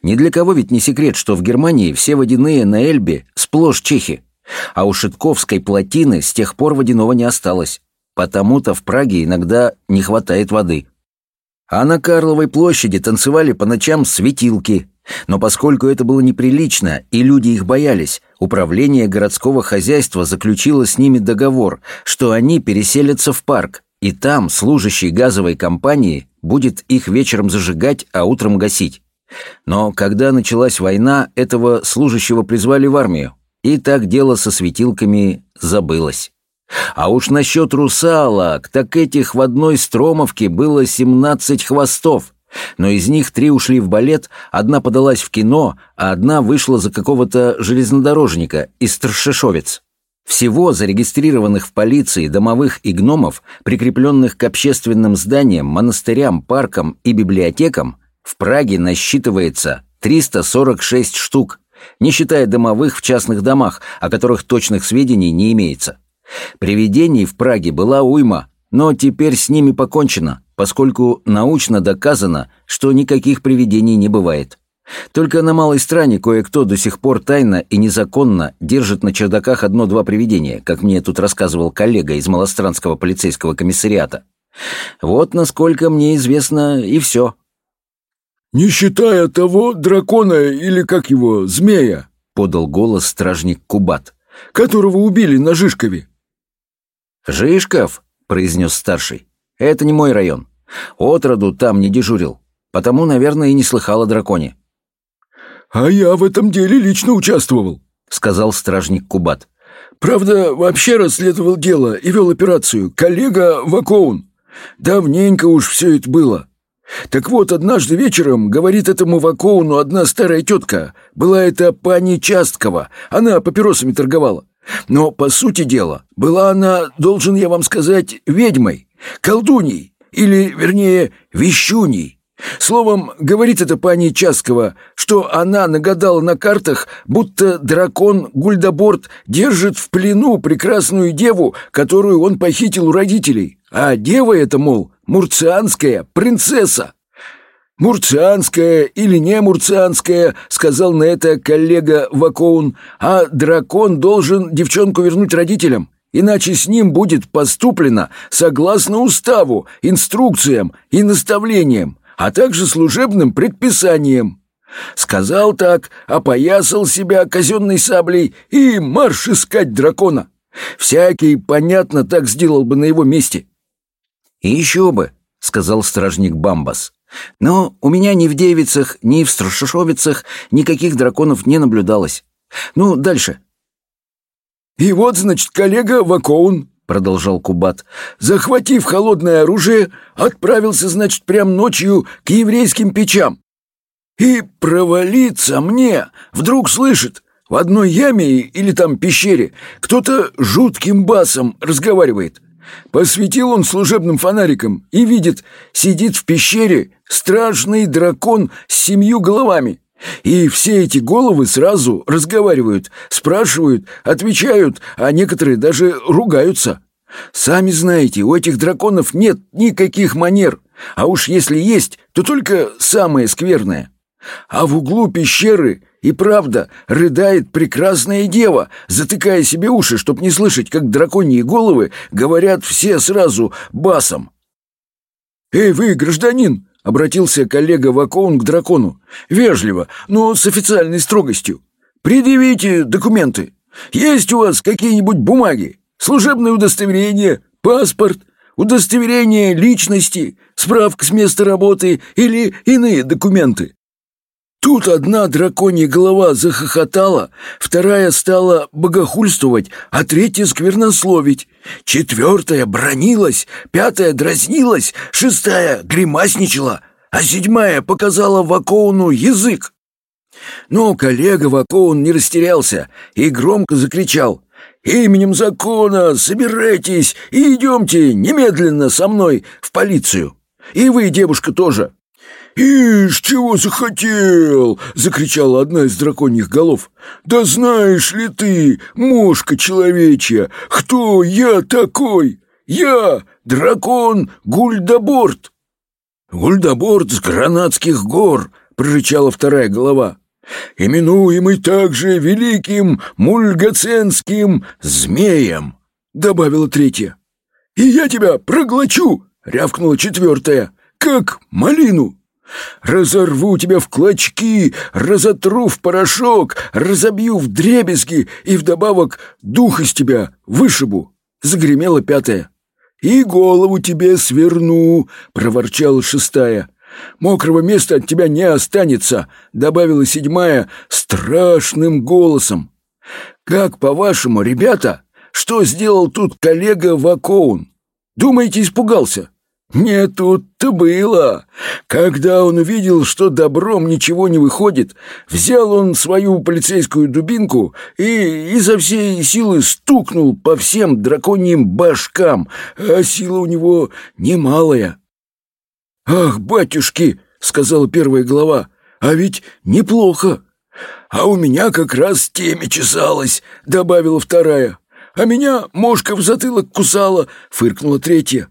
Ни для кого ведь не секрет, что в Германии все водяные на Эльбе сплошь чехи, а у Шитковской плотины с тех пор водяного не осталось. Потому-то в Праге иногда не хватает воды. А на Карловой площади танцевали по ночам светилки. Но поскольку это было неприлично, и люди их боялись, управление городского хозяйства заключило с ними договор, что они переселятся в парк, и там служащий газовой компании будет их вечером зажигать, а утром гасить. Но когда началась война, этого служащего призвали в армию, и так дело со светилками забылось. А уж насчет русалок, так этих в одной стромовке было 17 хвостов, но из них три ушли в балет, одна подалась в кино, а одна вышла за какого-то железнодорожника из Тршешовец. Всего зарегистрированных в полиции домовых и гномов, прикрепленных к общественным зданиям, монастырям, паркам и библиотекам, в Праге насчитывается 346 штук, не считая домовых в частных домах, о которых точных сведений не имеется. Привидений в Праге была уйма, но теперь с ними покончено, поскольку научно доказано, что никаких привидений не бывает. Только на Малой Стране кое-кто до сих пор тайно и незаконно держит на чердаках одно-два привидения, как мне тут рассказывал коллега из Малостранского полицейского комиссариата. Вот насколько мне известно и все. «Не считая того дракона или, как его, змея», — подал голос стражник Кубат, «которого убили на Жишкове». «Жишков?» — произнес старший. «Это не мой район. Отроду там не дежурил, потому, наверное, и не слыхал о драконе». «А я в этом деле лично участвовал», — сказал стражник Кубат. «Правда, вообще расследовал дело и вел операцию коллега Вакоун. Давненько уж все это было. Так вот, однажды вечером, говорит этому Вакоуну одна старая тетка, была это пани Часткова, она папиросами торговала. Но, по сути дела, была она, должен я вам сказать, ведьмой, колдуней, или, вернее, вещуней. Словом, говорит эта пани Часткова, что она нагадала на картах, будто дракон Гульдаборд держит в плену прекрасную деву, которую он похитил у родителей. А дева эта, мол, мурцианская принцесса. «Мурцианская или не мурцианская», — сказал на это коллега Вакоун, «а дракон должен девчонку вернуть родителям, иначе с ним будет поступлено согласно уставу, инструкциям и наставлениям, а также служебным предписаниям». Сказал так, опоясал себя казенной саблей и марш искать дракона. Всякий, понятно, так сделал бы на его месте. «И еще бы», — сказал стражник Бамбас. «Но у меня ни в девицах, ни в страшишовицах никаких драконов не наблюдалось. Ну, дальше». «И вот, значит, коллега Вакоун», — продолжал Кубат, «захватив холодное оружие, отправился, значит, прям ночью к еврейским печам. И провалиться мне вдруг слышит, в одной яме или там пещере кто-то жутким басом разговаривает. Посветил он служебным фонариком и видит, сидит в пещере страшный дракон с семью головами. И все эти головы сразу разговаривают, спрашивают, отвечают, а некоторые даже ругаются. Сами знаете, у этих драконов нет никаких манер, а уж если есть, то только самое скверное. А в углу пещеры и правда, рыдает прекрасная дева, затыкая себе уши, чтоб не слышать, как драконьи головы говорят все сразу басом. «Эй, вы, гражданин!» — обратился коллега Вакоун к дракону. «Вежливо, но с официальной строгостью. Предъявите документы. Есть у вас какие-нибудь бумаги? Служебное удостоверение, паспорт, удостоверение личности, справка с места работы или иные документы?» Тут одна драконья голова захохотала, вторая стала богохульствовать, а третья сквернословить. Четвертая бронилась, пятая дразнилась, шестая гримасничала, а седьмая показала Вакоуну язык. Но коллега Вакоун не растерялся и громко закричал «Именем закона собирайтесь и идемте немедленно со мной в полицию. И вы, девушка, тоже». «Ишь, чего захотел!» — закричала одна из драконьих голов. «Да знаешь ли ты, мошка человечья, кто я такой? Я дракон Гульдаборд!» «Гульдаборд с гранатских гор!» — прорычала вторая голова. «Именуемый также великим мульгаценским змеем!» — добавила третья. «И я тебя проглочу!» — рявкнула четвертая. «Как малину!» Разорву тебя в клочки, разотру в порошок, разобью в дребезги и вдобавок дух из тебя вышибу!» Загремела пятая. «И голову тебе сверну!» — проворчала шестая. «Мокрого места от тебя не останется!» — добавила седьмая страшным голосом. «Как, по-вашему, ребята, что сделал тут коллега Вакоун? Думаете, испугался?» Не тут-то было. Когда он увидел, что добром ничего не выходит, взял он свою полицейскую дубинку и изо всей силы стукнул по всем драконьим башкам, а сила у него немалая. «Ах, батюшки!» — сказала первая глава. «А ведь неплохо!» «А у меня как раз теме чесалась», — добавила вторая. «А меня мошка в затылок кусала», — фыркнула третья.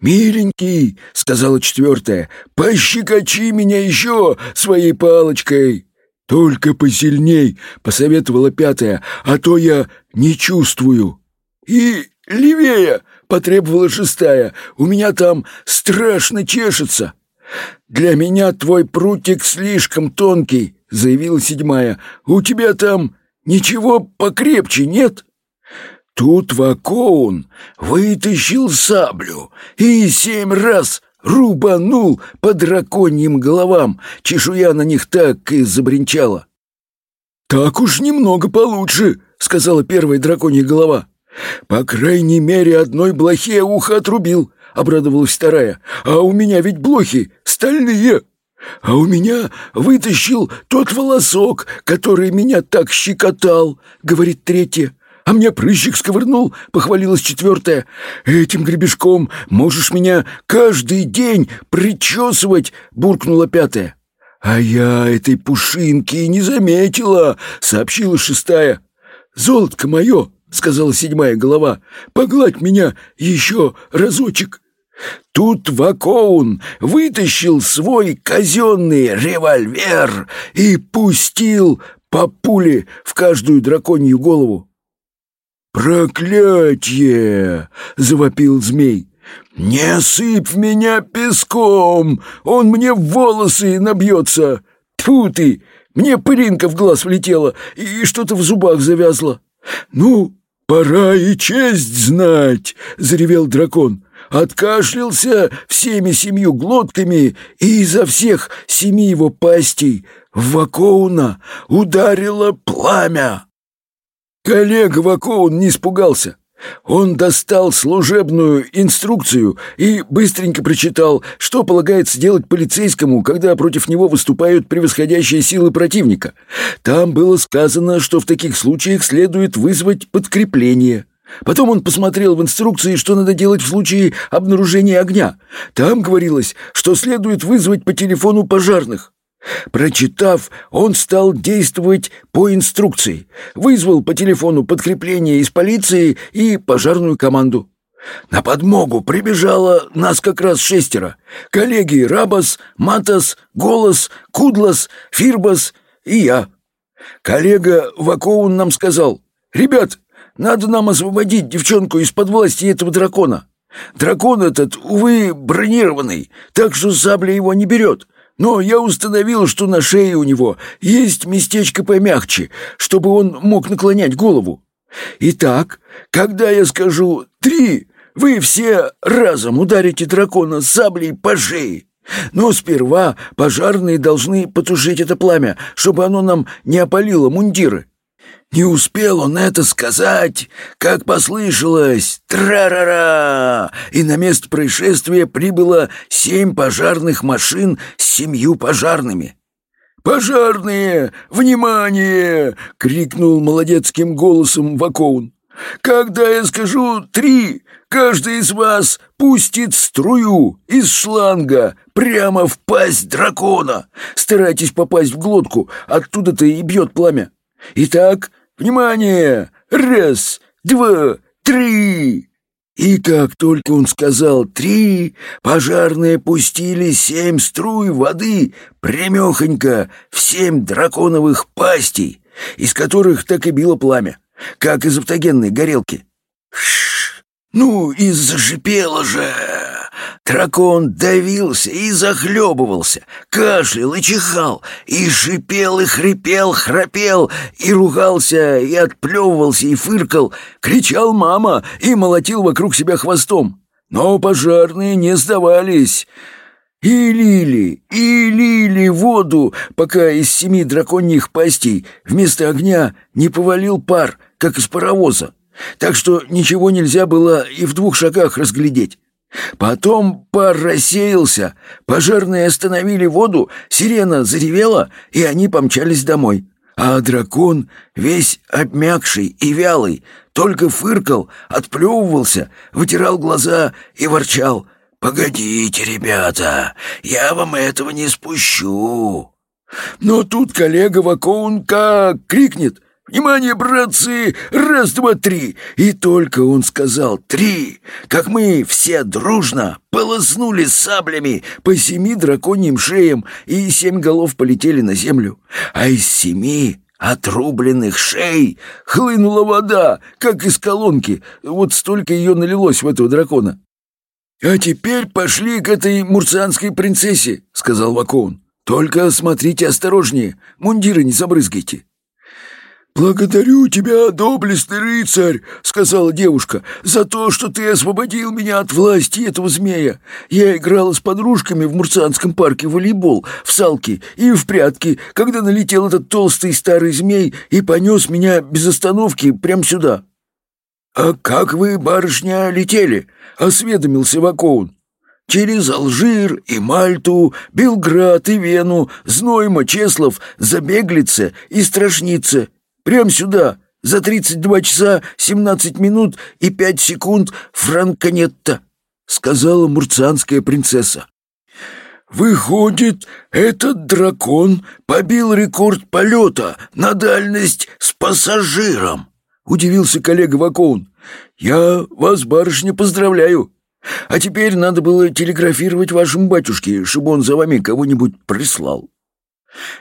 «Миленький», — сказала четвертая, — «пощекочи меня еще своей палочкой». «Только посильней», — посоветовала пятая, — «а то я не чувствую». «И левее», — потребовала шестая, — «у меня там страшно чешется». «Для меня твой прутик слишком тонкий», — заявила седьмая. «У тебя там ничего покрепче нет?» Тут Вакоун вытащил саблю и семь раз рубанул по драконьим головам. Чешуя на них так и забринчала. «Так уж немного получше», — сказала первая драконья голова. «По крайней мере, одной блохе ухо отрубил», — обрадовалась вторая. «А у меня ведь блохи стальные». «А у меня вытащил тот волосок, который меня так щекотал», — говорит третья. «А мне прыщик сковырнул», — похвалилась четвертая. «Этим гребешком можешь меня каждый день причесывать», — буркнула пятая. «А я этой пушинки не заметила», — сообщила шестая. «Золотко мое», — сказала седьмая голова, — «погладь меня еще разочек». Тут Вакоун вытащил свой казенный револьвер и пустил по пуле в каждую драконью голову. «Проклятье!» — завопил змей. «Не сыпь меня песком! Он мне в волосы набьется! Тьфу ты! Мне пылинка в глаз влетела и что-то в зубах завязла!» «Ну, пора и честь знать!» — заревел дракон откашлялся всеми семью глотками и изо всех семи его пастей в Вакоуна ударило пламя. Коллега Вакоун не испугался. Он достал служебную инструкцию и быстренько прочитал, что полагается делать полицейскому, когда против него выступают превосходящие силы противника. Там было сказано, что в таких случаях следует вызвать подкрепление. Потом он посмотрел в инструкции, что надо делать в случае обнаружения огня. Там говорилось, что следует вызвать по телефону пожарных. Прочитав, он стал действовать по инструкции. Вызвал по телефону подкрепление из полиции и пожарную команду. На подмогу прибежало нас как раз шестеро. Коллеги Рабас, Матас, Голос, Кудлас, Фирбас и я. Коллега Вакоун нам сказал, «Ребят, надо нам освободить девчонку из-под власти этого дракона. Дракон этот, увы, бронированный, так что сабля его не берет. Но я установил, что на шее у него есть местечко помягче, чтобы он мог наклонять голову. Итак, когда я скажу «три», вы все разом ударите дракона саблей по шее. Но сперва пожарные должны потушить это пламя, чтобы оно нам не опалило мундиры. Не успел он это сказать, как послышалось «тра-ра-ра!» и на место происшествия прибыло семь пожарных машин с семью пожарными. «Пожарные! Внимание!» — крикнул молодецким голосом Вакоун. «Когда я скажу «три», каждый из вас пустит струю из шланга прямо в пасть дракона. Старайтесь попасть в глотку, оттуда-то и бьет пламя. Итак, внимание! Раз, два, три!» И как только он сказал «три», пожарные пустили семь струй воды прямехонько в семь драконовых пастей, из которых так и било пламя, как из автогенной горелки. Шш! Ну и зашипело же! Дракон давился и захлебывался, кашлял и чихал, и шипел, и хрипел, храпел, и ругался, и отплевывался, и фыркал, кричал «мама» и молотил вокруг себя хвостом. Но пожарные не сдавались. И лили, и лили воду, пока из семи драконьих пастей вместо огня не повалил пар, как из паровоза. Так что ничего нельзя было и в двух шагах разглядеть. Потом пар рассеялся, пожарные остановили воду, сирена заревела, и они помчались домой. А дракон, весь обмякший и вялый, только фыркал, отплевывался, вытирал глаза и ворчал. «Погодите, ребята, я вам этого не спущу». Но тут коллега Вакоун как крикнет «Внимание, братцы! Раз, два, три!» И только он сказал «три», как мы все дружно полоснули саблями по семи драконьим шеям, и семь голов полетели на землю. А из семи отрубленных шей хлынула вода, как из колонки. Вот столько ее налилось в этого дракона. «А теперь пошли к этой мурцианской принцессе», — сказал Вакоун. «Только смотрите осторожнее, мундиры не забрызгайте». «Благодарю тебя, доблестный рыцарь», — сказала девушка, «за то, что ты освободил меня от власти этого змея. Я играла с подружками в Мурцианском парке в волейбол, в салки и в прятки, когда налетел этот толстый старый змей и понес меня без остановки прямо сюда». «А как вы, барышня, летели?» — осведомился Вакоун. «Через Алжир и Мальту, Белград и Вену, Знойма, Чеслов, Забеглице и Страшнице». Прямо сюда, за 32 часа 17 минут и 5 секунд Франконетта», — сказала мурцианская принцесса. «Выходит, этот дракон побил рекорд полета на дальность с пассажиром», — удивился коллега Вакоун. «Я вас, барышня, поздравляю. А теперь надо было телеграфировать вашему батюшке, чтобы он за вами кого-нибудь прислал».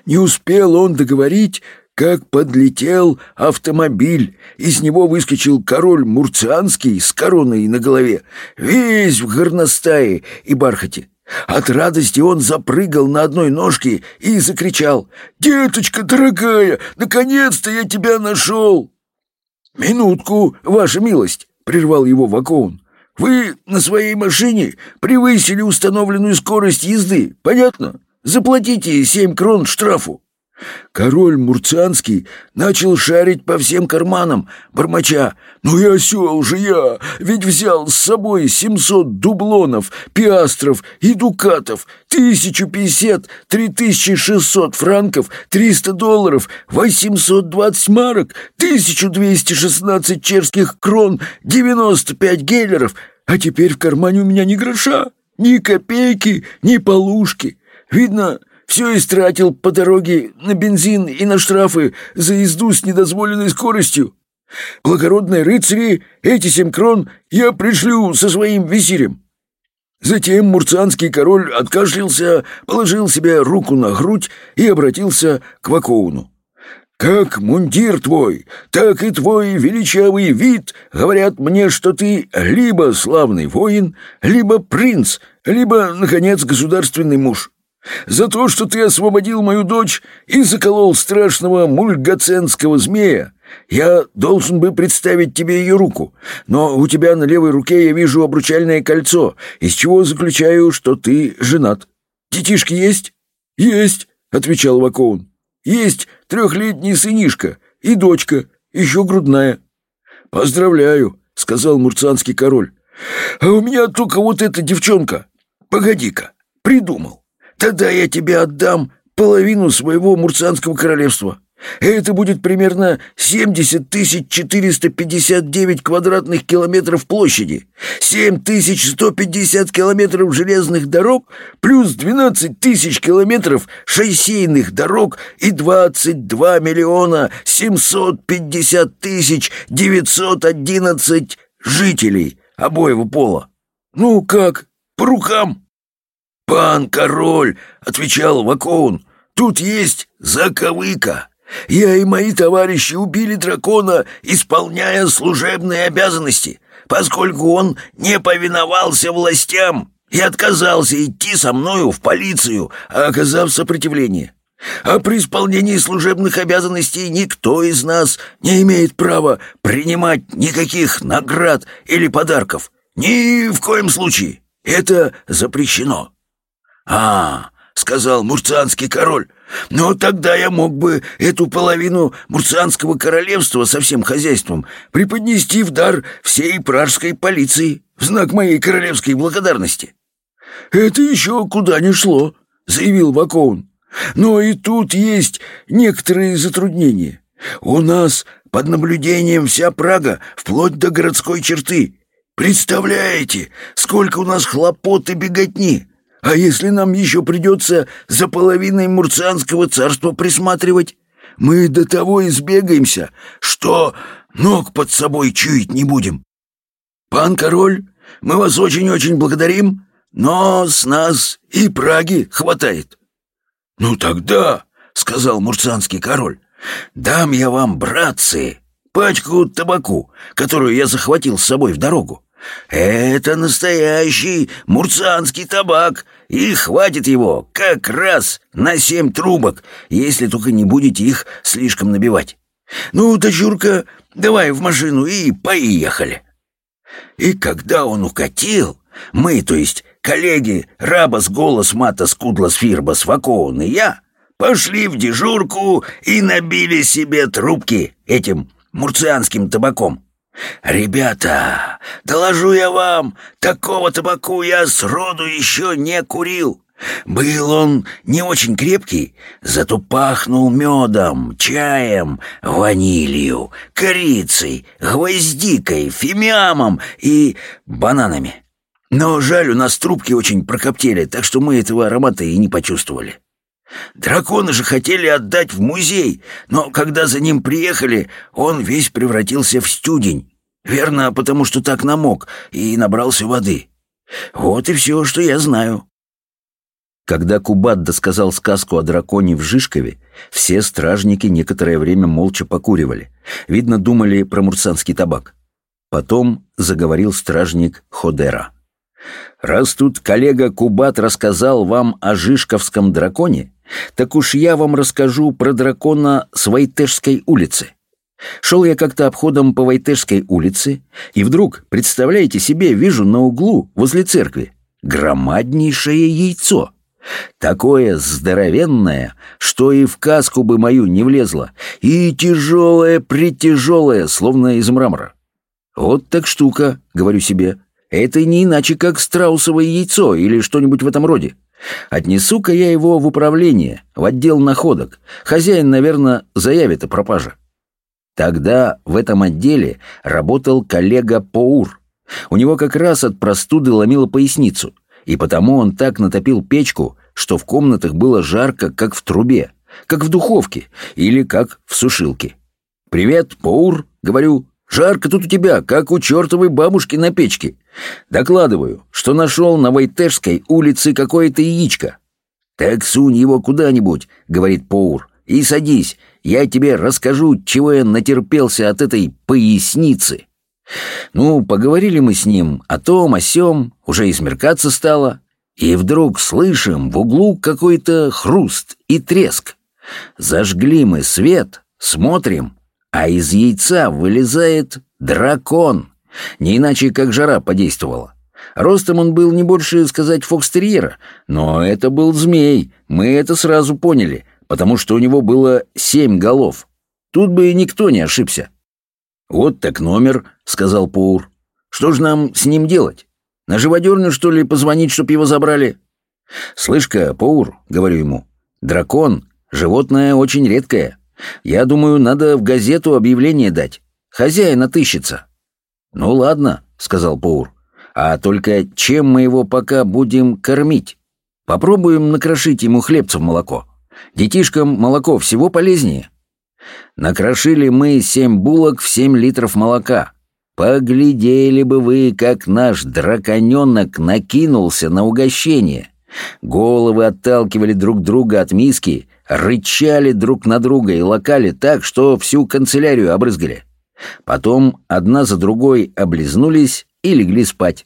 Не успел он договорить, как подлетел автомобиль. Из него выскочил король Мурцианский с короной на голове, весь в горностае и бархате. От радости он запрыгал на одной ножке и закричал «Деточка дорогая, наконец-то я тебя нашел!» «Минутку, ваша милость!» — прервал его Вакоун. «Вы на своей машине превысили установленную скорость езды, понятно? Заплатите семь крон штрафу». Король Мурцианский начал шарить по всем карманам, бормоча. «Ну и осел же я, ведь взял с собой семьсот дублонов, пиастров и дукатов, тысячу пятьдесят, три тысячи шестьсот франков, триста долларов, восемьсот двадцать марок, тысячу двести шестнадцать чешских крон, девяносто пять геллеров, а теперь в кармане у меня ни гроша, ни копейки, ни полушки. Видно, все истратил по дороге на бензин и на штрафы за езду с недозволенной скоростью. Благородные рыцари, эти семь крон я пришлю со своим визирем». Затем мурцанский король откашлялся, положил себе руку на грудь и обратился к Вакоуну. «Как мундир твой, так и твой величавый вид говорят мне, что ты либо славный воин, либо принц, либо, наконец, государственный муж. За то, что ты освободил мою дочь и заколол страшного мульгаценского змея, я должен бы представить тебе ее руку, но у тебя на левой руке я вижу обручальное кольцо, из чего заключаю, что ты женат. Детишки есть?» «Есть», — отвечал Вакоун. «Есть трехлетний сынишка и дочка, еще грудная». «Поздравляю», — сказал мурцанский король. «А у меня только вот эта девчонка. Погоди-ка, придумал. Тогда я тебе отдам половину своего Мурцанского королевства. Это будет примерно 70 459 квадратных километров площади, 7150 километров железных дорог, плюс 12 тысяч километров шоссейных дорог и 22 миллиона 750 тысяч 911 жителей обоего пола. Ну как, по рукам? «Пан король!» — отвечал Вакоун. «Тут есть заковыка. Я и мои товарищи убили дракона, исполняя служебные обязанности, поскольку он не повиновался властям и отказался идти со мною в полицию, оказав сопротивление. А при исполнении служебных обязанностей никто из нас не имеет права принимать никаких наград или подарков. Ни в коем случае. Это запрещено». «А, — сказал мурцианский король, — ну тогда я мог бы эту половину мурцианского королевства со всем хозяйством преподнести в дар всей пражской полиции в знак моей королевской благодарности». «Это еще куда ни шло», — заявил Вакоун. «Но и тут есть некоторые затруднения. У нас под наблюдением вся Прага, вплоть до городской черты. Представляете, сколько у нас хлопот и беготни!» А если нам еще придется за половиной Мурцианского царства присматривать? мы до того избегаемся, что ног под собой чуять не будем. Пан король, мы вас очень-очень благодарим, но с нас и Праги хватает». «Ну тогда», — сказал мурцанский король, — «дам я вам, братцы, пачку табаку, которую я захватил с собой в дорогу. Это настоящий мурцанский табак, и хватит его как раз на семь трубок, если только не будете их слишком набивать. Ну, дочурка, давай в машину и поехали. И когда он укатил, мы, то есть коллеги Рабас, Голос, Матас, Кудлас, Фирбас, Вакоун и я, пошли в дежурку и набили себе трубки этим мурцианским табаком. «Ребята, доложу я вам, такого табаку я сроду еще не курил. Был он не очень крепкий, зато пахнул медом, чаем, ванилью, корицей, гвоздикой, фимиамом и бананами. Но жаль, у нас трубки очень прокоптели, так что мы этого аромата и не почувствовали. Драконы же хотели отдать в музей, но когда за ним приехали, он весь превратился в студень. Верно, потому что так намок и набрался воды. Вот и все, что я знаю. Когда Кубат досказал сказку о драконе в Жишкове, все стражники некоторое время молча покуривали. Видно, думали про мурсанский табак. Потом заговорил стражник Ходера. «Раз тут коллега Кубат рассказал вам о Жишковском драконе, так уж я вам расскажу про дракона с Вайтежской улицы. Шел я как-то обходом по Вайтежской улице, и вдруг, представляете себе, вижу на углу, возле церкви, громаднейшее яйцо — Такое здоровенное, что и в каску бы мою не влезло, и тяжелое-притяжелое, словно из мрамора. Вот так штука, говорю себе. Это не иначе, как страусовое яйцо или что-нибудь в этом роде. Отнесу-ка я его в управление, в отдел находок. Хозяин, наверное, заявит о пропаже. Тогда в этом отделе работал коллега Поур. У него как раз от простуды ломило поясницу — и потому он так натопил печку, что в комнатах было жарко, как в трубе, как в духовке или как в сушилке. «Привет, Паур!» — говорю. «Жарко тут у тебя, как у чертовой бабушки на печке. Докладываю, что нашел на Вайтежской улице какое-то яичко». «Так сунь его куда-нибудь», — говорит Паур, — «и садись, я тебе расскажу, чего я натерпелся от этой поясницы». Ну, поговорили мы с ним о том, о сём, уже и смеркаться стало, и вдруг слышим в углу какой-то хруст и треск. Зажгли мы свет, смотрим, а из яйца вылезает дракон, не иначе как жара подействовала. Ростом он был не больше сказать фокстерьера, но это был змей, мы это сразу поняли, потому что у него было семь голов. Тут бы никто не ошибся. «Вот так номер», — сказал Паур. «Что же нам с ним делать? На живодерню, что ли, позвонить, чтоб его забрали?» «Слышь-ка, Паур», — говорю ему, — «дракон — животное очень редкое. Я думаю, надо в газету объявление дать. Хозяин отыщется». «Ну ладно», — сказал Паур. «А только чем мы его пока будем кормить? Попробуем накрошить ему хлебцев молоко. Детишкам молоко всего полезнее». Накрошили мы семь булок в семь литров молока. Поглядели бы вы, как наш драконенок накинулся на угощение. Головы отталкивали друг друга от миски, рычали друг на друга и локали так, что всю канцелярию обрызгали. Потом одна за другой облизнулись и легли спать.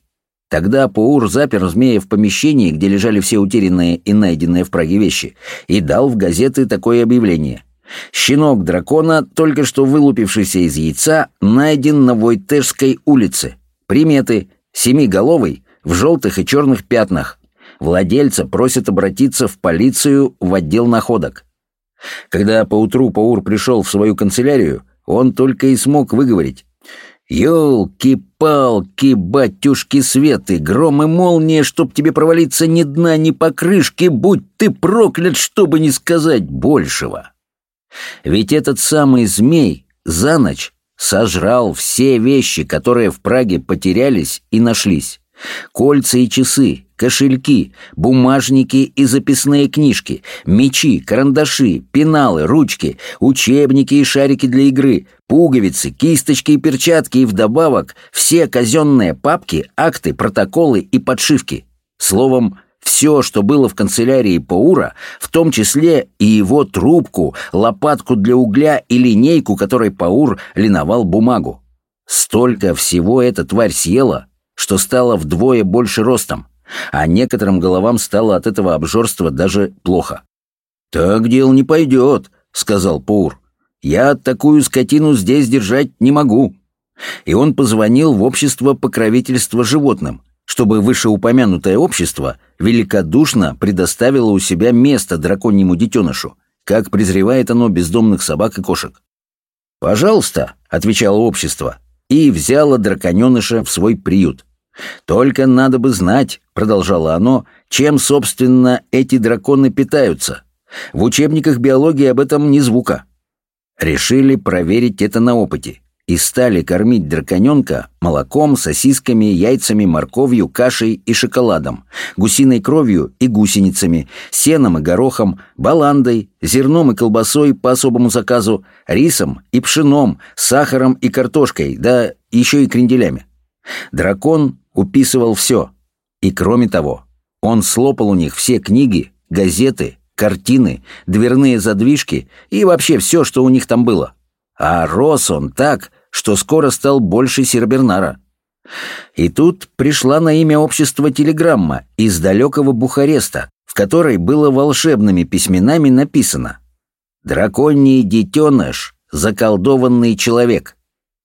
Тогда Паур запер змея в помещении, где лежали все утерянные и найденные в Праге вещи, и дал в газеты такое объявление — Щенок дракона, только что вылупившийся из яйца, найден на Войтежской улице. Приметы. Семиголовый, в желтых и черных пятнах. Владельца просят обратиться в полицию в отдел находок. Когда поутру Паур пришел в свою канцелярию, он только и смог выговорить. «Елки-палки, батюшки Светы, гром и молния, чтоб тебе провалиться ни дна, ни покрышки, будь ты проклят, чтобы не сказать большего!» Ведь этот самый змей за ночь сожрал все вещи, которые в Праге потерялись и нашлись. Кольца и часы, кошельки, бумажники и записные книжки, мечи, карандаши, пеналы, ручки, учебники и шарики для игры, пуговицы, кисточки и перчатки и вдобавок все казенные папки, акты, протоколы и подшивки. Словом, все, что было в канцелярии Паура, в том числе и его трубку, лопатку для угля и линейку, которой Паур линовал бумагу. Столько всего эта тварь съела, что стало вдвое больше ростом, а некоторым головам стало от этого обжорства даже плохо. «Так дело не пойдет», — сказал Паур. «Я такую скотину здесь держать не могу». И он позвонил в общество покровительства животным — чтобы вышеупомянутое общество великодушно предоставило у себя место драконьему детенышу, как презревает оно бездомных собак и кошек. «Пожалуйста», — отвечало общество, и взяло драконеныша в свой приют. «Только надо бы знать», — продолжало оно, — «чем, собственно, эти драконы питаются. В учебниках биологии об этом ни звука». Решили проверить это на опыте и стали кормить драконенка молоком, сосисками, яйцами, морковью, кашей и шоколадом, гусиной кровью и гусеницами, сеном и горохом, баландой, зерном и колбасой по особому заказу, рисом и пшеном, сахаром и картошкой, да еще и кренделями. Дракон уписывал все. И кроме того, он слопал у них все книги, газеты, картины, дверные задвижки и вообще все, что у них там было. А рос он так, что скоро стал больше Сербернара. И тут пришла на имя общества телеграмма из далекого Бухареста, в которой было волшебными письменами написано «Драконий детеныш, заколдованный человек».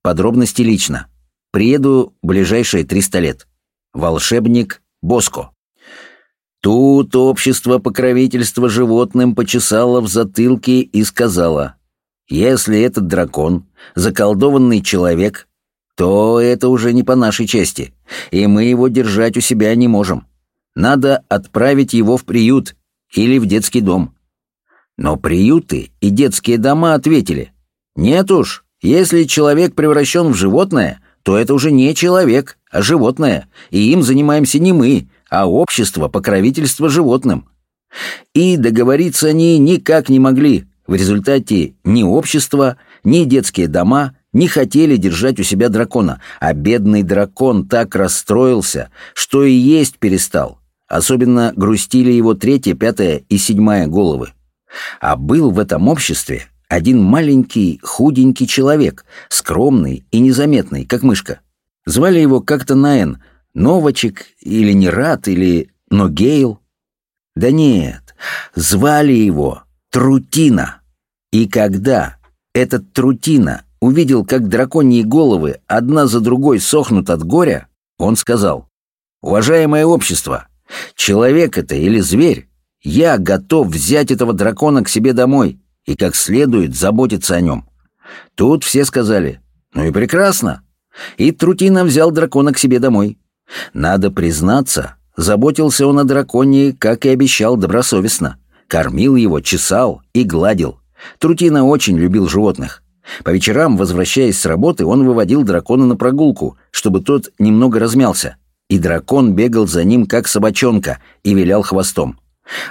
Подробности лично. Приеду ближайшие 300 лет. Волшебник Боско. Тут общество покровительства животным почесало в затылке и сказала если этот дракон — заколдованный человек, то это уже не по нашей части, и мы его держать у себя не можем. Надо отправить его в приют или в детский дом. Но приюты и детские дома ответили, нет уж, если человек превращен в животное, то это уже не человек, а животное, и им занимаемся не мы, а общество покровительства животным. И договориться они никак не могли, в результате ни общество, ни детские дома не хотели держать у себя дракона, а бедный дракон так расстроился, что и есть перестал. Особенно грустили его третья, пятая и седьмая головы. А был в этом обществе один маленький худенький человек, скромный и незаметный, как мышка. Звали его как-то на «Н», Новочек или Нерат или Ногейл. Да нет, звали его Трутина. И когда этот Трутина увидел, как драконьи головы одна за другой сохнут от горя, он сказал, «Уважаемое общество, человек это или зверь, я готов взять этого дракона к себе домой и как следует заботиться о нем». Тут все сказали, «Ну и прекрасно». И Трутина взял дракона к себе домой. Надо признаться, заботился он о драконе, как и обещал добросовестно кормил его, чесал и гладил. Трутина очень любил животных. По вечерам, возвращаясь с работы, он выводил дракона на прогулку, чтобы тот немного размялся. И дракон бегал за ним, как собачонка, и вилял хвостом.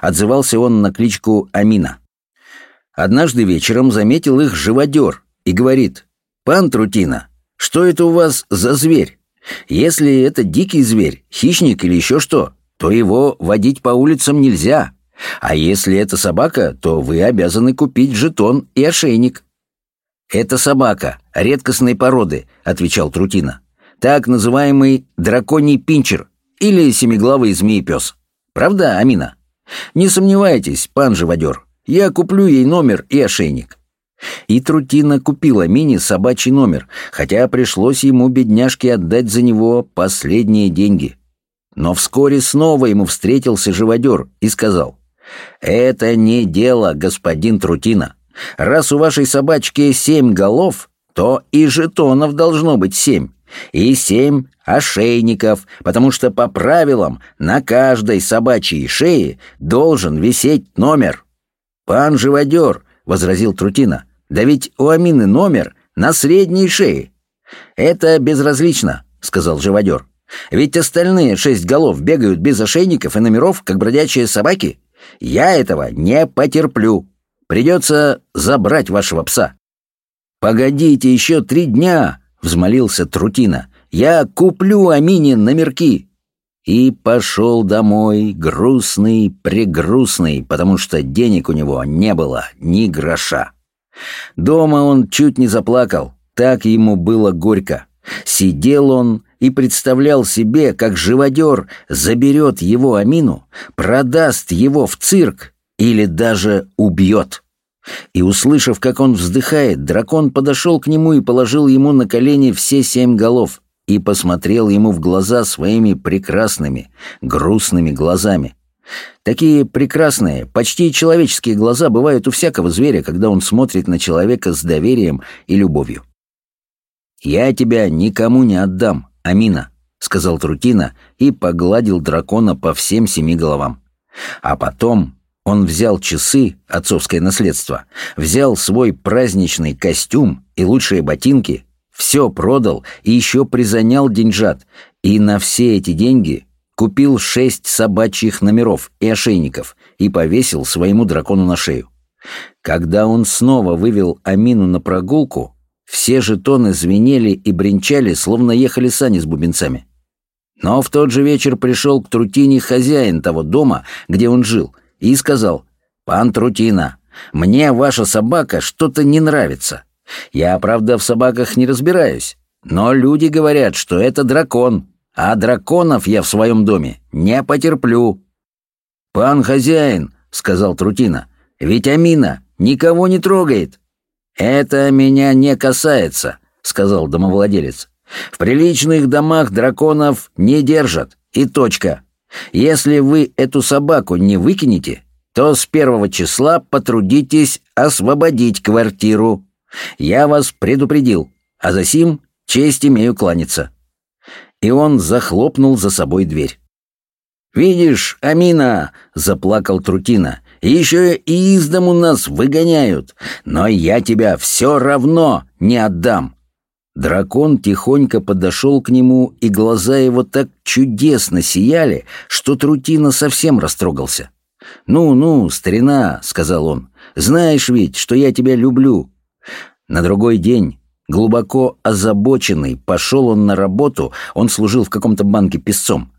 Отзывался он на кличку Амина. Однажды вечером заметил их живодер и говорит, «Пан Трутина, что это у вас за зверь? Если это дикий зверь, хищник или еще что, то его водить по улицам нельзя, а если это собака, то вы обязаны купить жетон и ошейник». «Это собака, редкостной породы», — отвечал Трутина. «Так называемый драконий пинчер или семиглавый змеепес. Правда, Амина? Не сомневайтесь, пан живодер, я куплю ей номер и ошейник». И Трутина купила Мини собачий номер, хотя пришлось ему, бедняжке, отдать за него последние деньги. Но вскоре снова ему встретился живодер и сказал — «Это не дело, господин Трутина. Раз у вашей собачки семь голов, то и жетонов должно быть семь. И семь ошейников, потому что по правилам на каждой собачьей шее должен висеть номер». «Пан живодер», — возразил Трутина, — «да ведь у Амины номер на средней шее». «Это безразлично», — сказал живодер. Ведь остальные шесть голов бегают без ошейников и номеров, как бродячие собаки. Я этого не потерплю. Придется забрать вашего пса». «Погодите еще три дня», — взмолился Трутина. «Я куплю Амине номерки». И пошел домой, грустный, пригрустный, потому что денег у него не было ни гроша. Дома он чуть не заплакал, так ему было горько. Сидел он и представлял себе, как живодер заберет его Амину, продаст его в цирк или даже убьет. И, услышав, как он вздыхает, дракон подошел к нему и положил ему на колени все семь голов и посмотрел ему в глаза своими прекрасными, грустными глазами. Такие прекрасные, почти человеческие глаза бывают у всякого зверя, когда он смотрит на человека с доверием и любовью. «Я тебя никому не отдам, Амина», — сказал Трутина и погладил дракона по всем семи головам. А потом он взял часы, отцовское наследство, взял свой праздничный костюм и лучшие ботинки, все продал и еще призанял деньжат, и на все эти деньги купил шесть собачьих номеров и ошейников и повесил своему дракону на шею. Когда он снова вывел Амину на прогулку, все жетоны звенели и бренчали, словно ехали сани с бубенцами. Но в тот же вечер пришел к Трутине хозяин того дома, где он жил, и сказал, «Пан Трутина, мне ваша собака что-то не нравится. Я, правда, в собаках не разбираюсь, но люди говорят, что это дракон, а драконов я в своем доме не потерплю». «Пан хозяин», — сказал Трутина, — «ведь Амина никого не трогает». «Это меня не касается», — сказал домовладелец. «В приличных домах драконов не держат, и точка. Если вы эту собаку не выкинете, то с первого числа потрудитесь освободить квартиру. Я вас предупредил, а за сим честь имею кланяться» и он захлопнул за собой дверь. «Видишь, Амина!» — заплакал Трутина. «Еще и из дому нас выгоняют, но я тебя все равно не отдам!» Дракон тихонько подошел к нему, и глаза его так чудесно сияли, что Трутина совсем растрогался. «Ну-ну, старина», — сказал он, — «знаешь ведь, что я тебя люблю». На другой день Глубоко озабоченный, пошел он на работу, он служил в каком-то банке песцом.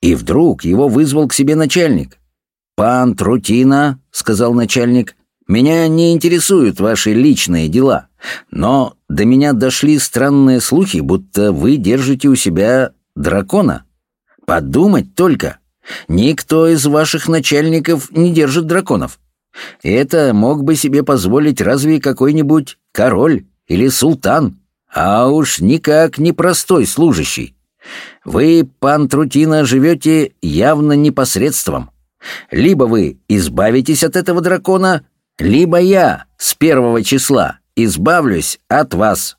И вдруг его вызвал к себе начальник. «Пан Трутина», — сказал начальник, — «меня не интересуют ваши личные дела, но до меня дошли странные слухи, будто вы держите у себя дракона. Подумать только, никто из ваших начальников не держит драконов. Это мог бы себе позволить разве какой-нибудь король или султан, а уж никак не простой служащий. Вы, пан Трутина, живете явно непосредством. Либо вы избавитесь от этого дракона, либо я с первого числа избавлюсь от вас.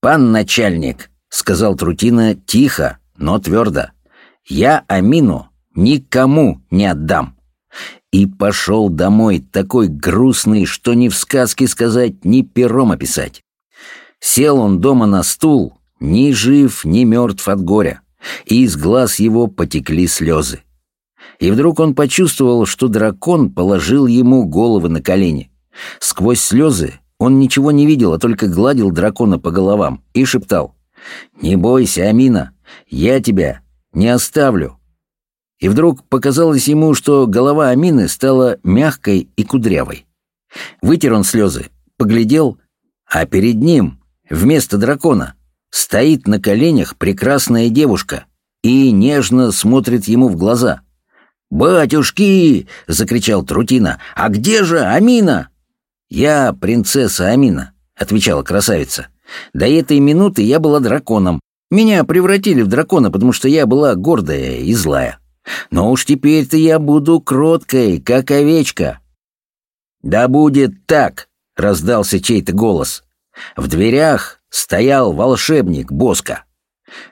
«Пан начальник», — сказал Трутина тихо, но твердо, — «я Амину никому не отдам». И пошел домой такой грустный, что ни в сказке сказать, ни пером описать. Сел он дома на стул, ни жив, ни мертв от горя, и из глаз его потекли слезы. И вдруг он почувствовал, что дракон положил ему головы на колени. Сквозь слезы он ничего не видел, а только гладил дракона по головам и шептал «Не бойся, Амина, я тебя не оставлю, и вдруг показалось ему, что голова Амины стала мягкой и кудрявой. Вытер он слезы, поглядел, а перед ним, вместо дракона, стоит на коленях прекрасная девушка и нежно смотрит ему в глаза. «Батюшки!» — закричал Трутина. «А где же Амина?» «Я принцесса Амина», — отвечала красавица. «До этой минуты я была драконом. Меня превратили в дракона, потому что я была гордая и злая. Но уж теперь-то я буду кроткой, как овечка». «Да будет так!» — раздался чей-то голос. В дверях стоял волшебник Боска.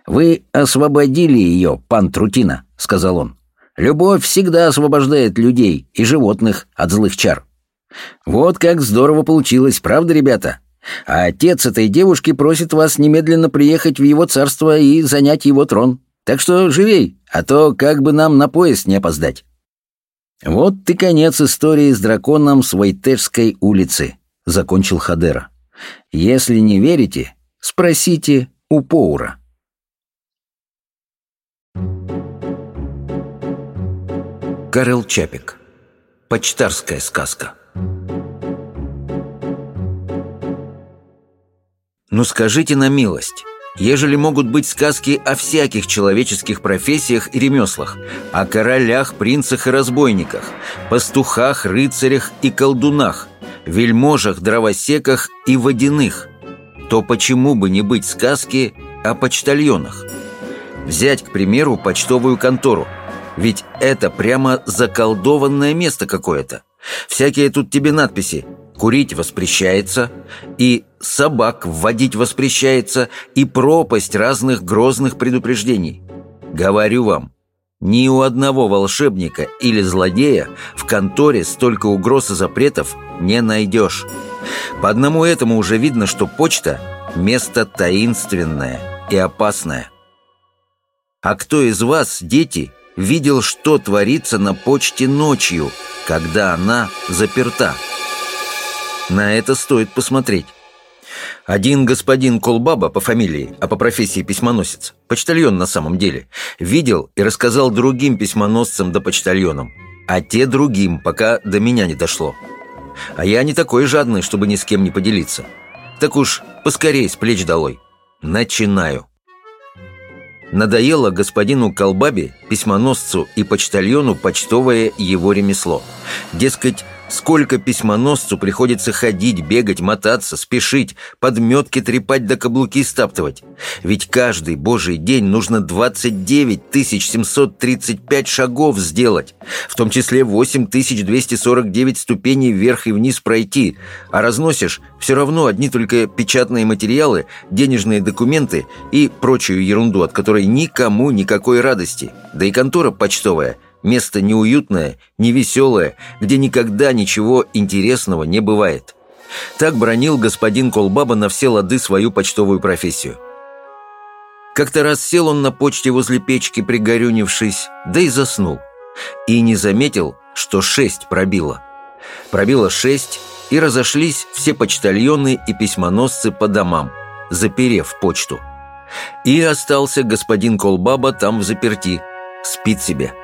«Вы освободили ее, пан Трутина», — сказал он. «Любовь всегда освобождает людей и животных от злых чар». «Вот как здорово получилось, правда, ребята? А отец этой девушки просит вас немедленно приехать в его царство и занять его трон. Так что живей, а то как бы нам на поезд не опоздать. Вот ты конец истории с драконом с Вайтежской улицы, закончил Хадера. Если не верите, спросите у Поура. Карел Чапик. Почтарская сказка. Ну скажите на милость, ежели могут быть сказки о всяких человеческих профессиях и ремеслах, о королях, принцах и разбойниках, пастухах, рыцарях и колдунах, вельможах, дровосеках и водяных, то почему бы не быть сказки о почтальонах? Взять, к примеру, почтовую контору. Ведь это прямо заколдованное место какое-то. Всякие тут тебе надписи курить воспрещается, и собак вводить воспрещается, и пропасть разных грозных предупреждений. Говорю вам, ни у одного волшебника или злодея в конторе столько угроз и запретов не найдешь. По одному этому уже видно, что почта – место таинственное и опасное. А кто из вас, дети, видел, что творится на почте ночью, когда она заперта? На это стоит посмотреть. Один господин Колбаба по фамилии, а по профессии письмоносец, почтальон на самом деле, видел и рассказал другим письмоносцам да почтальонам, а те другим, пока до меня не дошло. А я не такой жадный, чтобы ни с кем не поделиться. Так уж поскорей с плеч долой. Начинаю. Надоело господину Колбабе, письмоносцу и почтальону почтовое его ремесло. Дескать, Сколько письмоносцу приходится ходить, бегать, мотаться, спешить, подметки трепать да каблуки стаптывать. Ведь каждый божий день нужно 29 735 шагов сделать, в том числе 8249 ступеней вверх и вниз пройти, а разносишь все равно одни только печатные материалы, денежные документы и прочую ерунду, от которой никому никакой радости. Да и контора почтовая – Место неуютное, невеселое, где никогда ничего интересного не бывает. Так бронил господин Колбаба на все лады свою почтовую профессию. Как-то раз сел он на почте возле печки, пригорюнившись, да и заснул. И не заметил, что шесть пробило. Пробило шесть, и разошлись все почтальоны и письмоносцы по домам, заперев почту. И остался господин Колбаба там в заперти, спит себе.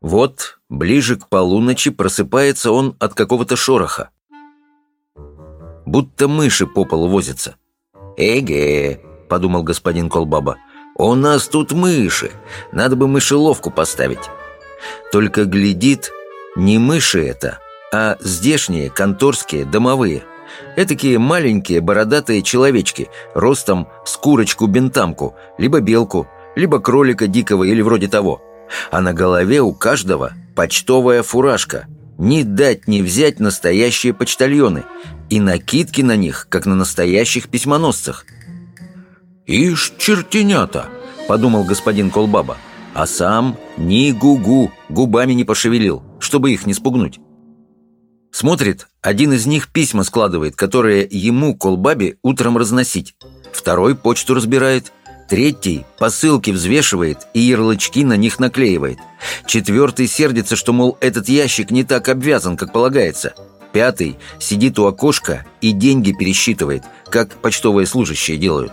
Вот, ближе к полуночи просыпается он от какого-то шороха. Будто мыши по полу возятся. «Эге», — подумал господин Колбаба, — «у нас тут мыши, надо бы мышеловку поставить». Только глядит, не мыши это, а здешние, конторские, домовые. Этакие маленькие бородатые человечки, ростом с курочку-бентамку, либо белку, либо кролика дикого или вроде того — а на голове у каждого почтовая фуражка. Ни дать, ни взять настоящие почтальоны. И накидки на них, как на настоящих письмоносцах. «Ишь, чертенята!» – подумал господин Колбаба. А сам ни гугу губами не пошевелил, чтобы их не спугнуть. Смотрит, один из них письма складывает, которые ему, Колбабе, утром разносить. Второй почту разбирает – Третий посылки взвешивает и ярлычки на них наклеивает. Четвертый сердится, что, мол, этот ящик не так обвязан, как полагается. Пятый сидит у окошка и деньги пересчитывает, как почтовые служащие делают.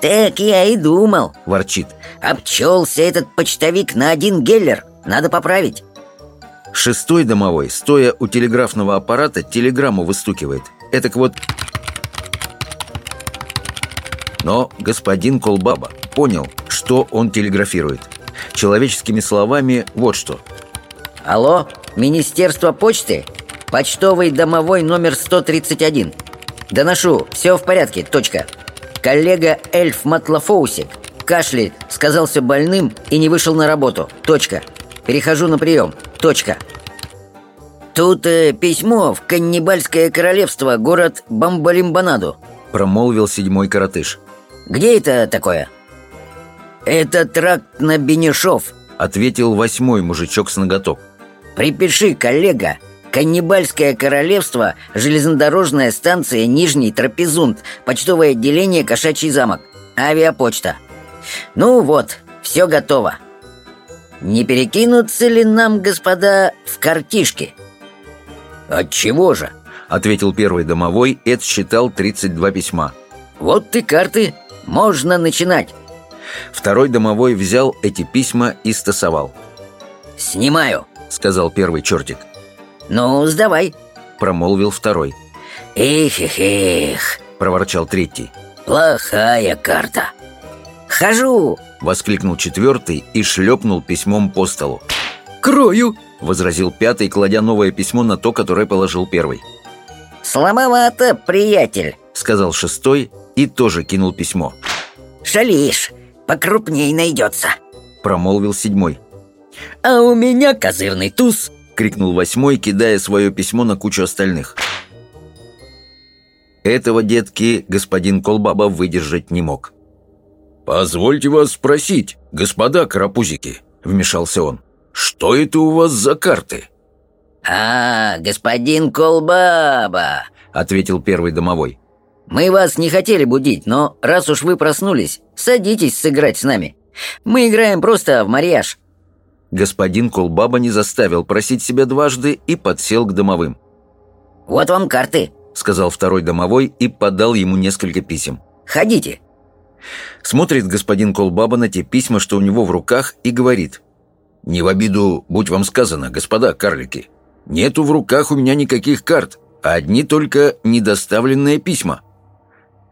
«Так я и думал», – ворчит. «Обчелся этот почтовик на один геллер. Надо поправить». Шестой домовой, стоя у телеграфного аппарата, телеграмму выстукивает. Этак вот но господин Колбаба понял, что он телеграфирует. Человеческими словами вот что. Алло, Министерство почты? Почтовый домовой номер 131. Доношу, все в порядке, точка. Коллега Эльф Матлафоусик кашляет, сказался больным и не вышел на работу, точка. Перехожу на прием, точка. Тут э, письмо в Каннибальское королевство, город Бамбалимбанаду. Промолвил седьмой коротыш. Где это такое?» «Это тракт на Бенешов», — ответил восьмой мужичок с ноготок. «Припиши, коллега, Каннибальское королевство, железнодорожная станция Нижний Трапезунд, почтовое отделение Кошачий замок, авиапочта. Ну вот, все готово. Не перекинутся ли нам, господа, в картишки? Отчего же? Ответил первый домовой и отсчитал 32 письма. Вот ты карты, можно начинать. Второй домовой взял эти письма и стасовал. «Снимаю», — сказал первый чертик. «Ну, сдавай», — промолвил второй. «Эх-эх-эх», — проворчал третий. «Плохая карта». «Хожу!» — воскликнул четвертый и шлепнул письмом по столу. «Крою!» — возразил пятый, кладя новое письмо на то, которое положил первый. «Слабовато, приятель», — сказал шестой и тоже кинул письмо. «Шалишь, покрупней найдется», — промолвил седьмой. «А у меня козырный туз!» — крикнул восьмой, кидая свое письмо на кучу остальных. Этого, детки, господин Колбаба выдержать не мог. «Позвольте вас спросить, господа карапузики», — вмешался он. «Что это у вас за карты?» «А, господин Колбаба», — ответил первый домовой. «Мы вас не хотели будить, но раз уж вы проснулись, садитесь сыграть с нами. Мы играем просто в марьяж». Господин Колбаба не заставил просить себя дважды и подсел к домовым. «Вот вам карты», — сказал второй домовой и подал ему несколько писем. «Ходите». Смотрит господин Колбаба на те письма, что у него в руках, и говорит. «Не в обиду, будь вам сказано, господа карлики. Нету в руках у меня никаких карт, а одни только недоставленные письма».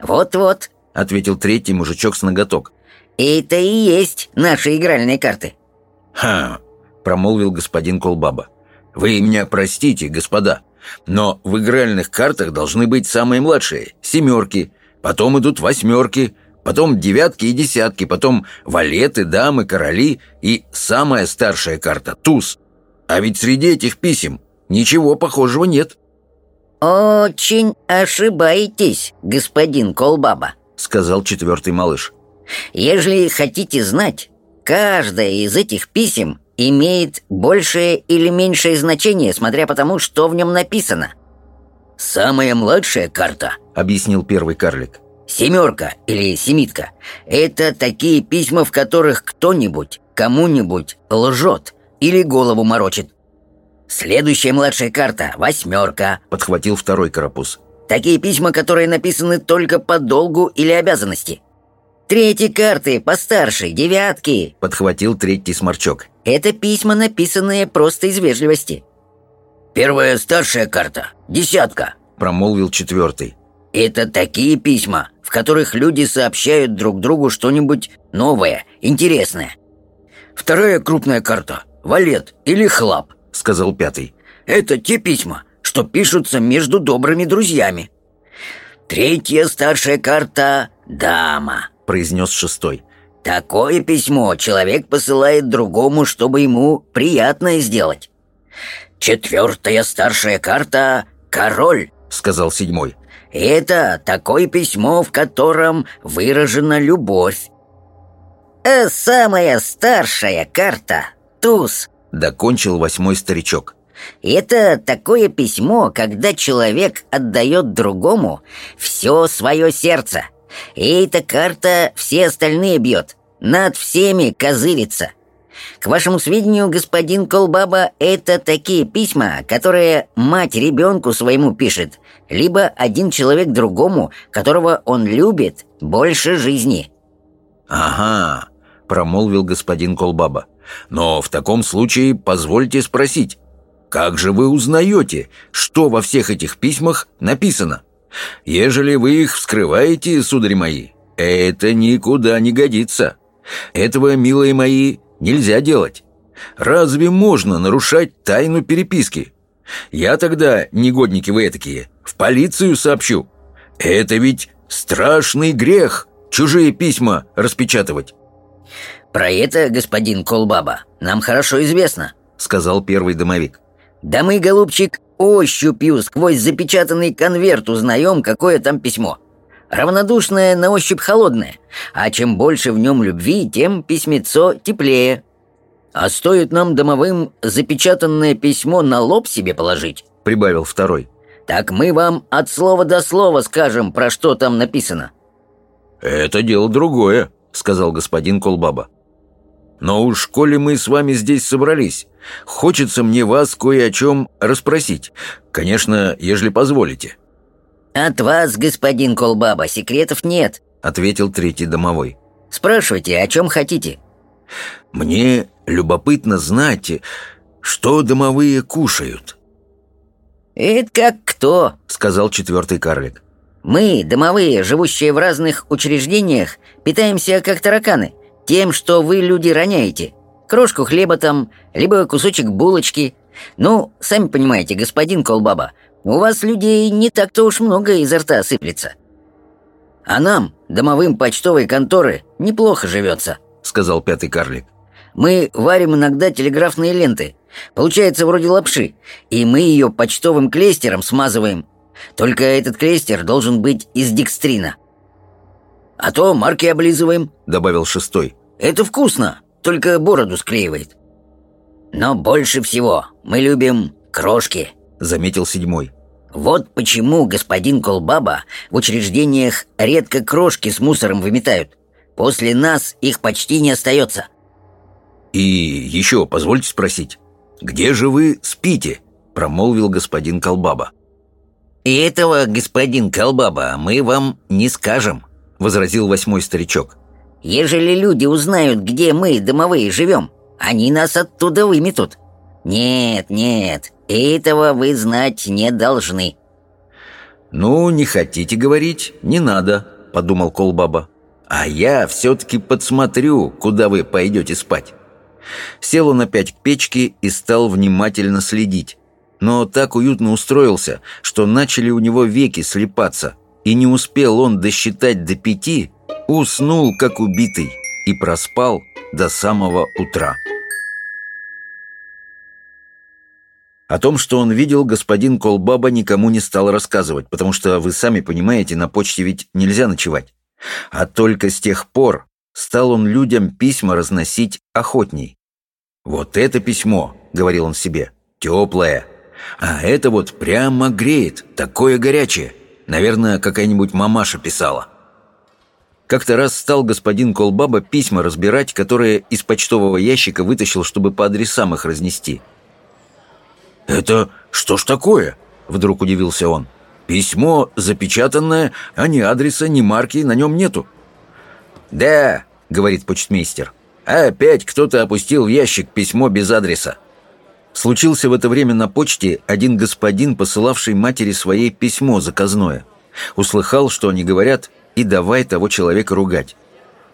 «Вот-вот», — ответил третий мужичок с ноготок. «Это и есть наши игральные карты». «Ха!» — промолвил господин Колбаба. «Вы меня простите, господа, но в игральных картах должны быть самые младшие — семерки, потом идут восьмерки, потом девятки и десятки, потом валеты, дамы, короли и самая старшая карта — туз. А ведь среди этих писем ничего похожего нет». «Очень ошибаетесь, господин Колбаба», — сказал четвертый малыш. «Ежели хотите знать, каждое из этих писем имеет большее или меньшее значение, смотря по тому, что в нем написано». «Самая младшая карта», — объяснил первый карлик. «Семерка или семитка — это такие письма, в которых кто-нибудь кому-нибудь лжет или голову морочит. Следующая младшая карта — восьмерка», — подхватил второй карапуз. «Такие письма, которые написаны только по долгу или обязанности». «Третьи карты, постарше, девятки», — подхватил третий сморчок. «Это письма, написанные просто из вежливости». «Первая старшая карта, десятка», — промолвил четвертый. «Это такие письма, в которых люди сообщают друг другу что-нибудь новое, интересное». «Вторая крупная карта, валет или хлап», — сказал пятый. «Это те письма, что пишутся между добрыми друзьями». «Третья старшая карта — дама», — произнес шестой. «Такое письмо человек посылает другому, чтобы ему приятное сделать». «Четвертая старшая карта — король», — сказал седьмой. «Это такое письмо, в котором выражена любовь». «А самая старшая карта — туз», — докончил восьмой старичок. Это такое письмо, когда человек отдает другому все свое сердце. И эта карта все остальные бьет, над всеми козырится. К вашему сведению, господин Колбаба, это такие письма, которые мать ребенку своему пишет, либо один человек другому, которого он любит больше жизни. «Ага», — промолвил господин Колбаба. «Но в таком случае позвольте спросить, как же вы узнаете, что во всех этих письмах написано? Ежели вы их вскрываете, сударь мои, это никуда не годится. Этого, милые мои, нельзя делать. Разве можно нарушать тайну переписки? Я тогда, негодники вы этакие, в полицию сообщу. Это ведь страшный грех чужие письма распечатывать. «Про это, господин Колбаба, нам хорошо известно», — сказал первый домовик. «Да мы, голубчик, ощупью сквозь запечатанный конверт узнаем, какое там письмо. Равнодушное на ощупь холодное, а чем больше в нем любви, тем письмецо теплее. А стоит нам домовым запечатанное письмо на лоб себе положить, — прибавил второй. Так мы вам от слова до слова скажем, про что там написано. «Это дело другое», — сказал господин Колбаба. «Но уж коли мы с вами здесь собрались, хочется мне вас кое о чем расспросить. Конечно, ежели позволите». «От вас, господин Колбаба, секретов нет», — ответил третий домовой. «Спрашивайте, о чем хотите». «Мне любопытно знать, что домовые кушают». «Это как кто?» — сказал четвертый карлик. «Мы, домовые, живущие в разных учреждениях, питаемся как тараканы, тем, что вы, люди, роняете. Крошку хлеба там, либо кусочек булочки. Ну, сами понимаете, господин Колбаба, у вас людей не так-то уж много изо рта сыплется. А нам, домовым почтовой конторы, неплохо живется», — сказал пятый карлик. «Мы варим иногда телеграфные ленты, Получается вроде лапши, и мы ее почтовым клейстером смазываем. Только этот клейстер должен быть из декстрина. А то марки облизываем, добавил шестой. Это вкусно, только бороду склеивает. Но больше всего мы любим крошки, заметил седьмой. Вот почему господин Колбаба в учреждениях редко крошки с мусором выметают. После нас их почти не остается. И еще позвольте спросить, «Где же вы спите?» — промолвил господин Колбаба. «И этого, господин Колбаба, мы вам не скажем», — возразил восьмой старичок. «Ежели люди узнают, где мы, домовые, живем, они нас оттуда выметут. Нет, нет, этого вы знать не должны». «Ну, не хотите говорить, не надо», — подумал Колбаба. «А я все-таки подсмотрю, куда вы пойдете спать». Сел он опять к печке и стал внимательно следить. Но так уютно устроился, что начали у него веки слепаться, и не успел он досчитать до пяти, уснул как убитый и проспал до самого утра. О том, что он видел, господин Колбаба никому не стал рассказывать, потому что, вы сами понимаете, на почте ведь нельзя ночевать. А только с тех пор стал он людям письма разносить охотней. «Вот это письмо», — говорил он себе, — «теплое. А это вот прямо греет, такое горячее. Наверное, какая-нибудь мамаша писала». Как-то раз стал господин Колбаба письма разбирать, которые из почтового ящика вытащил, чтобы по адресам их разнести. «Это что ж такое?» — вдруг удивился он. «Письмо запечатанное, а ни адреса, ни марки на нем нету». «Да», — говорит почтмейстер, — Опять кто-то опустил в ящик письмо без адреса. Случился в это время на почте один господин, посылавший матери своей письмо заказное. Услыхал, что они говорят, и давай того человека ругать.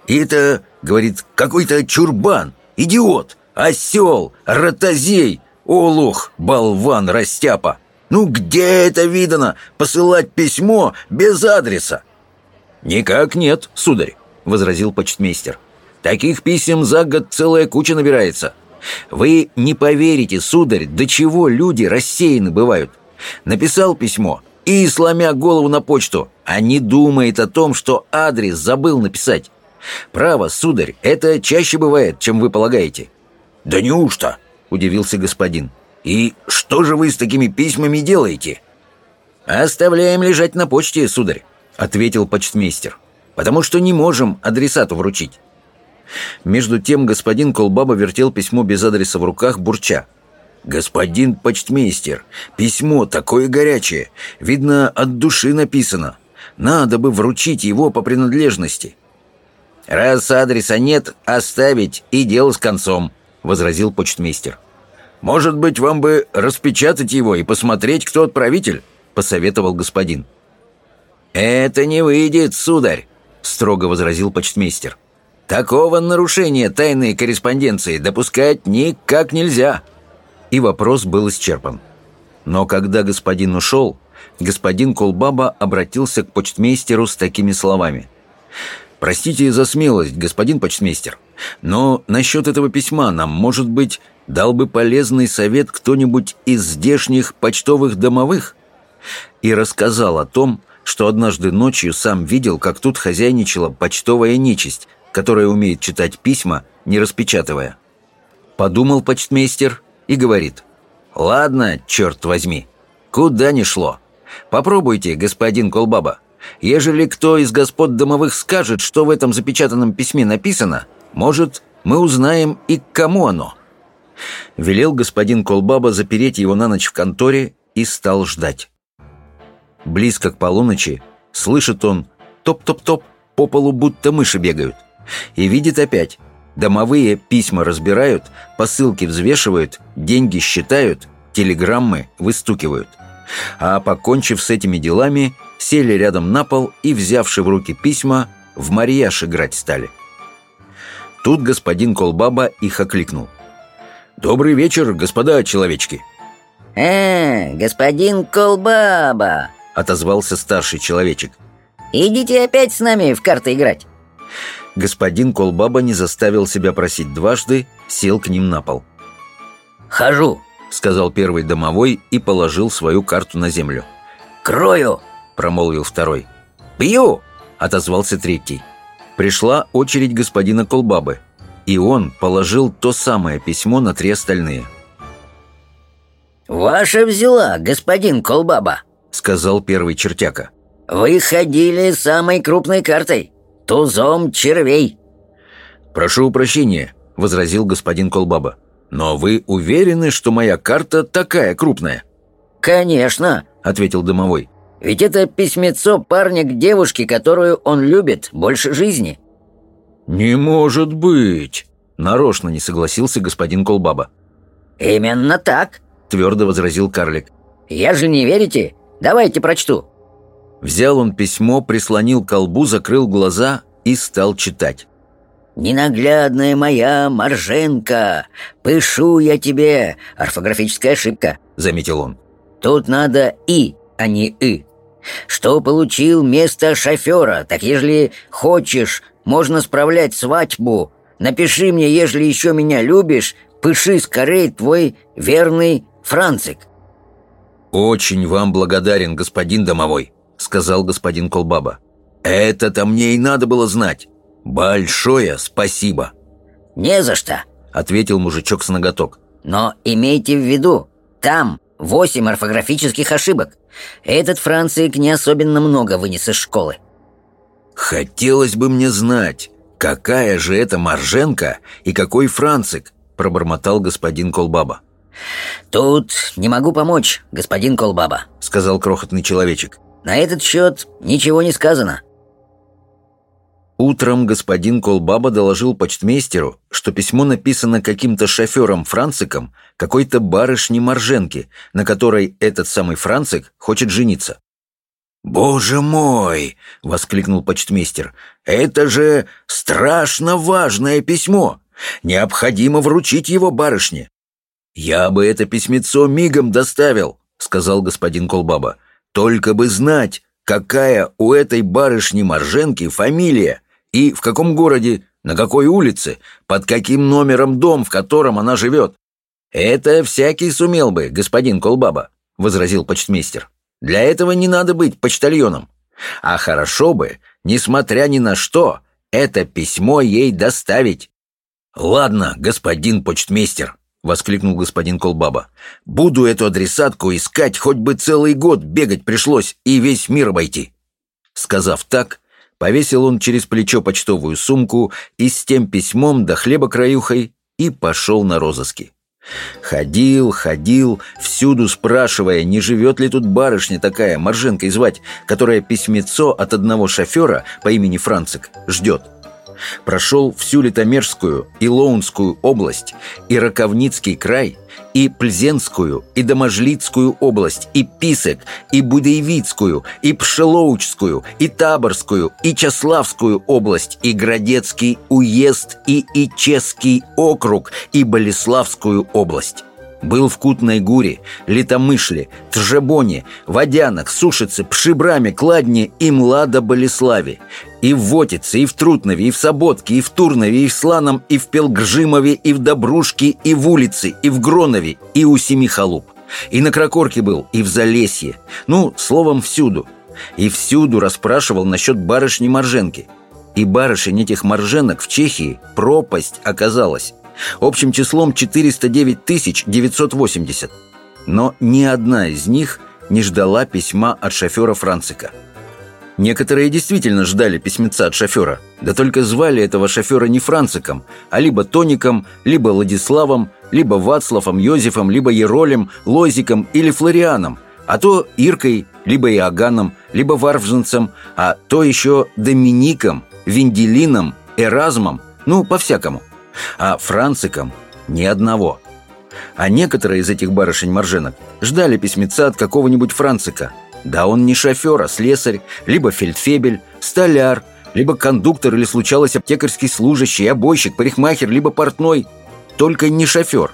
И это, говорит, какой-то чурбан, идиот, осел, ротозей, олух, болван, растяпа. Ну где это видано, посылать письмо без адреса? «Никак нет, сударь», — возразил почтмейстер. Таких писем за год целая куча набирается. Вы не поверите, сударь, до чего люди рассеяны бывают. Написал письмо и, сломя голову на почту, а не думает о том, что адрес забыл написать. Право, сударь, это чаще бывает, чем вы полагаете. «Да неужто?» – удивился господин. «И что же вы с такими письмами делаете?» «Оставляем лежать на почте, сударь», – ответил почтмейстер. «Потому что не можем адресату вручить. Между тем господин Колбаба вертел письмо без адреса в руках, бурча. «Господин почтмейстер, письмо такое горячее, видно, от души написано. Надо бы вручить его по принадлежности». «Раз адреса нет, оставить и дело с концом», — возразил почтмейстер. «Может быть, вам бы распечатать его и посмотреть, кто отправитель?» — посоветовал господин. «Это не выйдет, сударь», — строго возразил почтмейстер. Такого нарушения тайной корреспонденции допускать никак нельзя. И вопрос был исчерпан. Но когда господин ушел, господин Колбаба обратился к почтмейстеру с такими словами. «Простите за смелость, господин почтмейстер, но насчет этого письма нам, может быть, дал бы полезный совет кто-нибудь из здешних почтовых домовых?» И рассказал о том, что однажды ночью сам видел, как тут хозяйничала почтовая нечисть, которая умеет читать письма, не распечатывая. Подумал почтмейстер и говорит, «Ладно, черт возьми, куда ни шло. Попробуйте, господин Колбаба. Ежели кто из господ домовых скажет, что в этом запечатанном письме написано, может, мы узнаем и к кому оно». Велел господин Колбаба запереть его на ночь в конторе и стал ждать. Близко к полуночи слышит он топ-топ-топ, по полу будто мыши бегают. И видит опять. Домовые письма разбирают, посылки взвешивают, деньги считают, телеграммы выстукивают. А покончив с этими делами, сели рядом на пол и, взявши в руки письма, в марияж играть стали. Тут господин Колбаба их окликнул. «Добрый вечер, господа человечки!» «А, господин Колбаба!» — отозвался старший человечек. «Идите опять с нами в карты играть!» Господин Колбаба не заставил себя просить дважды, сел к ним на пол. «Хожу!» — сказал первый домовой и положил свою карту на землю. «Крою!» — промолвил второй. «Бью!» — отозвался третий. Пришла очередь господина Колбабы, и он положил то самое письмо на три остальные. «Ваша взяла, господин Колбаба», — сказал первый чертяка. «Вы ходили самой крупной картой, тузом червей». «Прошу прощения», — возразил господин Колбаба. «Но вы уверены, что моя карта такая крупная?» «Конечно», — ответил домовой. «Ведь это письмецо парня к девушке, которую он любит больше жизни». «Не может быть!» — нарочно не согласился господин Колбаба. «Именно так», — твердо возразил карлик. «Я же не верите? Давайте прочту». Взял он письмо, прислонил колбу, закрыл глаза и стал читать. «Ненаглядная моя Марженка, пышу я тебе!» Орфографическая ошибка, заметил он. «Тут надо «и», а не «и». Что получил место шофера, так ежели хочешь, можно справлять свадьбу. Напиши мне, ежели еще меня любишь, пыши скорей твой верный Францик». «Очень вам благодарен, господин домовой», — сказал господин Колбаба. «Это-то мне и надо было знать. «Большое спасибо!» «Не за что!» — ответил мужичок с ноготок. «Но имейте в виду, там восемь орфографических ошибок. Этот Францик не особенно много вынес из школы». «Хотелось бы мне знать, какая же это Марженка и какой Францик?» — пробормотал господин Колбаба. «Тут не могу помочь, господин Колбаба», — сказал крохотный человечек. «На этот счет ничего не сказано. Утром господин Колбаба доложил почтмейстеру, что письмо написано каким-то шофером Франциком какой-то барышни Марженки, на которой этот самый Францик хочет жениться. «Боже мой!» — воскликнул почтмейстер. «Это же страшно важное письмо! Необходимо вручить его барышне!» «Я бы это письмецо мигом доставил», — сказал господин Колбаба. «Только бы знать, какая у этой барышни Марженки фамилия, и в каком городе, на какой улице, под каким номером дом, в котором она живет. Это всякий сумел бы, господин Колбаба, возразил почтмейстер. Для этого не надо быть почтальоном. А хорошо бы, несмотря ни на что, это письмо ей доставить. «Ладно, господин почтмейстер», — воскликнул господин Колбаба. «Буду эту адресатку искать, хоть бы целый год бегать пришлось и весь мир обойти». Сказав так, Повесил он через плечо почтовую сумку и с тем письмом до хлеба краюхой и пошел на розыски. Ходил, ходил, всюду спрашивая, не живет ли тут барышня такая, Марженкой звать, которая письмецо от одного шофера по имени Францик ждет. Прошел всю Литомерскую и Лоунскую область, и Раковницкий край, и Пльзенскую, и Доможлицкую область, и Писек, и Будеевицкую, и Пшелоучскую, и Таборскую, и Чаславскую область, и Градецкий уезд, и Ичесский округ, и Болеславскую область. Был в Кутной Гуре, Литомышле, Тжебоне, Водянах, Сушице, Пшибраме, Кладне и Млада-Болеславе. И в Вотице, и в Трутнове, и в Соботке, и в Турнове, и в Сланом, и в Пелгжимове, и в Добрушке, и в Улице, и в Гронове, и у Семи Халуп. И на Кракорке был, и в Залесье. Ну, словом, всюду. И всюду расспрашивал насчет барышни Марженки. И барышень этих марженок в Чехии пропасть оказалась общим числом 409 980. Но ни одна из них не ждала письма от шофера Францика. Некоторые действительно ждали письмеца от шофера. Да только звали этого шофера не Франциком, а либо Тоником, либо Владиславом, либо Вацлавом, Йозефом, либо Еролем, Лозиком или Флорианом, а то Иркой, либо Иоганном, либо Варвженцем, а то еще Домиником, Венделином, Эразмом, ну, по-всякому. А Франциком ни одного. А некоторые из этих барышень-марженок ждали письмеца от какого-нибудь Францика – да он не шофер, а слесарь, либо фельдфебель, столяр, либо кондуктор или случалось аптекарский служащий, обойщик, парикмахер, либо портной. Только не шофер.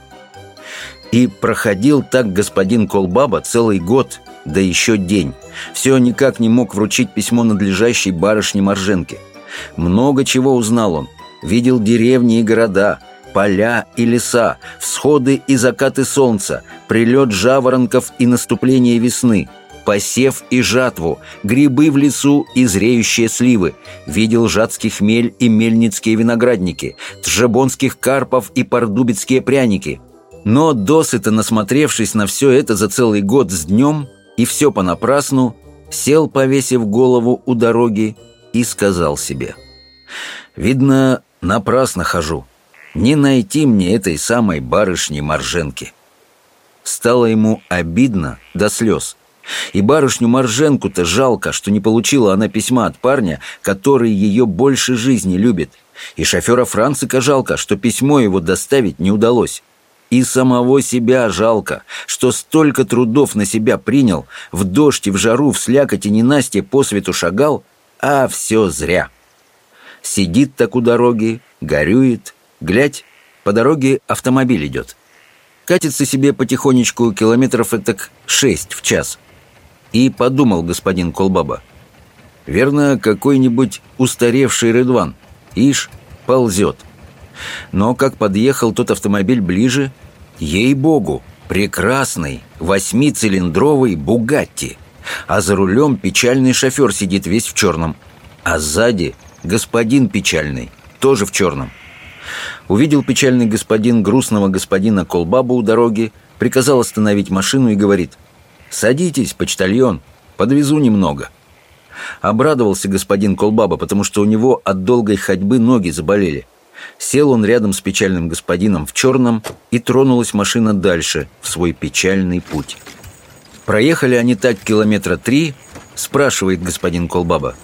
И проходил так господин Колбаба целый год, да еще день. Все никак не мог вручить письмо надлежащей барышне Морженке. Много чего узнал он. Видел деревни и города, поля и леса, всходы и закаты солнца, прилет жаворонков и наступление весны – посев и жатву, грибы в лесу и зреющие сливы. Видел жатский хмель и мельницкие виноградники, тжебонских карпов и пардубицкие пряники. Но досыто насмотревшись на все это за целый год с днем, и все понапрасну, сел, повесив голову у дороги, и сказал себе. «Видно, напрасно хожу. Не найти мне этой самой барышни Марженки». Стало ему обидно до слез – и барышню Марженку-то жалко, что не получила она письма от парня, который ее больше жизни любит. И шофера Францика жалко, что письмо его доставить не удалось. И самого себя жалко, что столько трудов на себя принял, в дождь и в жару, в слякоть и ненастье по свету шагал, а все зря. Сидит так у дороги, горюет, глядь, по дороге автомобиль идет. Катится себе потихонечку километров этак шесть в час – и подумал господин Колбаба. Верно, какой-нибудь устаревший Редван. Ишь, ползет. Но как подъехал тот автомобиль ближе, ей-богу, прекрасный восьмицилиндровый «Бугатти». А за рулем печальный шофер сидит весь в черном. А сзади господин печальный, тоже в черном. Увидел печальный господин грустного господина Колбаба у дороги, приказал остановить машину и говорит – «Садитесь, почтальон, подвезу немного». Обрадовался господин Колбаба, потому что у него от долгой ходьбы ноги заболели. Сел он рядом с печальным господином в черном, и тронулась машина дальше, в свой печальный путь. Проехали они так километра три, спрашивает господин Колбаба.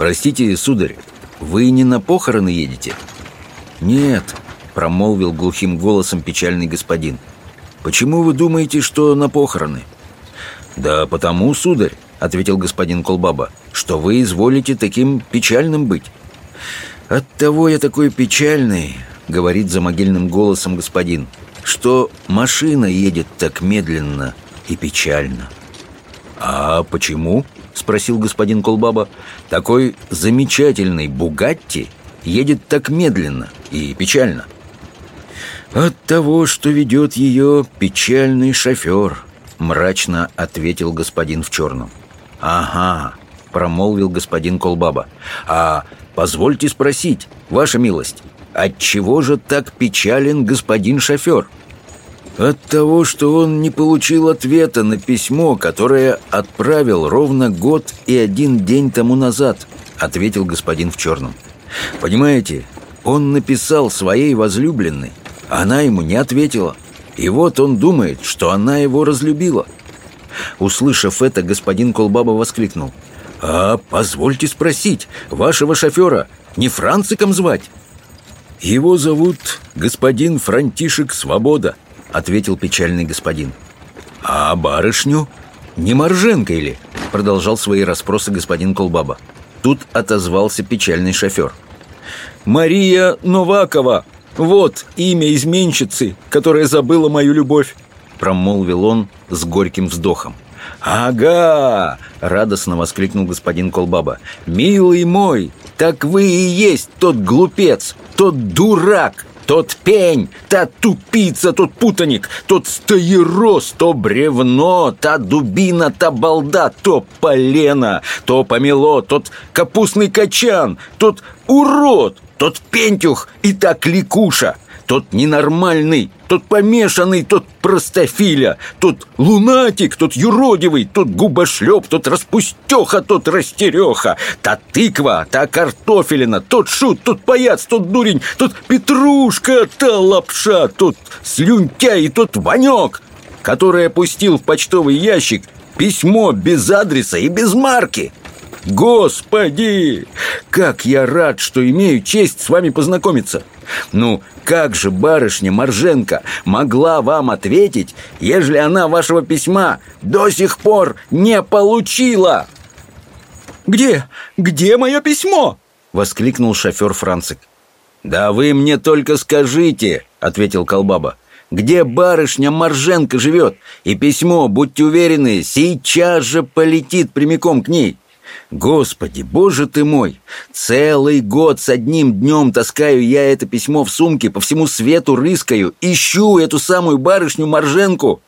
«Простите, сударь, вы не на похороны едете?» «Нет», — промолвил глухим голосом печальный господин. «Почему вы думаете, что на похороны?» «Да потому, сударь», — ответил господин Колбаба, «что вы изволите таким печальным быть». «Оттого я такой печальный», — говорит за могильным голосом господин, «что машина едет так медленно и печально». «А почему?» — спросил господин Колбаба. «Такой замечательный Бугатти едет так медленно и печально». «От того, что ведет ее печальный шофер», мрачно ответил господин в черном. «Ага», — промолвил господин Колбаба. «А позвольте спросить, ваша милость, отчего же так печален господин шофер?» «От того, что он не получил ответа на письмо, которое отправил ровно год и один день тому назад», — ответил господин в черном. «Понимаете, он написал своей возлюбленной, она ему не ответила». И вот он думает, что она его разлюбила. Услышав это, господин Колбаба воскликнул. «А позвольте спросить, вашего шофера не Франциком звать?» «Его зовут господин Франтишек Свобода», — ответил печальный господин. «А барышню? Не Морженко или?» — продолжал свои расспросы господин Колбаба. Тут отозвался печальный шофер. «Мария Новакова!» «Вот имя изменщицы, которая забыла мою любовь», — промолвил он с горьким вздохом. «Ага!» — радостно воскликнул господин Колбаба. «Милый мой, так вы и есть тот глупец, тот дурак, тот пень, та тупица, тот путаник, тот стоерос, то бревно, та дубина, та балда, то полено, то помело, тот капустный качан, тот урод, тот пентюх и та кликуша, Тот ненормальный, тот помешанный, тот простофиля, тот лунатик, тот юродивый, тот губошлеп, тот распустеха, тот растереха, та тыква, та картофелина, тот шут, тот паяц, тот дурень, тот петрушка, та лапша, тот слюнтяй и тот ванек, который опустил в почтовый ящик письмо без адреса и без марки. Господи! Как я рад, что имею честь с вами познакомиться! Ну, как же барышня Марженко могла вам ответить, ежели она вашего письма до сих пор не получила?» «Где? Где мое письмо?» — воскликнул шофер Францик. «Да вы мне только скажите», — ответил Колбаба, «где барышня Марженко живет, и письмо, будьте уверены, сейчас же полетит прямиком к ней». Господи, боже ты мой! Целый год с одним днем таскаю я это письмо в сумке, по всему свету рыскаю, ищу эту самую барышню Марженку.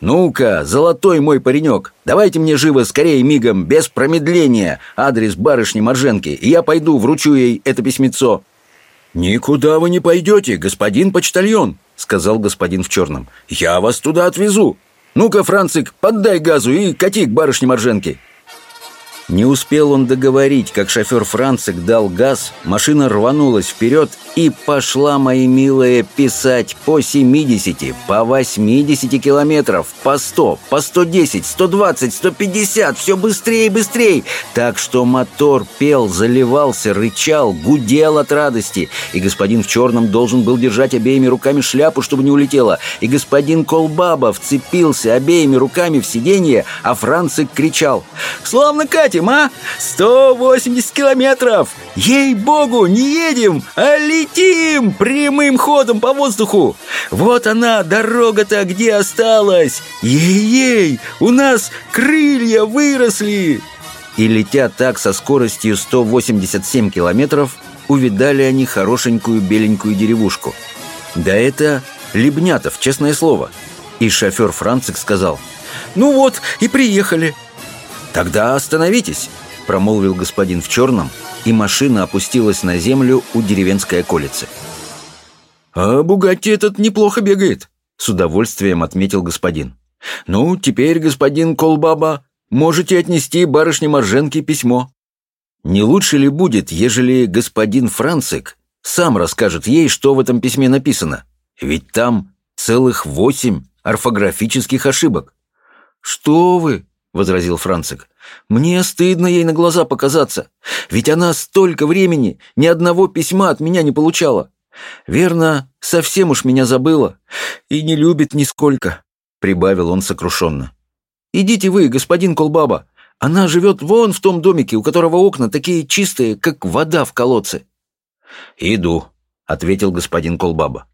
Ну-ка, золотой мой паренек, давайте мне живо, скорее, мигом, без промедления, адрес барышни Марженки, и я пойду, вручу ей это письмецо. «Никуда вы не пойдете, господин почтальон», — сказал господин в черном. «Я вас туда отвезу. Ну-ка, Францик, поддай газу и кати к барышне Марженке». Не успел он договорить, как шофер Францик дал газ, машина рванулась вперед и пошла, мои милые, писать по 70, по 80 километров, по 100, по 110, 120, 150, все быстрее и быстрее, так что мотор пел, заливался, рычал, гудел от радости, и господин в черном должен был держать обеими руками шляпу, чтобы не улетела, и господин Колбаба вцепился обеими руками в сиденье, а Францик кричал «Славно Катя!» Катим, а? 180 километров! Ей-богу, не едем, а летим прямым ходом по воздуху! Вот она, дорога-то где осталась! Ей-ей, у нас крылья выросли!» И летя так со скоростью 187 километров, увидали они хорошенькую беленькую деревушку. Да это Лебнятов, честное слово. И шофер Францик сказал, «Ну вот, и приехали. «Тогда остановитесь», — промолвил господин в черном, и машина опустилась на землю у деревенской околицы. «А Бугатти этот неплохо бегает», — с удовольствием отметил господин. «Ну, теперь, господин Колбаба, можете отнести барышне Марженке письмо. Не лучше ли будет, ежели господин Францик сам расскажет ей, что в этом письме написано? Ведь там целых восемь орфографических ошибок». «Что вы?» Возразил Францик. «Мне стыдно ей на глаза показаться, ведь она столько времени ни одного письма от меня не получала. Верно, совсем уж меня забыла и не любит нисколько», — прибавил он сокрушенно. «Идите вы, господин Колбаба, она живет вон в том домике, у которого окна такие чистые, как вода в колодце». «Иду», — ответил господин Колбаба.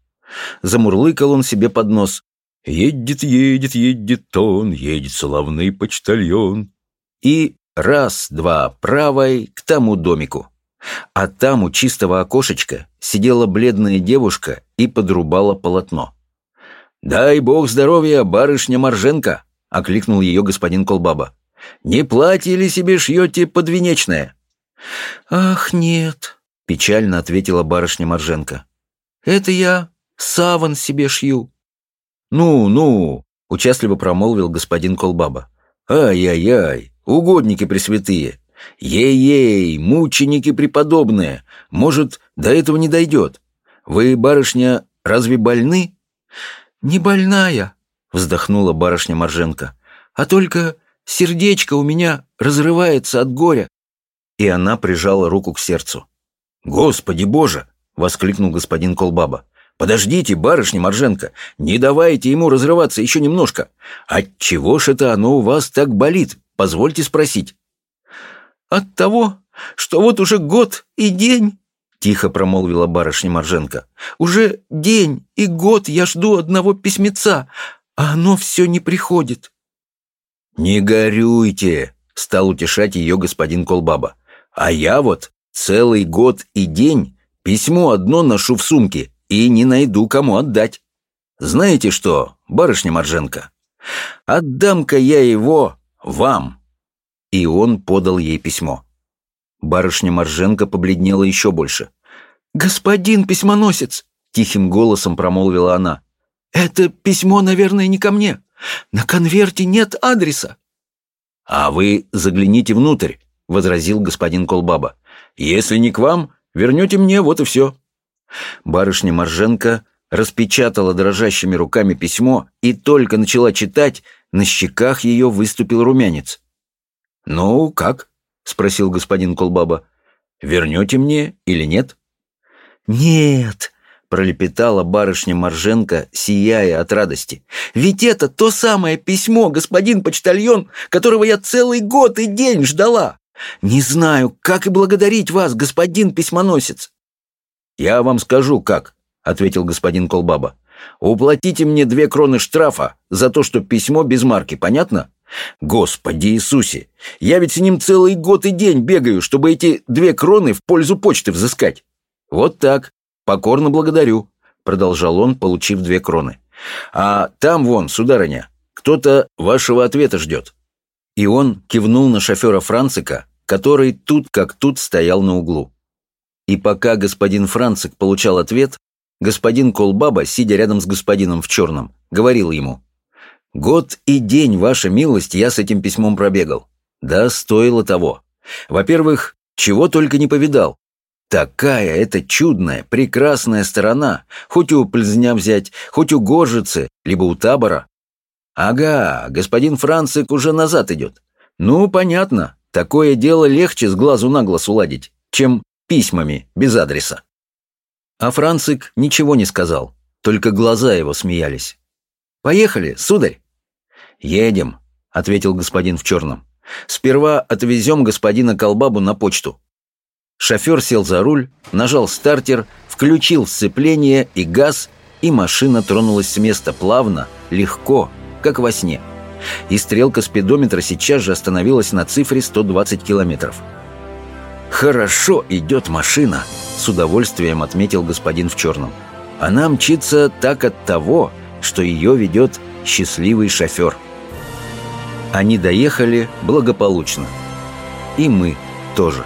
Замурлыкал он себе под нос. Едет, едет, едет он, едет славный почтальон. И раз-два правой к тому домику. А там у чистого окошечка сидела бледная девушка и подрубала полотно. «Дай бог здоровья, барышня Марженко!» — окликнул ее господин Колбаба. «Не платье ли себе шьете подвенечное?» «Ах, нет!» — печально ответила барышня Марженко. «Это я саван себе шью». «Ну, ну!» — участливо промолвил господин Колбаба. «Ай-яй-яй, угодники пресвятые! Ей-ей, мученики преподобные! Может, до этого не дойдет? Вы, барышня, разве больны?» «Не больная!» — вздохнула барышня Марженко. «А только сердечко у меня разрывается от горя!» И она прижала руку к сердцу. «Господи боже!» — воскликнул господин Колбаба. Подождите, барышня Марженко, не давайте ему разрываться еще немножко. Отчего ж это оно у вас так болит? Позвольте спросить. От того, что вот уже год и день, тихо промолвила барышня Марженко. Уже день и год я жду одного письмеца, а оно все не приходит. Не горюйте, стал утешать ее господин Колбаба. А я вот целый год и день письмо одно ношу в сумке и не найду, кому отдать. Знаете что, барышня Марженко, отдам-ка я его вам». И он подал ей письмо. Барышня Марженко побледнела еще больше. «Господин письмоносец!» — тихим голосом промолвила она. «Это письмо, наверное, не ко мне. На конверте нет адреса». «А вы загляните внутрь», — возразил господин Колбаба. «Если не к вам, вернете мне, вот и все». Барышня Морженко распечатала дрожащими руками письмо и только начала читать, на щеках ее выступил румянец. «Ну, как?» — спросил господин Колбаба. «Вернете мне или нет?» «Нет», — пролепетала барышня Морженко, сияя от радости. «Ведь это то самое письмо, господин почтальон, которого я целый год и день ждала. Не знаю, как и благодарить вас, господин письмоносец». «Я вам скажу, как», — ответил господин Колбаба. «Уплатите мне две кроны штрафа за то, что письмо без марки, понятно?» «Господи Иисусе! Я ведь с ним целый год и день бегаю, чтобы эти две кроны в пользу почты взыскать!» «Вот так. Покорно благодарю», — продолжал он, получив две кроны. «А там вон, сударыня, кто-то вашего ответа ждет». И он кивнул на шофера Францика, который тут как тут стоял на углу. И пока господин Францик получал ответ, господин Колбаба, сидя рядом с господином в черном, говорил ему, «Год и день, ваша милость, я с этим письмом пробегал. Да, стоило того. Во-первых, чего только не повидал. Такая это чудная, прекрасная сторона, хоть у Пльзня взять, хоть у Горжицы, либо у Табора. Ага, господин Францик уже назад идет. Ну, понятно, такое дело легче с глазу на глаз уладить, чем письмами без адреса. А Францик ничего не сказал, только глаза его смеялись. «Поехали, сударь!» «Едем», — ответил господин в черном. «Сперва отвезем господина Колбабу на почту». Шофер сел за руль, нажал стартер, включил сцепление и газ, и машина тронулась с места плавно, легко, как во сне. И стрелка спидометра сейчас же остановилась на цифре 120 километров. «Хорошо идет машина», — с удовольствием отметил господин в черном. «Она мчится так от того, что ее ведет счастливый шофер». Они доехали благополучно. И мы тоже.